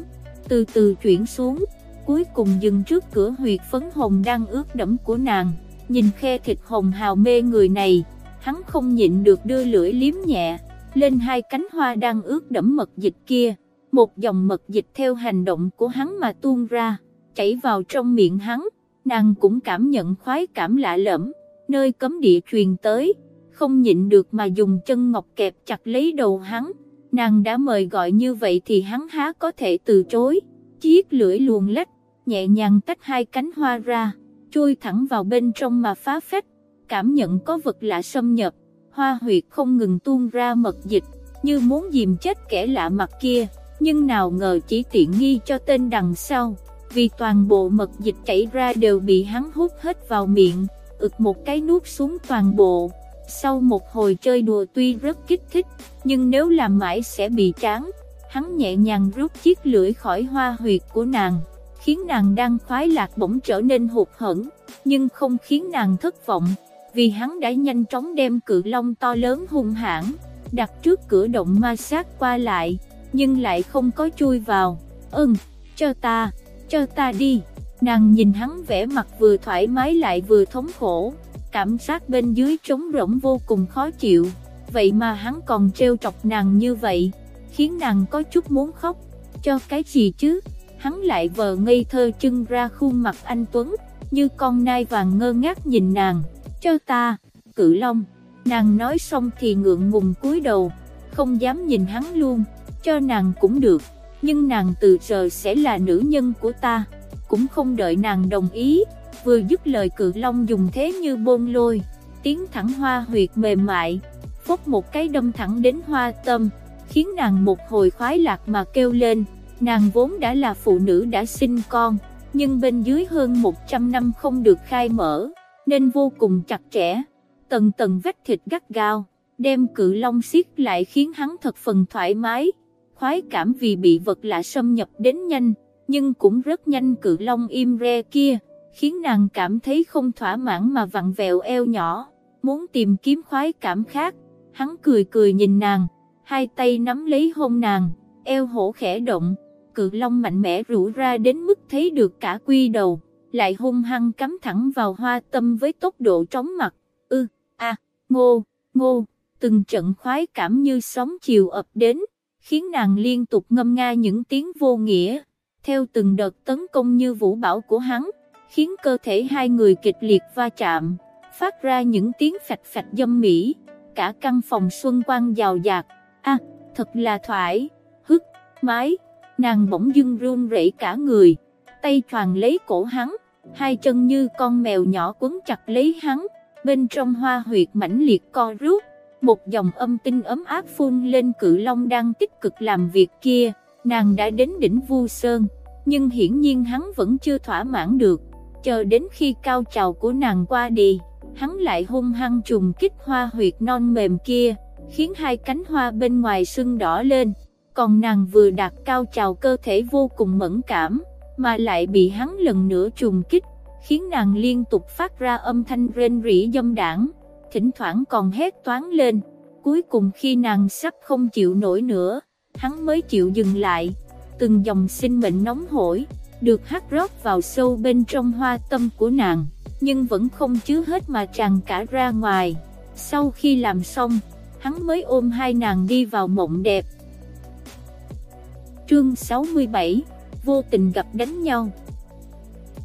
từ từ chuyển xuống, cuối cùng dừng trước cửa huyệt phấn hồng đang ướt đẫm của nàng, nhìn khe thịt hồng hào mê người này, hắn không nhịn được đưa lưỡi liếm nhẹ, lên hai cánh hoa đang ướt đẫm mật dịch kia, một dòng mật dịch theo hành động của hắn mà tuôn ra, chảy vào trong miệng hắn, nàng cũng cảm nhận khoái cảm lạ lẫm, nơi cấm địa truyền tới, không nhịn được mà dùng chân ngọc kẹp chặt lấy đầu hắn, nàng đã mời gọi như vậy thì hắn há có thể từ chối, chiếc lưỡi luồn lách, nhẹ nhàng tách hai cánh hoa ra, chui thẳng vào bên trong mà phá phách, cảm nhận có vật lạ xâm nhập, hoa huyệt không ngừng tuôn ra mật dịch, như muốn dìm chết kẻ lạ mặt kia, nhưng nào ngờ chỉ tiện nghi cho tên đằng sau, vì toàn bộ mật dịch chảy ra đều bị hắn hút hết vào miệng, ực một cái nuốt xuống toàn bộ. Sau một hồi chơi đùa tuy rất kích thích, nhưng nếu làm mãi sẽ bị chán. Hắn nhẹ nhàng rút chiếc lưỡi khỏi hoa huyệt của nàng, khiến nàng đang khoái lạc bỗng trở nên hụt hẫng, nhưng không khiến nàng thất vọng, vì hắn đã nhanh chóng đem cự long to lớn hung hãn đặt trước cửa động ma sát qua lại, nhưng lại không có chui vào. Ừm, cho ta, cho ta đi. Nàng nhìn hắn vẻ mặt vừa thoải mái lại vừa thống khổ, cảm giác bên dưới trống rỗng vô cùng khó chịu, vậy mà hắn còn trêu trọc nàng như vậy, khiến nàng có chút muốn khóc, cho cái gì chứ, hắn lại vờ ngây thơ trưng ra khuôn mặt anh Tuấn, như con nai vàng ngơ ngác nhìn nàng, cho ta, cự long, nàng nói xong thì ngượng ngùng cúi đầu, không dám nhìn hắn luôn, cho nàng cũng được, nhưng nàng từ giờ sẽ là nữ nhân của ta. Cũng không đợi nàng đồng ý, vừa dứt lời cự long dùng thế như bôn lôi, tiến thẳng hoa huyệt mềm mại, phốc một cái đâm thẳng đến hoa tâm, khiến nàng một hồi khoái lạc mà kêu lên, nàng vốn đã là phụ nữ đã sinh con, nhưng bên dưới hơn 100 năm không được khai mở, nên vô cùng chặt chẽ, tầng tầng vết thịt gắt gao, đem cự long siết lại khiến hắn thật phần thoải mái, khoái cảm vì bị vật lạ xâm nhập đến nhanh, nhưng cũng rất nhanh cự long im re kia, khiến nàng cảm thấy không thỏa mãn mà vặn vẹo eo nhỏ, muốn tìm kiếm khoái cảm khác. Hắn cười cười nhìn nàng, hai tay nắm lấy hôn nàng, eo hổ khẽ động, cự long mạnh mẽ rũ ra đến mức thấy được cả quy đầu, lại hung hăng cắm thẳng vào hoa tâm với tốc độ trống mặt. Ư, a, ngô, ngô, từng trận khoái cảm như sóng chiều ập đến, khiến nàng liên tục ngâm nga những tiếng vô nghĩa theo từng đợt tấn công như vũ bảo của hắn, khiến cơ thể hai người kịch liệt va chạm, phát ra những tiếng phạch phạch dâm mỹ, cả căn phòng xuân quang giàu dạt, a thật là thoải, hức, mái, nàng bỗng dưng run rẩy cả người, tay choàng lấy cổ hắn, hai chân như con mèo nhỏ quấn chặt lấy hắn, bên trong hoa huyệt mãnh liệt co rút, một dòng âm tinh ấm áp phun lên cự long đang tích cực làm việc kia. Nàng đã đến đỉnh Vu Sơn, nhưng hiển nhiên hắn vẫn chưa thỏa mãn được, chờ đến khi cao trào của nàng qua đi, hắn lại hung hăng trùng kích hoa huyệt non mềm kia, khiến hai cánh hoa bên ngoài sưng đỏ lên, còn nàng vừa đạt cao trào cơ thể vô cùng mẫn cảm, mà lại bị hắn lần nữa trùng kích, khiến nàng liên tục phát ra âm thanh rên rỉ dâm đảng, thỉnh thoảng còn hét toán lên. Cuối cùng khi nàng sắp không chịu nổi nữa, hắn mới chịu dừng lại. Từng dòng sinh mệnh nóng hổi, được hắt rót vào sâu bên trong hoa tâm của nàng, nhưng vẫn không chứa hết mà tràn cả ra ngoài. Sau khi làm xong, hắn mới ôm hai nàng đi vào mộng đẹp. Chương 67 Vô tình gặp đánh nhau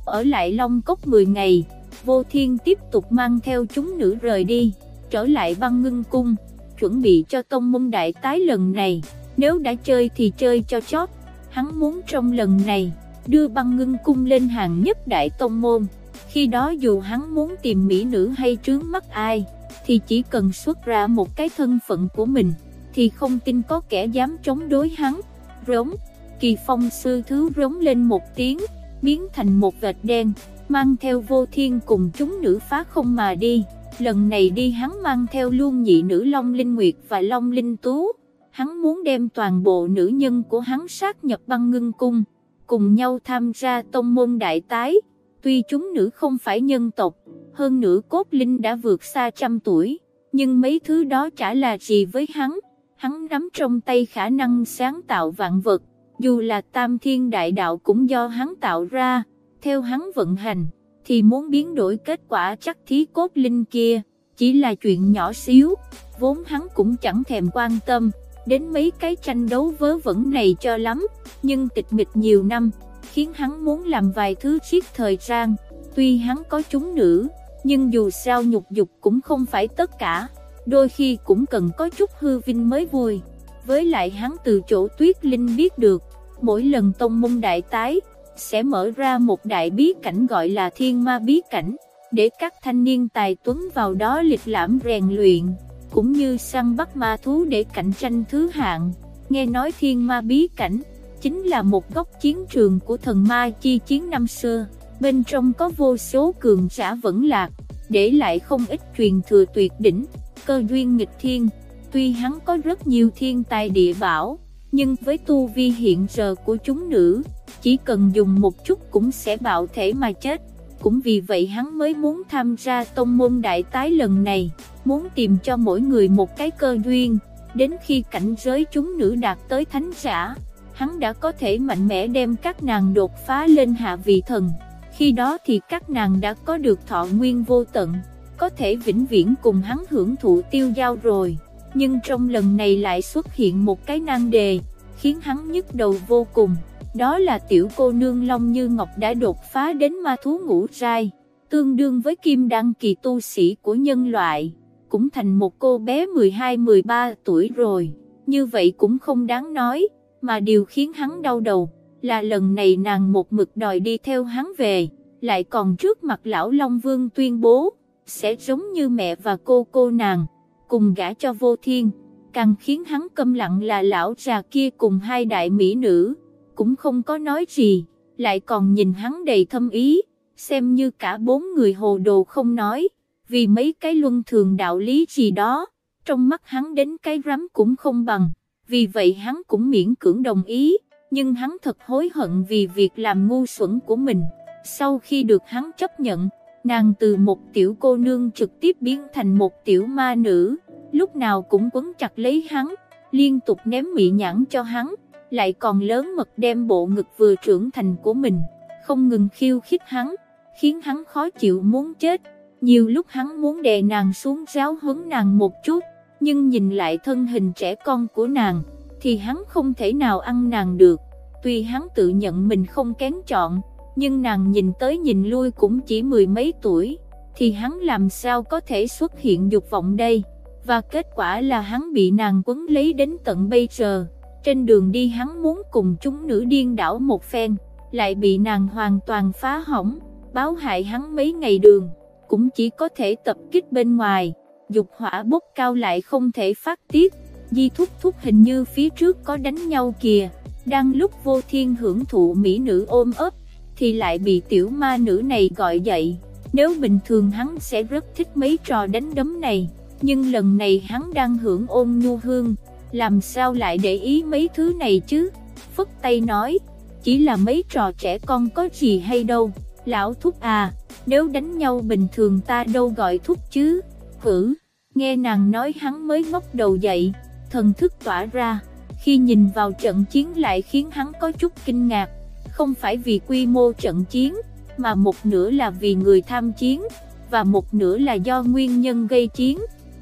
Ở lại Long Cốc 10 ngày, Vô Thiên tiếp tục mang theo chúng nữ rời đi, trở lại băng ngưng cung, chuẩn bị cho tông môn đại tái lần này, nếu đã chơi thì chơi cho chót, hắn muốn trong lần này, đưa băng ngưng cung lên hàng nhất đại tông môn, khi đó dù hắn muốn tìm mỹ nữ hay trướng mắt ai, thì chỉ cần xuất ra một cái thân phận của mình, thì không tin có kẻ dám chống đối hắn, rống, kỳ phong sư thứ rống lên một tiếng, biến thành một vệt đen, mang theo vô thiên cùng chúng nữ phá không mà đi, lần này đi hắn mang theo luôn nhị nữ Long Linh Nguyệt và Long Linh Tú, hắn muốn đem toàn bộ nữ nhân của hắn sát nhập băng ngưng cung, cùng nhau tham gia tông môn đại tái, tuy chúng nữ không phải nhân tộc, hơn nữa cốt linh đã vượt xa trăm tuổi, nhưng mấy thứ đó chả là gì với hắn, hắn nắm trong tay khả năng sáng tạo vạn vật, dù là tam thiên đại đạo cũng do hắn tạo ra, theo hắn vận hành, thì muốn biến đổi kết quả chắc thí cốt linh kia, chỉ là chuyện nhỏ xíu, vốn hắn cũng chẳng thèm quan tâm, đến mấy cái tranh đấu vớ vẩn này cho lắm, nhưng tịch mịch nhiều năm, khiến hắn muốn làm vài thứ giết thời gian, tuy hắn có chúng nữ, nhưng dù sao nhục dục cũng không phải tất cả, đôi khi cũng cần có chút hư vinh mới vui. Với lại hắn từ chỗ tuyết linh biết được, mỗi lần tông môn đại tái, sẽ mở ra một đại bí cảnh gọi là thiên ma bí cảnh, để các thanh niên tài tuấn vào đó lịch lãm rèn luyện, cũng như săn bắt ma thú để cạnh tranh thứ hạng. Nghe nói thiên ma bí cảnh, chính là một góc chiến trường của thần ma chi chiến năm xưa, bên trong có vô số cường giả vẫn lạc, để lại không ít truyền thừa tuyệt đỉnh, cơ duyên nghịch thiên, tuy hắn có rất nhiều thiên tài địa bảo, nhưng với tu vi hiện giờ của chúng nữ, chỉ cần dùng một chút cũng sẽ bạo thể mà chết. Cũng vì vậy hắn mới muốn tham gia tông môn đại tái lần này, muốn tìm cho mỗi người một cái cơ duyên, đến khi cảnh giới chúng nữ đạt tới thánh giả, hắn đã có thể mạnh mẽ đem các nàng đột phá lên hạ vị thần. Khi đó thì các nàng đã có được thọ nguyên vô tận, có thể vĩnh viễn cùng hắn hưởng thụ tiêu giao rồi. Nhưng trong lần này lại xuất hiện một cái nan đề, khiến hắn nhức đầu vô cùng. Đó là tiểu cô nương Long Như Ngọc đã đột phá đến ma thú ngũ giai, tương đương với kim đăng kỳ tu sĩ của nhân loại, cũng thành một cô bé 12-13 tuổi rồi. Như vậy cũng không đáng nói, mà điều khiến hắn đau đầu, là lần này nàng một mực đòi đi theo hắn về, lại còn trước mặt lão Long Vương tuyên bố, sẽ giống như mẹ và cô cô nàng, cùng gả cho vô thiên, càng khiến hắn câm lặng là lão già kia cùng hai đại mỹ nữ, cũng không có nói gì, lại còn nhìn hắn đầy thâm ý, xem như cả bốn người hồ đồ không nói, vì mấy cái luân thường đạo lý gì đó, trong mắt hắn đến cái rắm cũng không bằng, vì vậy hắn cũng miễn cưỡng đồng ý, nhưng hắn thật hối hận vì việc làm ngu xuẩn của mình. Sau khi được hắn chấp nhận, nàng từ một tiểu cô nương trực tiếp biến thành một tiểu ma nữ, lúc nào cũng quấn chặt lấy hắn, liên tục ném mị nhãn cho hắn, lại còn lớn mật đem bộ ngực vừa trưởng thành của mình, không ngừng khiêu khích hắn, khiến hắn khó chịu muốn chết. Nhiều lúc hắn muốn đè nàng xuống giáo huấn nàng một chút, nhưng nhìn lại thân hình trẻ con của nàng, thì hắn không thể nào ăn nàng được. Tuy hắn tự nhận mình không kén chọn, nhưng nàng nhìn tới nhìn lui cũng chỉ mười mấy tuổi, thì hắn làm sao có thể xuất hiện dục vọng đây? Và kết quả là hắn bị nàng quấn lấy đến tận bây giờ. Trên đường đi hắn muốn cùng chúng nữ điên đảo một phen, lại bị nàng hoàn toàn phá hỏng, báo hại hắn mấy ngày đường, cũng chỉ có thể tập kích bên ngoài, dục hỏa bốc cao lại không thể phát tiết, di thúc thúc hình như phía trước có đánh nhau kìa, đang lúc vô thiên hưởng thụ mỹ nữ ôm ấp, thì lại bị tiểu ma nữ này gọi dậy, nếu bình thường hắn sẽ rất thích mấy trò đánh đấm này, nhưng lần này hắn đang hưởng ôn nhu hương, làm sao lại để ý mấy thứ này chứ, phất tay nói, chỉ là mấy trò trẻ con có gì hay đâu, lão thúc à, nếu đánh nhau bình thường ta đâu gọi thúc chứ, hử, nghe nàng nói hắn mới ngóc đầu dậy, thần thức tỏa ra, khi nhìn vào trận chiến lại khiến hắn có chút kinh ngạc, không phải vì quy mô trận chiến, mà một nửa là vì người tham chiến, và một nửa là do nguyên nhân gây chiến.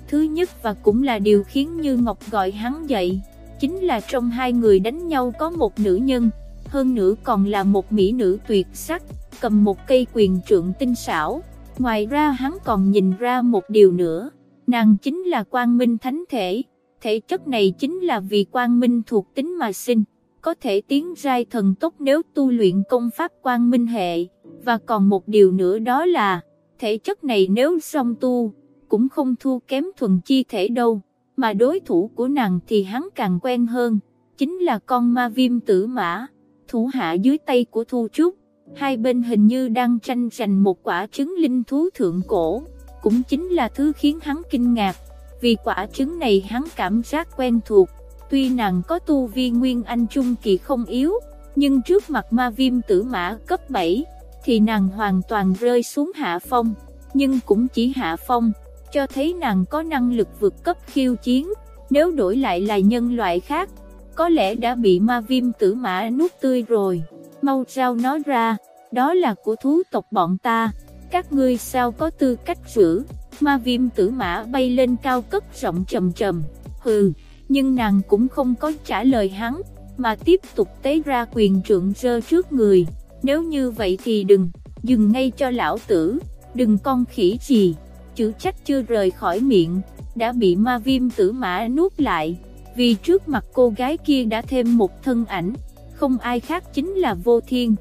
Thứ nhất và cũng là điều khiến Như Ngọc gọi hắn dậy, chính là trong hai người đánh nhau có một nữ nhân, hơn nữa còn là một mỹ nữ tuyệt sắc, cầm một cây quyền trượng tinh xảo. Ngoài ra hắn còn nhìn ra một điều nữa, nàng chính là quang minh thánh thể, thể chất này chính là vì quang minh thuộc tính mà sinh, có thể tiến giai thần tốc nếu tu luyện công pháp quang minh hệ, và còn một điều nữa đó là, thể chất này nếu song tu, cũng không thua kém thuần chi thể đâu, mà đối thủ của nàng thì hắn càng quen hơn, chính là con ma viêm tử mã, thủ hạ dưới tay của Thu Trúc, hai bên hình như đang tranh giành một quả trứng linh thú thượng cổ, cũng chính là thứ khiến hắn kinh ngạc, vì quả trứng này hắn cảm giác quen thuộc, tuy nàng có tu vi nguyên anh trung kỳ không yếu, nhưng trước mặt ma viêm tử mã cấp 7, thì nàng hoàn toàn rơi xuống hạ phong, nhưng cũng chỉ hạ phong, cho thấy nàng có năng lực vượt cấp khiêu chiến, nếu đổi lại là nhân loại khác, có lẽ đã bị ma viêm tử mã nuốt tươi rồi, mau giao nó ra, đó là của thú tộc bọn ta, các ngươi sao có tư cách giữ, ma viêm tử mã bay lên cao cất giọng trầm trầm, hừ, nhưng nàng cũng không có trả lời hắn, mà tiếp tục tế ra quyền trượng rơ trước người. Nếu như vậy thì đừng, dừng ngay cho lão tử, đừng con khỉ gì, chữ trách chưa rời khỏi miệng, đã bị ma viêm tử mã nuốt lại, vì trước mặt cô gái kia đã thêm một thân ảnh, không ai khác chính là vô thiên.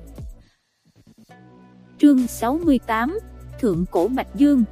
Chương 68 Thượng Cổ Bạch Dương.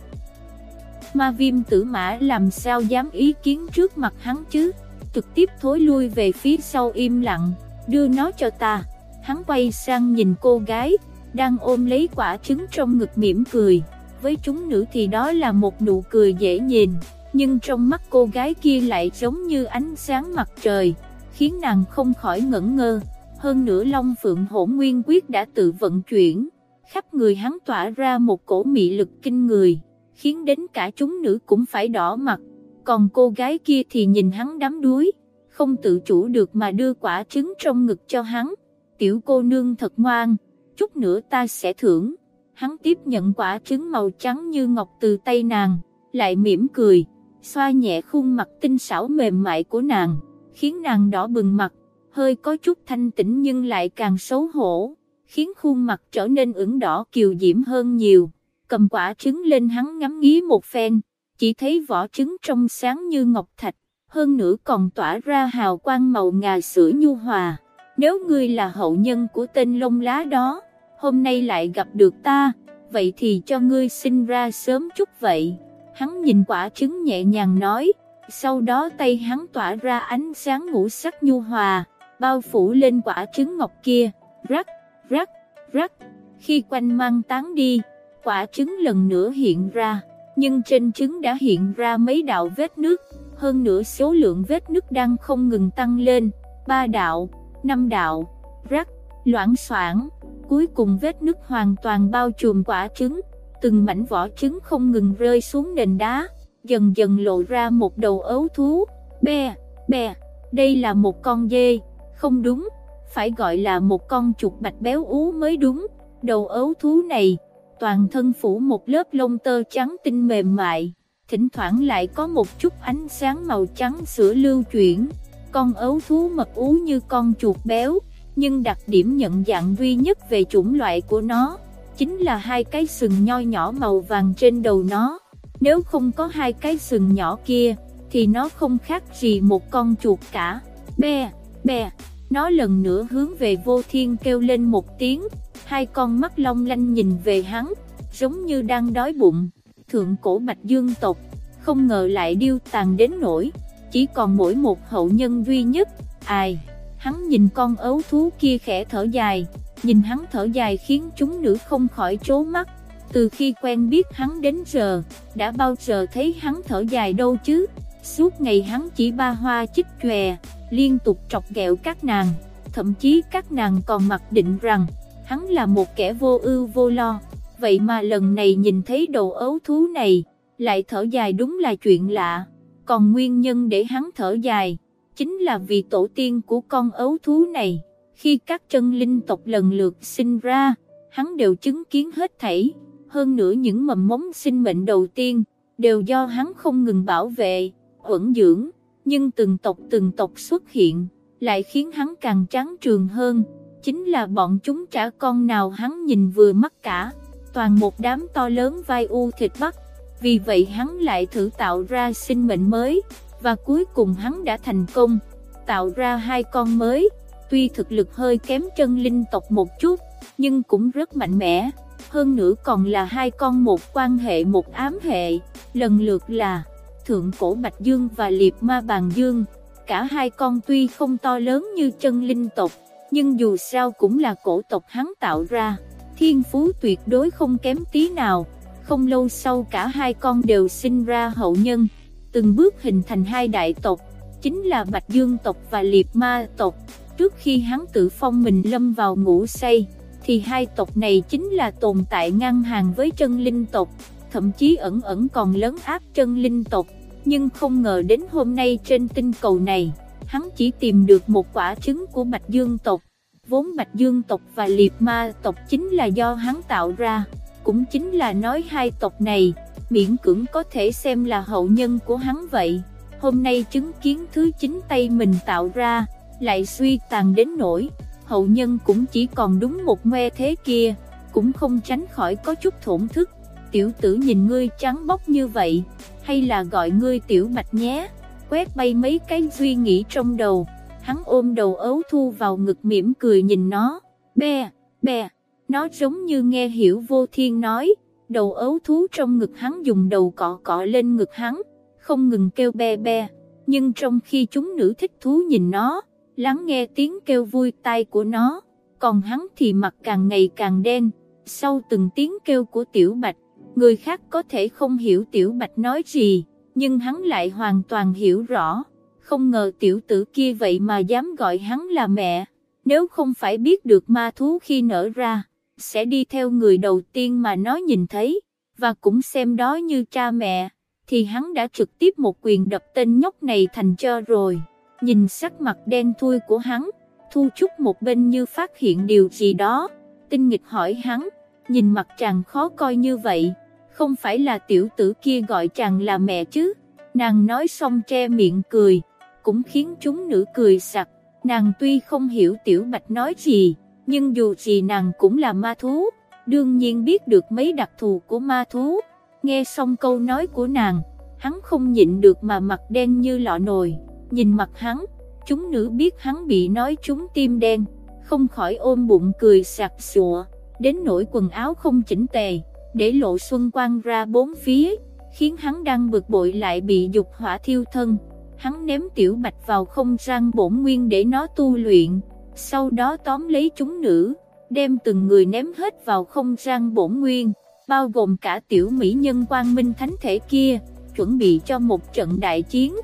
Ma viêm tử mã làm sao dám ý kiến trước mặt hắn chứ, trực tiếp thối lui về phía sau im lặng, đưa nó cho ta. Hắn quay sang nhìn cô gái, đang ôm lấy quả trứng trong ngực mỉm cười, với chúng nữ thì đó là một nụ cười dễ nhìn, nhưng trong mắt cô gái kia lại giống như ánh sáng mặt trời, khiến nàng không khỏi ngẩn ngơ, hơn nữa Long Phượng hỗn nguyên quyết đã tự vận chuyển, khắp người hắn tỏa ra một cổ mị lực kinh người, khiến đến cả chúng nữ cũng phải đỏ mặt, còn cô gái kia thì nhìn hắn đắm đuối, không tự chủ được mà đưa quả trứng trong ngực cho hắn, tiểu cô nương thật ngoan, chút nữa ta sẽ thưởng. Hắn tiếp nhận quả trứng màu trắng như ngọc từ tay nàng, lại mỉm cười, xoa nhẹ khuôn mặt tinh xảo mềm mại của nàng, khiến nàng đỏ bừng mặt, hơi có chút thanh tĩnh nhưng lại càng xấu hổ, khiến khuôn mặt trở nên ửng đỏ kiều diễm hơn nhiều. Cầm quả trứng lên hắn ngắm nghía một phen, chỉ thấy vỏ trứng trong sáng như ngọc thạch, hơn nữa còn tỏa ra hào quang màu ngà sữa nhu hòa nếu ngươi là hậu nhân của tên lông lá đó, hôm nay lại gặp được ta, vậy thì cho ngươi sinh ra sớm chút vậy. Hắn nhìn quả trứng nhẹ nhàng nói, sau đó tay hắn tỏa ra ánh sáng ngũ sắc nhu hòa, bao phủ lên quả trứng ngọc kia, rắc, rắc, rắc. Khi quanh mang tán đi, quả trứng lần nữa hiện ra, nhưng trên trứng đã hiện ra mấy đạo vết nước, hơn nữa số lượng vết nước đang không ngừng tăng lên, ba đạo năm đạo, rắc, loãng soảng, cuối cùng vết nước hoàn toàn bao trùm quả trứng, từng mảnh vỏ trứng không ngừng rơi xuống nền đá, dần dần lộ ra một đầu ấu thú, bè bè đây là một con dê, không đúng, phải gọi là một con chuột bạch béo ú mới đúng, đầu ấu thú này, toàn thân phủ một lớp lông tơ trắng tinh mềm mại, thỉnh thoảng lại có một chút ánh sáng màu trắng sữa lưu chuyển con ấu thú mập ú như con chuột béo, nhưng đặc điểm nhận dạng duy nhất về chủng loại của nó, chính là hai cái sừng nho nhỏ màu vàng trên đầu nó. Nếu không có hai cái sừng nhỏ kia, thì nó không khác gì một con chuột cả. Bè, bè nó lần nữa hướng về vô thiên kêu lên một tiếng, hai con mắt long lanh nhìn về hắn, giống như đang đói bụng. Thượng cổ Bạch Dương tộc, không ngờ lại điêu tàn đến nỗi chỉ còn mỗi một hậu nhân duy nhất, ai, hắn nhìn con ấu thú kia khẽ thở dài, nhìn hắn thở dài khiến chúng nữ không khỏi trố mắt, từ khi quen biết hắn đến giờ, đã bao giờ thấy hắn thở dài đâu chứ, suốt ngày hắn chỉ ba hoa chích chòe, liên tục trọc ghẹo các nàng, thậm chí các nàng còn mặc định rằng, hắn là một kẻ vô ưu vô lo, vậy mà lần này nhìn thấy đầu ấu thú này, lại thở dài đúng là chuyện lạ, còn nguyên nhân để hắn thở dài, chính là vì tổ tiên của con ấu thú này, khi các chân linh tộc lần lượt sinh ra, hắn đều chứng kiến hết thảy, hơn nữa những mầm mống sinh mệnh đầu tiên, đều do hắn không ngừng bảo vệ, ẩn dưỡng, nhưng từng tộc từng tộc xuất hiện, lại khiến hắn càng tráng trường hơn, chính là bọn chúng trả con nào hắn nhìn vừa mắt cả, toàn một đám to lớn vai u thịt bắp vì vậy hắn lại thử tạo ra sinh mệnh mới, và cuối cùng hắn đã thành công, tạo ra hai con mới, tuy thực lực hơi kém chân linh tộc một chút, nhưng cũng rất mạnh mẽ, hơn nữa còn là hai con một quan hệ một ám hệ, lần lượt là Thượng Cổ Bạch Dương và liệt Ma Bàn Dương, cả hai con tuy không to lớn như chân linh tộc, nhưng dù sao cũng là cổ tộc hắn tạo ra, thiên phú tuyệt đối không kém tí nào, không lâu sau cả hai con đều sinh ra hậu nhân, từng bước hình thành hai đại tộc, chính là Bạch Dương tộc và liệt Ma tộc, trước khi hắn tự phong mình lâm vào ngủ say, thì hai tộc này chính là tồn tại ngang hàng với chân linh tộc, thậm chí ẩn ẩn còn lớn áp chân linh tộc, nhưng không ngờ đến hôm nay trên tinh cầu này, hắn chỉ tìm được một quả trứng của Bạch Dương tộc, vốn Bạch Dương tộc và Liệp Ma tộc chính là do hắn tạo ra, cũng chính là nói hai tộc này, miễn cưỡng có thể xem là hậu nhân của hắn vậy, hôm nay chứng kiến thứ chính tay mình tạo ra, lại suy tàn đến nỗi, hậu nhân cũng chỉ còn đúng một ngoe thế kia, cũng không tránh khỏi có chút thổn thức, tiểu tử nhìn ngươi trắng bóc như vậy, hay là gọi ngươi tiểu bạch nhé, quét bay mấy cái suy nghĩ trong đầu, hắn ôm đầu ấu thu vào ngực mỉm cười nhìn nó, be, be, nó giống như nghe hiểu vô thiên nói, đầu ấu thú trong ngực hắn dùng đầu cọ cọ lên ngực hắn, không ngừng kêu be be, nhưng trong khi chúng nữ thích thú nhìn nó, lắng nghe tiếng kêu vui tai của nó, còn hắn thì mặt càng ngày càng đen, sau từng tiếng kêu của tiểu bạch, người khác có thể không hiểu tiểu bạch nói gì, nhưng hắn lại hoàn toàn hiểu rõ, không ngờ tiểu tử kia vậy mà dám gọi hắn là mẹ, nếu không phải biết được ma thú khi nở ra, sẽ đi theo người đầu tiên mà nó nhìn thấy, và cũng xem đó như cha mẹ, thì hắn đã trực tiếp một quyền đập tên nhóc này thành cho rồi. Nhìn sắc mặt đen thui của hắn, Thu Trúc một bên như phát hiện điều gì đó, tinh nghịch hỏi hắn, nhìn mặt chàng khó coi như vậy, không phải là tiểu tử kia gọi chàng là mẹ chứ, nàng nói xong che miệng cười, cũng khiến chúng nữ cười sặc, nàng tuy không hiểu tiểu bạch nói gì, nhưng dù gì nàng cũng là ma thú, đương nhiên biết được mấy đặc thù của ma thú, nghe xong câu nói của nàng, hắn không nhịn được mà mặt đen như lọ nồi. Nhìn mặt hắn, chúng nữ biết hắn bị nói trúng tim đen, không khỏi ôm bụng cười sặc sụa, đến nỗi quần áo không chỉnh tề, để lộ xuân quang ra bốn phía, khiến hắn đang bực bội lại bị dục hỏa thiêu thân. Hắn ném tiểu bạch vào không gian bổn nguyên để nó tu luyện, sau đó tóm lấy chúng nữ, đem từng người ném hết vào không gian bổn nguyên, bao gồm cả tiểu mỹ nhân quang minh thánh thể kia, chuẩn bị cho một trận đại chiến.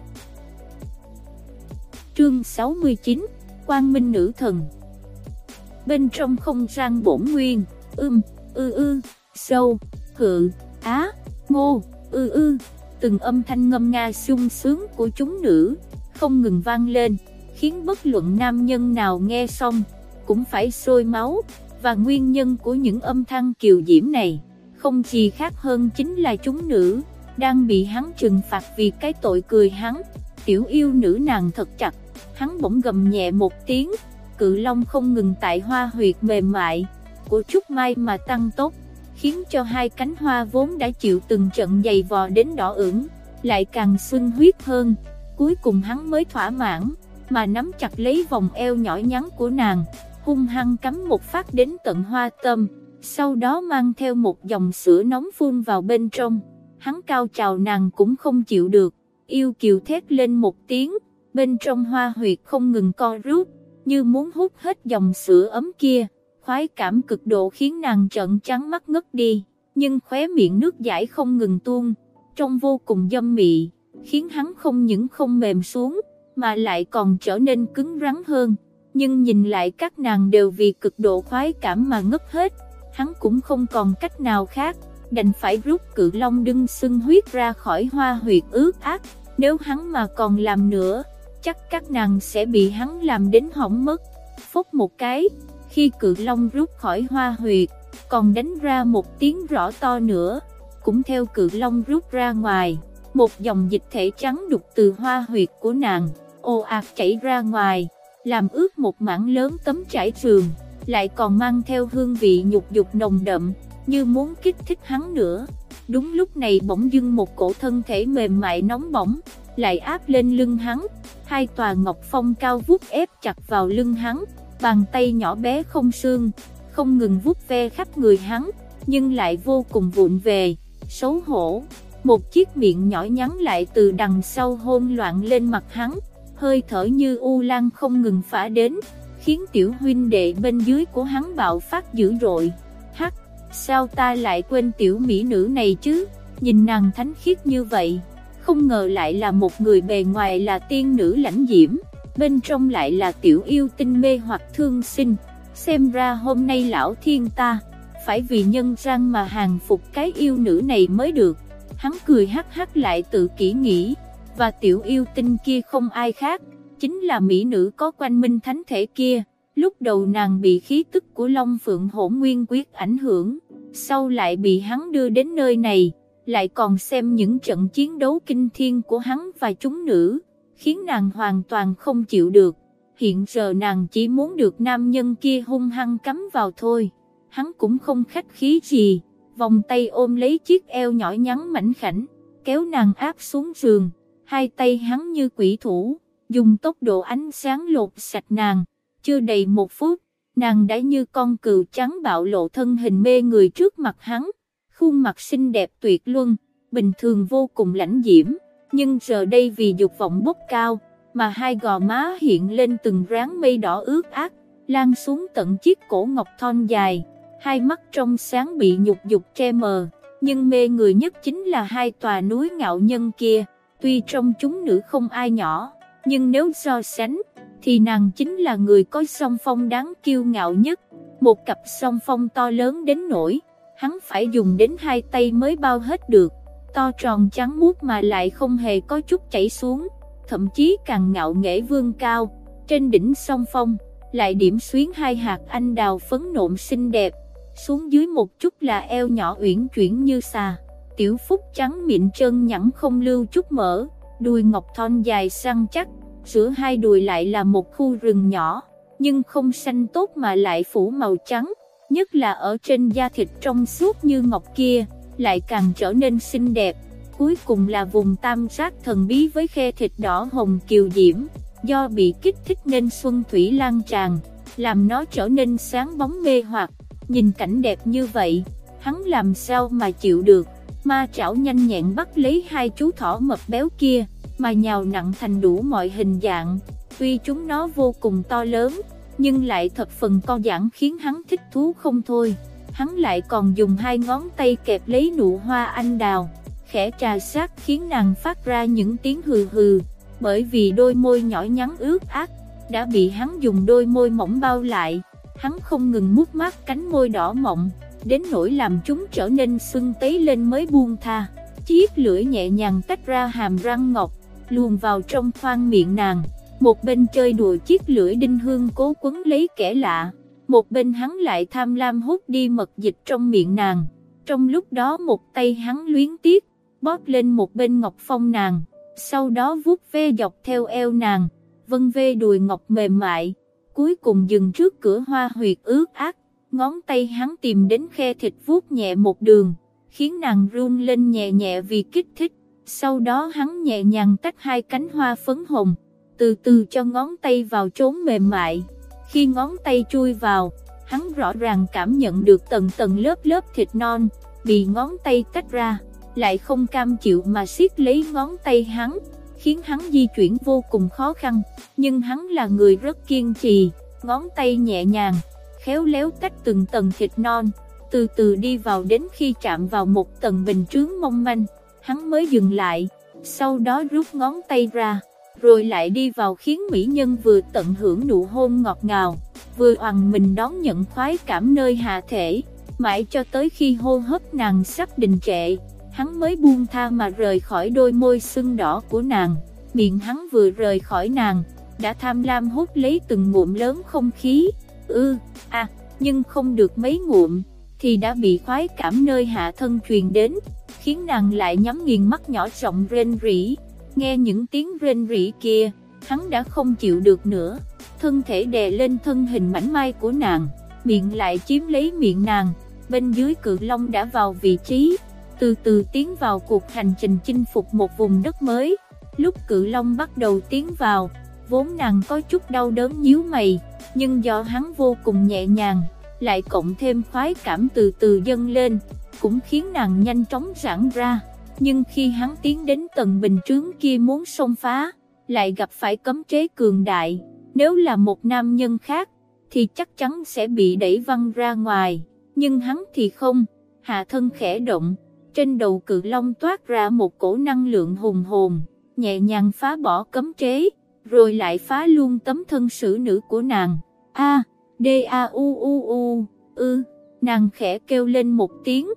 Chương 69 Quang Minh Nữ Thần Bên trong không gian bổn nguyên, ưm, ư ư, sâu, hự, á, ngô, ư ư, từng âm thanh ngâm nga sung sướng của chúng nữ, không ngừng vang lên, khiến bất luận nam nhân nào nghe xong, cũng phải sôi máu, và nguyên nhân của những âm thanh kiều diễm này, không gì khác hơn chính là chúng nữ, đang bị hắn trừng phạt vì cái tội cười hắn, tiểu yêu nữ nàng thật chặt hắn bỗng gầm nhẹ một tiếng, cự long không ngừng tại hoa huyệt mềm mại của Trúc Mai mà tăng tốc, khiến cho hai cánh hoa vốn đã chịu từng trận dày vò đến đỏ ửng, lại càng xuân huyết hơn, cuối cùng hắn mới thỏa mãn, mà nắm chặt lấy vòng eo nhỏ nhắn của nàng, hung hăng cắm một phát đến tận hoa tâm, sau đó mang theo một dòng sữa nóng phun vào bên trong, hắn cao trào nàng cũng không chịu được, yêu kiều thét lên một tiếng, bên trong hoa huyệt không ngừng co rút, như muốn hút hết dòng sữa ấm kia, khoái cảm cực độ khiến nàng trợn trắng mắt ngất đi, nhưng khóe miệng nước giải không ngừng tuôn, trông vô cùng dâm mị, khiến hắn không những không mềm xuống, mà lại còn trở nên cứng rắn hơn, nhưng nhìn lại các nàng đều vì cực độ khoái cảm mà ngất hết, hắn cũng không còn cách nào khác, đành phải rút cự long đưng xưng huyết ra khỏi hoa huyệt ướt ác, nếu hắn mà còn làm nữa, chắc các nàng sẽ bị hắn làm đến hỏng mất. Phốc một cái, khi cự long rút khỏi hoa huyệt, còn đánh ra một tiếng rõ to nữa, cũng theo cự long rút ra ngoài, một dòng dịch thể trắng đục từ hoa huyệt của nàng, ồ ạt chảy ra ngoài, làm ướt một mảng lớn tấm trải trường, lại còn mang theo hương vị nhục dục nồng đậm, như muốn kích thích hắn nữa. Đúng lúc này bỗng dưng một cổ thân thể mềm mại nóng bỏng, lại áp lên lưng hắn, hai tòa ngọc phong cao vút ép chặt vào lưng hắn, bàn tay nhỏ bé không xương, không ngừng vuốt ve khắp người hắn, nhưng lại vô cùng vụn về, xấu hổ. Một chiếc miệng nhỏ nhắn lại từ đằng sau hôn loạn lên mặt hắn, hơi thở như u lan không ngừng phả đến, khiến tiểu huynh đệ bên dưới của hắn bạo phát dữ dội. Hắc, sao ta lại quên tiểu mỹ nữ này chứ, nhìn nàng thánh khiết như vậy, không ngờ lại là một người bề ngoài là tiên nữ lãnh diễm, bên trong lại là tiểu yêu tinh mê hoặc thương sinh, xem ra hôm nay lão thiên ta, phải vì nhân răng mà hàng phục cái yêu nữ này mới được, hắn cười hắc hắc lại tự kỹ nghĩ, và tiểu yêu tinh kia không ai khác, chính là mỹ nữ có quanh minh thánh thể kia, lúc đầu nàng bị khí tức của Long Phượng hỗn nguyên quyết ảnh hưởng, sau lại bị hắn đưa đến nơi này, lại còn xem những trận chiến đấu kinh thiên của hắn và chúng nữ, khiến nàng hoàn toàn không chịu được. Hiện giờ nàng chỉ muốn được nam nhân kia hung hăng cắm vào thôi, hắn cũng không khách khí gì, vòng tay ôm lấy chiếc eo nhỏ nhắn mảnh khảnh, kéo nàng áp xuống giường, hai tay hắn như quỷ thủ, dùng tốc độ ánh sáng lột sạch nàng, chưa đầy một phút, nàng đã như con cừu trắng bạo lộ thân hình mê người trước mặt hắn, khuôn mặt xinh đẹp tuyệt luân, bình thường vô cùng lãnh diễm, nhưng giờ đây vì dục vọng bốc cao, mà hai gò má hiện lên từng ráng mây đỏ ướt át, lan xuống tận chiếc cổ ngọc thon dài, hai mắt trong sáng bị nhục dục che mờ, nhưng mê người nhất chính là hai tòa núi ngạo nhân kia, tuy trong chúng nữ không ai nhỏ, nhưng nếu so sánh, thì nàng chính là người có song phong đáng kiêu ngạo nhất, một cặp song phong to lớn đến nỗi, hắn phải dùng đến hai tay mới bao hết được, to tròn trắng muốt mà lại không hề có chút chảy xuống, thậm chí càng ngạo nghễ vương cao, trên đỉnh song phong, lại điểm xuyến hai hạt anh đào phấn nộm xinh đẹp, xuống dưới một chút là eo nhỏ uyển chuyển như xà, tiểu phúc trắng mịn chân nhẵn không lưu chút mỡ, đùi ngọc thon dài săn chắc, giữa hai đùi lại là một khu rừng nhỏ, nhưng không xanh tốt mà lại phủ màu trắng, nhất là ở trên da thịt trong suốt như ngọc kia, lại càng trở nên xinh đẹp. Cuối cùng là vùng tam giác thần bí với khe thịt đỏ hồng kiều diễm, do bị kích thích nên xuân thủy lan tràn, làm nó trở nên sáng bóng mê hoặc. Nhìn cảnh đẹp như vậy, hắn làm sao mà chịu được, ma trảo nhanh nhẹn bắt lấy hai chú thỏ mập béo kia, mà nhào nặng thành đủ mọi hình dạng, tuy chúng nó vô cùng to lớn, nhưng lại thật phần co giãn khiến hắn thích thú không thôi. Hắn lại còn dùng hai ngón tay kẹp lấy nụ hoa anh đào, khẽ trà sát khiến nàng phát ra những tiếng hừ hừ, bởi vì đôi môi nhỏ nhắn ướt át, đã bị hắn dùng đôi môi mỏng bao lại, hắn không ngừng mút mát cánh môi đỏ mọng, đến nỗi làm chúng trở nên sưng tấy lên mới buông tha. Chiếc lưỡi nhẹ nhàng tách ra hàm răng ngọc, luồn vào trong khoang miệng nàng, một bên chơi đùa chiếc lưỡi đinh hương cố quấn lấy kẻ lạ, một bên hắn lại tham lam hút đi mật dịch trong miệng nàng, trong lúc đó một tay hắn luyến tiếc, bóp lên một bên ngọc phong nàng, sau đó vuốt ve dọc theo eo nàng, vân vê đùi ngọc mềm mại, cuối cùng dừng trước cửa hoa huyệt ướt át, ngón tay hắn tìm đến khe thịt vuốt nhẹ một đường, khiến nàng run lên nhẹ nhẹ vì kích thích, sau đó hắn nhẹ nhàng tách hai cánh hoa phấn hồng, từ từ cho ngón tay vào trốn mềm mại. Khi ngón tay chui vào, hắn rõ ràng cảm nhận được tầng tầng lớp lớp thịt non, bị ngón tay tách ra, lại không cam chịu mà siết lấy ngón tay hắn, khiến hắn di chuyển vô cùng khó khăn, nhưng hắn là người rất kiên trì, ngón tay nhẹ nhàng, khéo léo tách từng tầng thịt non, từ từ đi vào đến khi chạm vào một tầng bình trướng mong manh hắn mới dừng lại, sau đó rút ngón tay ra, rồi lại đi vào khiến mỹ nhân vừa tận hưởng nụ hôn ngọt ngào, vừa oằn mình đón nhận khoái cảm nơi hạ thể, mãi cho tới khi hô hấp nàng sắp đình trệ, hắn mới buông tha mà rời khỏi đôi môi sưng đỏ của nàng, miệng hắn vừa rời khỏi nàng, đã tham lam hút lấy từng ngụm lớn không khí, ư, à, nhưng không được mấy ngụm, thì đã bị khoái cảm nơi hạ thân truyền đến, khiến nàng lại nhắm nghiền mắt nhỏ rộng rên rỉ, nghe những tiếng rên rỉ kia, hắn đã không chịu được nữa, thân thể đè lên thân hình mảnh mai của nàng, miệng lại chiếm lấy miệng nàng, bên dưới cự long đã vào vị trí, từ từ tiến vào cuộc hành trình chinh phục một vùng đất mới, lúc cự long bắt đầu tiến vào, vốn nàng có chút đau đớn nhíu mày, nhưng do hắn vô cùng nhẹ nhàng, lại cộng thêm khoái cảm từ từ dâng lên, cũng khiến nàng nhanh chóng giãn ra. Nhưng khi hắn tiến đến tầng bình trướng kia muốn xông phá, lại gặp phải cấm chế cường đại, nếu là một nam nhân khác, thì chắc chắn sẽ bị đẩy văng ra ngoài, nhưng hắn thì không, hạ thân khẽ động, trên đầu cự long toát ra một cổ năng lượng hùng hồn, nhẹ nhàng phá bỏ cấm chế, rồi lại phá luôn tấm thân xử nữ của nàng. A, D A U U U, ư, nàng khẽ kêu lên một tiếng,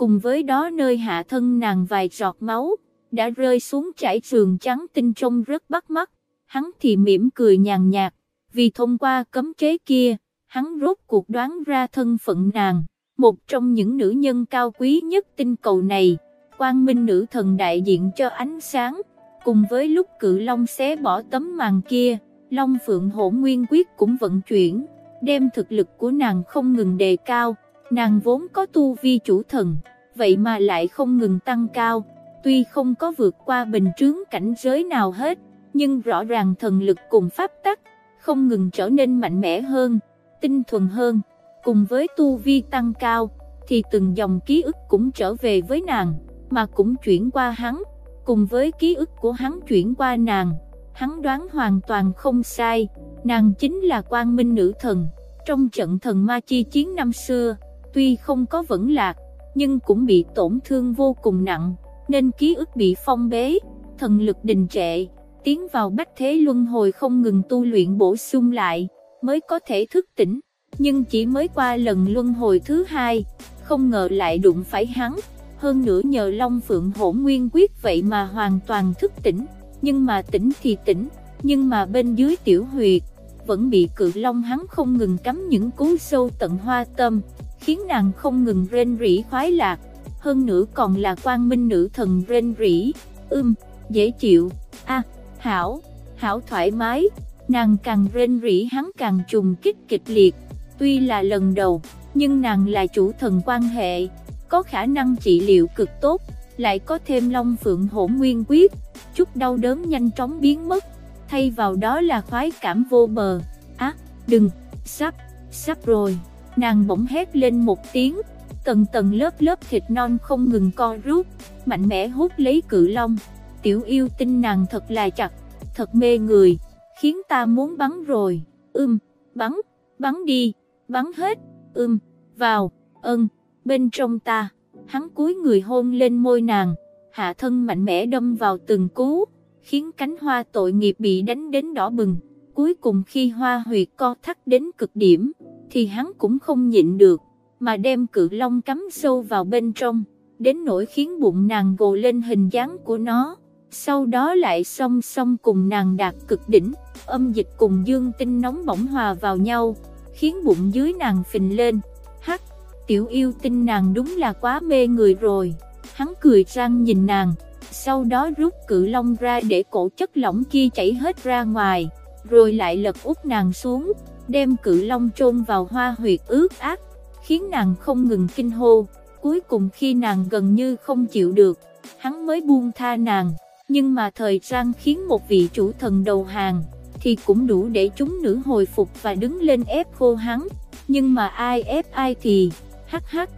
cùng với đó nơi hạ thân nàng vài giọt máu, đã rơi xuống trải trường trắng tinh trông rất bắt mắt, hắn thì mỉm cười nhàn nhạt, vì thông qua cấm chế kia, hắn rốt cuộc đoán ra thân phận nàng, một trong những nữ nhân cao quý nhất tinh cầu này, quang minh nữ thần đại diện cho ánh sáng, cùng với lúc cự long xé bỏ tấm màn kia, long phượng hổ nguyên quyết cũng vận chuyển, đem thực lực của nàng không ngừng đề cao, nàng vốn có tu vi chủ thần, vậy mà lại không ngừng tăng cao, tuy không có vượt qua bình trướng cảnh giới nào hết, nhưng rõ ràng thần lực cùng pháp tắc, không ngừng trở nên mạnh mẽ hơn, tinh thuần hơn, cùng với tu vi tăng cao, thì từng dòng ký ức cũng trở về với nàng, mà cũng chuyển qua hắn, cùng với ký ức của hắn chuyển qua nàng, hắn đoán hoàn toàn không sai, nàng chính là quang minh nữ thần, trong trận thần ma chi chiến năm xưa, tuy không có vẫn lạc, nhưng cũng bị tổn thương vô cùng nặng, nên ký ức bị phong bế, thần lực đình trệ, tiến vào bách thế luân hồi không ngừng tu luyện bổ sung lại, mới có thể thức tỉnh, nhưng chỉ mới qua lần luân hồi thứ hai, không ngờ lại đụng phải hắn, hơn nữa nhờ Long Phượng hổ nguyên quyết vậy mà hoàn toàn thức tỉnh, nhưng mà tỉnh thì tỉnh, nhưng mà bên dưới tiểu huyệt, vẫn bị cự long hắn không ngừng cắm những cú sâu tận hoa tâm, khiến nàng không ngừng rên rỉ khoái lạc, hơn nữa còn là quang minh nữ thần rên rỉ, ưm, dễ chịu, a hảo, hảo thoải mái, nàng càng rên rỉ hắn càng trùng kích kịch liệt, tuy là lần đầu, nhưng nàng là chủ thần quan hệ, có khả năng trị liệu cực tốt, lại có thêm long phượng hổ nguyên quyết, chút đau đớn nhanh chóng biến mất, thay vào đó là khoái cảm vô bờ, á, đừng, sắp, sắp rồi, nàng bỗng hét lên một tiếng, tầng tầng lớp lớp thịt non không ngừng co rút, mạnh mẽ hút lấy cự long, tiểu yêu tinh nàng thật là chặt, thật mê người, khiến ta muốn bắn rồi, ưm, bắn, bắn đi, bắn hết, ưm, vào, ân, bên trong ta, hắn cúi người hôn lên môi nàng, hạ thân mạnh mẽ đâm vào từng cú, khiến cánh hoa tội nghiệp bị đánh đến đỏ bừng, cuối cùng khi hoa huyệt co thắt đến cực điểm, thì hắn cũng không nhịn được, mà đem cự long cắm sâu vào bên trong, đến nỗi khiến bụng nàng gồ lên hình dáng của nó, sau đó lại song song cùng nàng đạt cực đỉnh, âm dịch cùng dương tinh nóng bỏng hòa vào nhau, khiến bụng dưới nàng phình lên, hắc, tiểu yêu tinh nàng đúng là quá mê người rồi, hắn cười răng nhìn nàng, sau đó rút cự long ra để cổ chất lỏng kia chảy hết ra ngoài, rồi lại lật úp nàng xuống, đem cự long chôn vào hoa huyệt ướt át, khiến nàng không ngừng kinh hô, cuối cùng khi nàng gần như không chịu được, hắn mới buông tha nàng, nhưng mà thời gian khiến một vị chủ thần đầu hàng, thì cũng đủ để chúng nữ hồi phục và đứng lên ép khô hắn, nhưng mà ai ép ai thì, hắc hắc.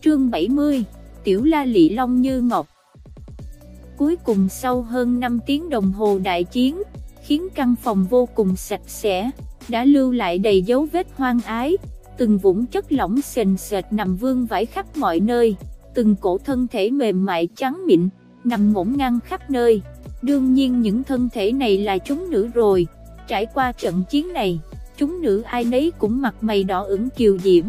Chương 70, Tiểu La Lị Long Như Ngọc. Cuối cùng sau hơn 5 tiếng đồng hồ đại chiến, khiến căn phòng vô cùng sạch sẽ, đã lưu lại đầy dấu vết hoang ái, từng vũng chất lỏng sền sệt nằm vương vãi khắp mọi nơi, từng cổ thân thể mềm mại trắng mịn, nằm ngổn ngang khắp nơi, Đương nhiên những thân thể này là chúng nữ rồi, trải qua trận chiến này, chúng nữ ai nấy cũng mặt mày đỏ ửng kiều diễm,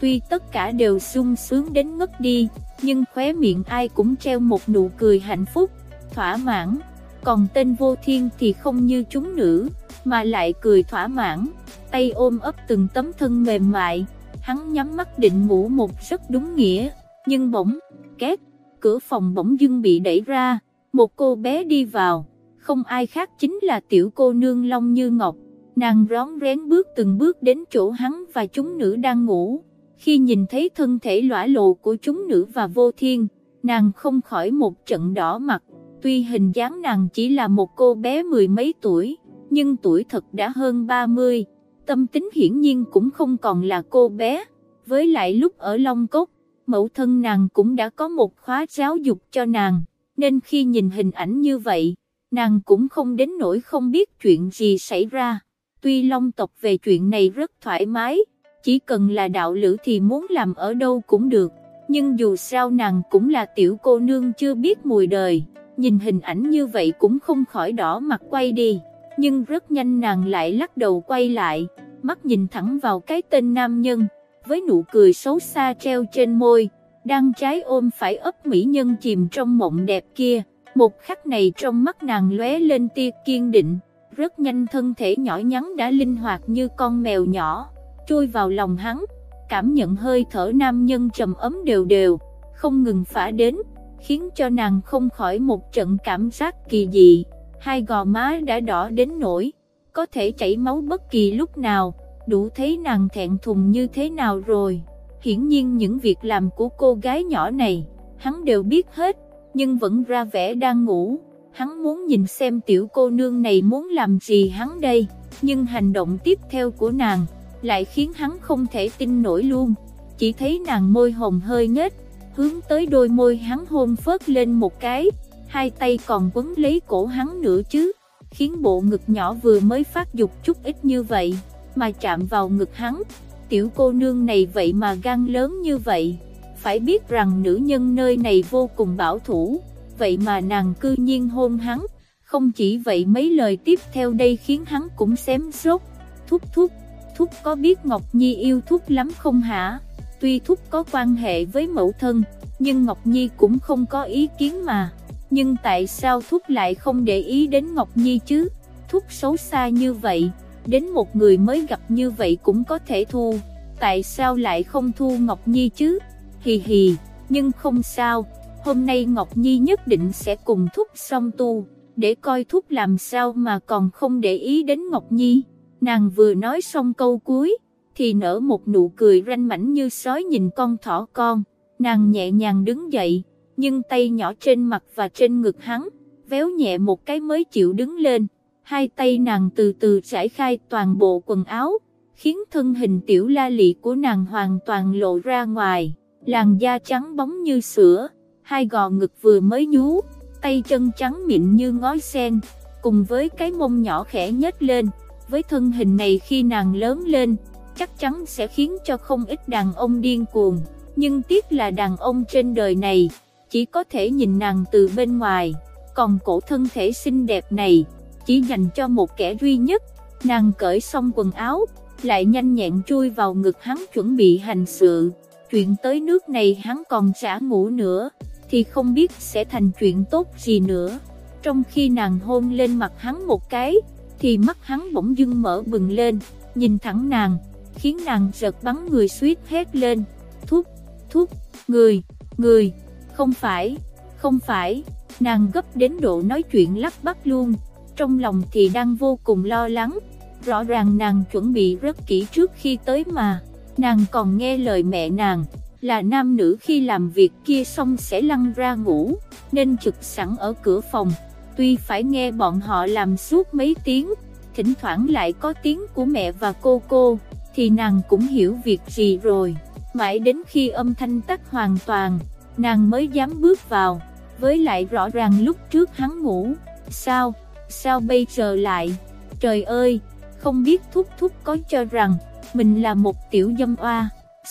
tuy tất cả đều sung sướng đến ngất đi, nhưng khóe miệng ai cũng treo một nụ cười hạnh phúc, thỏa mãn, còn tên vô thiên thì không như chúng nữ, mà lại cười thỏa mãn, tay ôm ấp từng tấm thân mềm mại, hắn nhắm mắt định ngủ một giấc đúng nghĩa, nhưng bỗng, két, cửa phòng bỗng dưng bị đẩy ra, một cô bé đi vào, không ai khác chính là tiểu cô nương Long Như Ngọc, nàng rón rén bước từng bước đến chỗ hắn và chúng nữ đang ngủ, khi nhìn thấy thân thể lõa lộ của chúng nữ và vô thiên, nàng không khỏi một trận đỏ mặt, tuy hình dáng nàng chỉ là một cô bé mười mấy tuổi, nhưng tuổi thật đã hơn 30, tâm tính hiển nhiên cũng không còn là cô bé, với lại lúc ở Long Cốc, mẫu thân nàng cũng đã có một khóa giáo dục cho nàng, nên khi nhìn hình ảnh như vậy, nàng cũng không đến nỗi không biết chuyện gì xảy ra. Tuy Long tộc về chuyện này rất thoải mái, chỉ cần là đạo lữ thì muốn làm ở đâu cũng được, nhưng dù sao nàng cũng là tiểu cô nương chưa biết mùi đời, nhìn hình ảnh như vậy cũng không khỏi đỏ mặt quay đi, nhưng rất nhanh nàng lại lắc đầu quay lại, mắt nhìn thẳng vào cái tên nam nhân, với nụ cười xấu xa treo trên môi, đang trái ôm phải ấp mỹ nhân chìm trong mộng đẹp kia, một khắc này trong mắt nàng lóe lên tia kiên định, rất nhanh thân thể nhỏ nhắn đã linh hoạt như con mèo nhỏ, trôi vào lòng hắn, cảm nhận hơi thở nam nhân trầm ấm đều đều, không ngừng phả đến, khiến cho nàng không khỏi một trận cảm giác kỳ dị, hai gò má đã đỏ đến nỗi, có thể chảy máu bất kỳ lúc nào, đủ thấy nàng thẹn thùng như thế nào rồi. Hiển nhiên những việc làm của cô gái nhỏ này, hắn đều biết hết, nhưng vẫn ra vẻ đang ngủ. Hắn muốn nhìn xem tiểu cô nương này muốn làm gì hắn đây, nhưng hành động tiếp theo của nàng, lại khiến hắn không thể tin nổi luôn. Chỉ thấy nàng môi hồng hơi nhếch, hướng tới đôi môi hắn hôn phớt lên một cái, hai tay còn quấn lấy cổ hắn nữa chứ, khiến bộ ngực nhỏ vừa mới phát dục chút ít như vậy, mà chạm vào ngực hắn. Tiểu cô nương này vậy mà gan lớn như vậy, phải biết rằng nữ nhân nơi này vô cùng bảo thủ, vậy mà nàng cư nhiên hôn hắn, không chỉ vậy mấy lời tiếp theo đây khiến hắn cũng xém sốt, thúc thúc, thúc có biết Ngọc Nhi yêu thúc lắm không hả? Tuy thúc có quan hệ với mẫu thân, nhưng Ngọc Nhi cũng không có ý kiến mà, nhưng tại sao thúc lại không để ý đến Ngọc Nhi chứ? Thúc xấu xa như vậy, đến một người mới gặp như vậy cũng có thể thu, tại sao lại không thu Ngọc Nhi chứ? Hì hì, nhưng không sao, hôm nay Ngọc Nhi nhất định sẽ cùng thúc song tu, để coi thúc làm sao mà còn không để ý đến Ngọc Nhi. Nàng vừa nói xong câu cuối, thì nở một nụ cười ranh mảnh như sói nhìn con thỏ con, nàng nhẹ nhàng đứng dậy, nhưng tay nhỏ trên mặt và trên ngực hắn, véo nhẹ một cái mới chịu đứng lên. Hai tay nàng từ từ trải khai toàn bộ quần áo, khiến thân hình tiểu la lị của nàng hoàn toàn lộ ra ngoài, làn da trắng bóng như sữa, hai gò ngực vừa mới nhú, tay chân trắng mịn như ngói sen, cùng với cái mông nhỏ khẽ nhếch lên, với thân hình này khi nàng lớn lên, chắc chắn sẽ khiến cho không ít đàn ông điên cuồng, nhưng tiếc là đàn ông trên đời này, chỉ có thể nhìn nàng từ bên ngoài, còn cổ thân thể xinh đẹp này, chỉ dành cho một kẻ duy nhất, nàng cởi xong quần áo, lại nhanh nhẹn chui vào ngực hắn chuẩn bị hành sự, chuyện tới nước này hắn còn trả ngủ nữa, thì không biết sẽ thành chuyện tốt gì nữa, trong khi nàng hôn lên mặt hắn một cái, thì mắt hắn bỗng dưng mở bừng lên, nhìn thẳng nàng, khiến nàng giật bắn người suýt hét lên, thúc, thúc, người, người, không phải, không phải, nàng gấp đến độ nói chuyện lắp bắp luôn trong lòng thì đang vô cùng lo lắng, rõ ràng nàng chuẩn bị rất kỹ trước khi tới mà, nàng còn nghe lời mẹ nàng, là nam nữ khi làm việc kia xong sẽ lăn ra ngủ, nên trực sẵn ở cửa phòng, tuy phải nghe bọn họ làm suốt mấy tiếng, thỉnh thoảng lại có tiếng của mẹ và cô cô, thì nàng cũng hiểu việc gì rồi, mãi đến khi âm thanh tắt hoàn toàn, nàng mới dám bước vào, với lại rõ ràng lúc trước hắn ngủ, sao? sao bây giờ lại, trời ơi, không biết thúc thúc có cho rằng, mình là một tiểu dâm oa,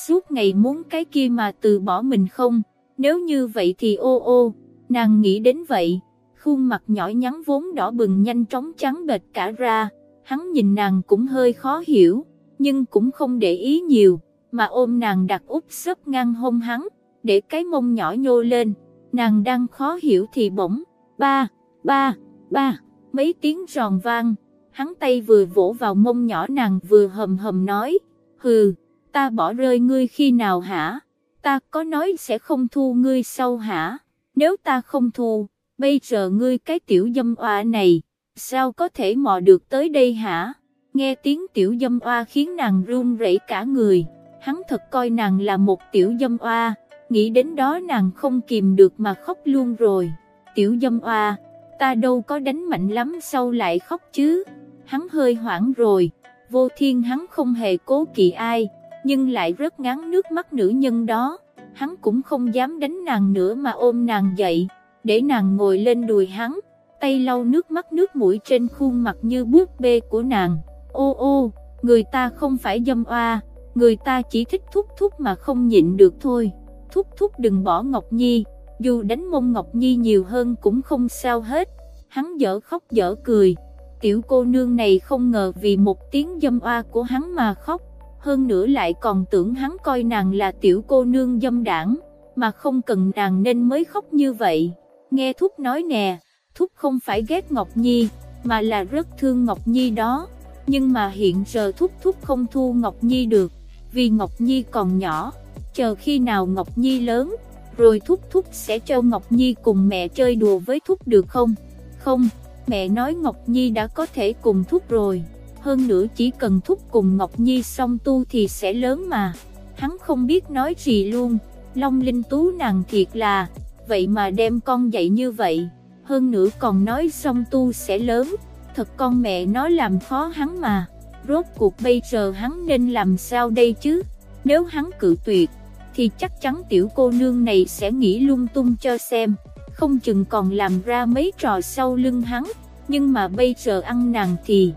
suốt ngày muốn cái kia mà từ bỏ mình không, nếu như vậy thì ô ô, nàng nghĩ đến vậy, khuôn mặt nhỏ nhắn vốn đỏ bừng nhanh chóng trắng bệch cả ra, hắn nhìn nàng cũng hơi khó hiểu, nhưng cũng không để ý nhiều, mà ôm nàng đặt úp sấp ngang hông hắn, để cái mông nhỏ nhô lên, nàng đang khó hiểu thì bỗng, ba, ba, ba, mấy tiếng giòn vang, hắn tay vừa vỗ vào mông nhỏ nàng vừa hầm hầm nói, hừ, ta bỏ rơi ngươi khi nào hả, ta có nói sẽ không thu ngươi sau hả, nếu ta không thu, bây giờ ngươi cái tiểu dâm oa này, sao có thể mò được tới đây hả, nghe tiếng tiểu dâm oa khiến nàng run rẩy cả người, hắn thật coi nàng là một tiểu dâm oa, nghĩ đến đó nàng không kìm được mà khóc luôn rồi, tiểu dâm oa, ta đâu có đánh mạnh lắm sau lại khóc chứ, hắn hơi hoảng rồi, vô thiên hắn không hề cố kỵ ai, nhưng lại rất ngán nước mắt nữ nhân đó, hắn cũng không dám đánh nàng nữa mà ôm nàng dậy, để nàng ngồi lên đùi hắn, tay lau nước mắt nước mũi trên khuôn mặt như búp bê của nàng, ô ô, người ta không phải dâm oa, người ta chỉ thích thúc thúc mà không nhịn được thôi, thúc thúc đừng bỏ Ngọc Nhi, dù đánh mông Ngọc Nhi nhiều hơn cũng không sao hết, hắn dở khóc dở cười, tiểu cô nương này không ngờ vì một tiếng dâm oa của hắn mà khóc, hơn nữa lại còn tưởng hắn coi nàng là tiểu cô nương dâm đảng, mà không cần nàng nên mới khóc như vậy. Nghe Thúc nói nè, Thúc không phải ghét Ngọc Nhi, mà là rất thương Ngọc Nhi đó, nhưng mà hiện giờ Thúc Thúc không thu Ngọc Nhi được, vì Ngọc Nhi còn nhỏ, chờ khi nào Ngọc Nhi lớn, rồi Thúc Thúc sẽ cho Ngọc Nhi cùng mẹ chơi đùa với Thúc được không? Không, mẹ nói Ngọc Nhi đã có thể cùng Thúc rồi hơn nữa chỉ cần thúc cùng Ngọc Nhi xong tu thì sẽ lớn mà. Hắn không biết nói gì luôn, Long Linh Tú nàng thiệt là, vậy mà đem con dạy như vậy, hơn nữa còn nói xong tu sẽ lớn, thật con mẹ nói làm khó hắn mà, rốt cuộc bây giờ hắn nên làm sao đây chứ, nếu hắn cự tuyệt, thì chắc chắn tiểu cô nương này sẽ nghĩ lung tung cho xem, không chừng còn làm ra mấy trò sau lưng hắn, nhưng mà bây giờ ăn nàng thì...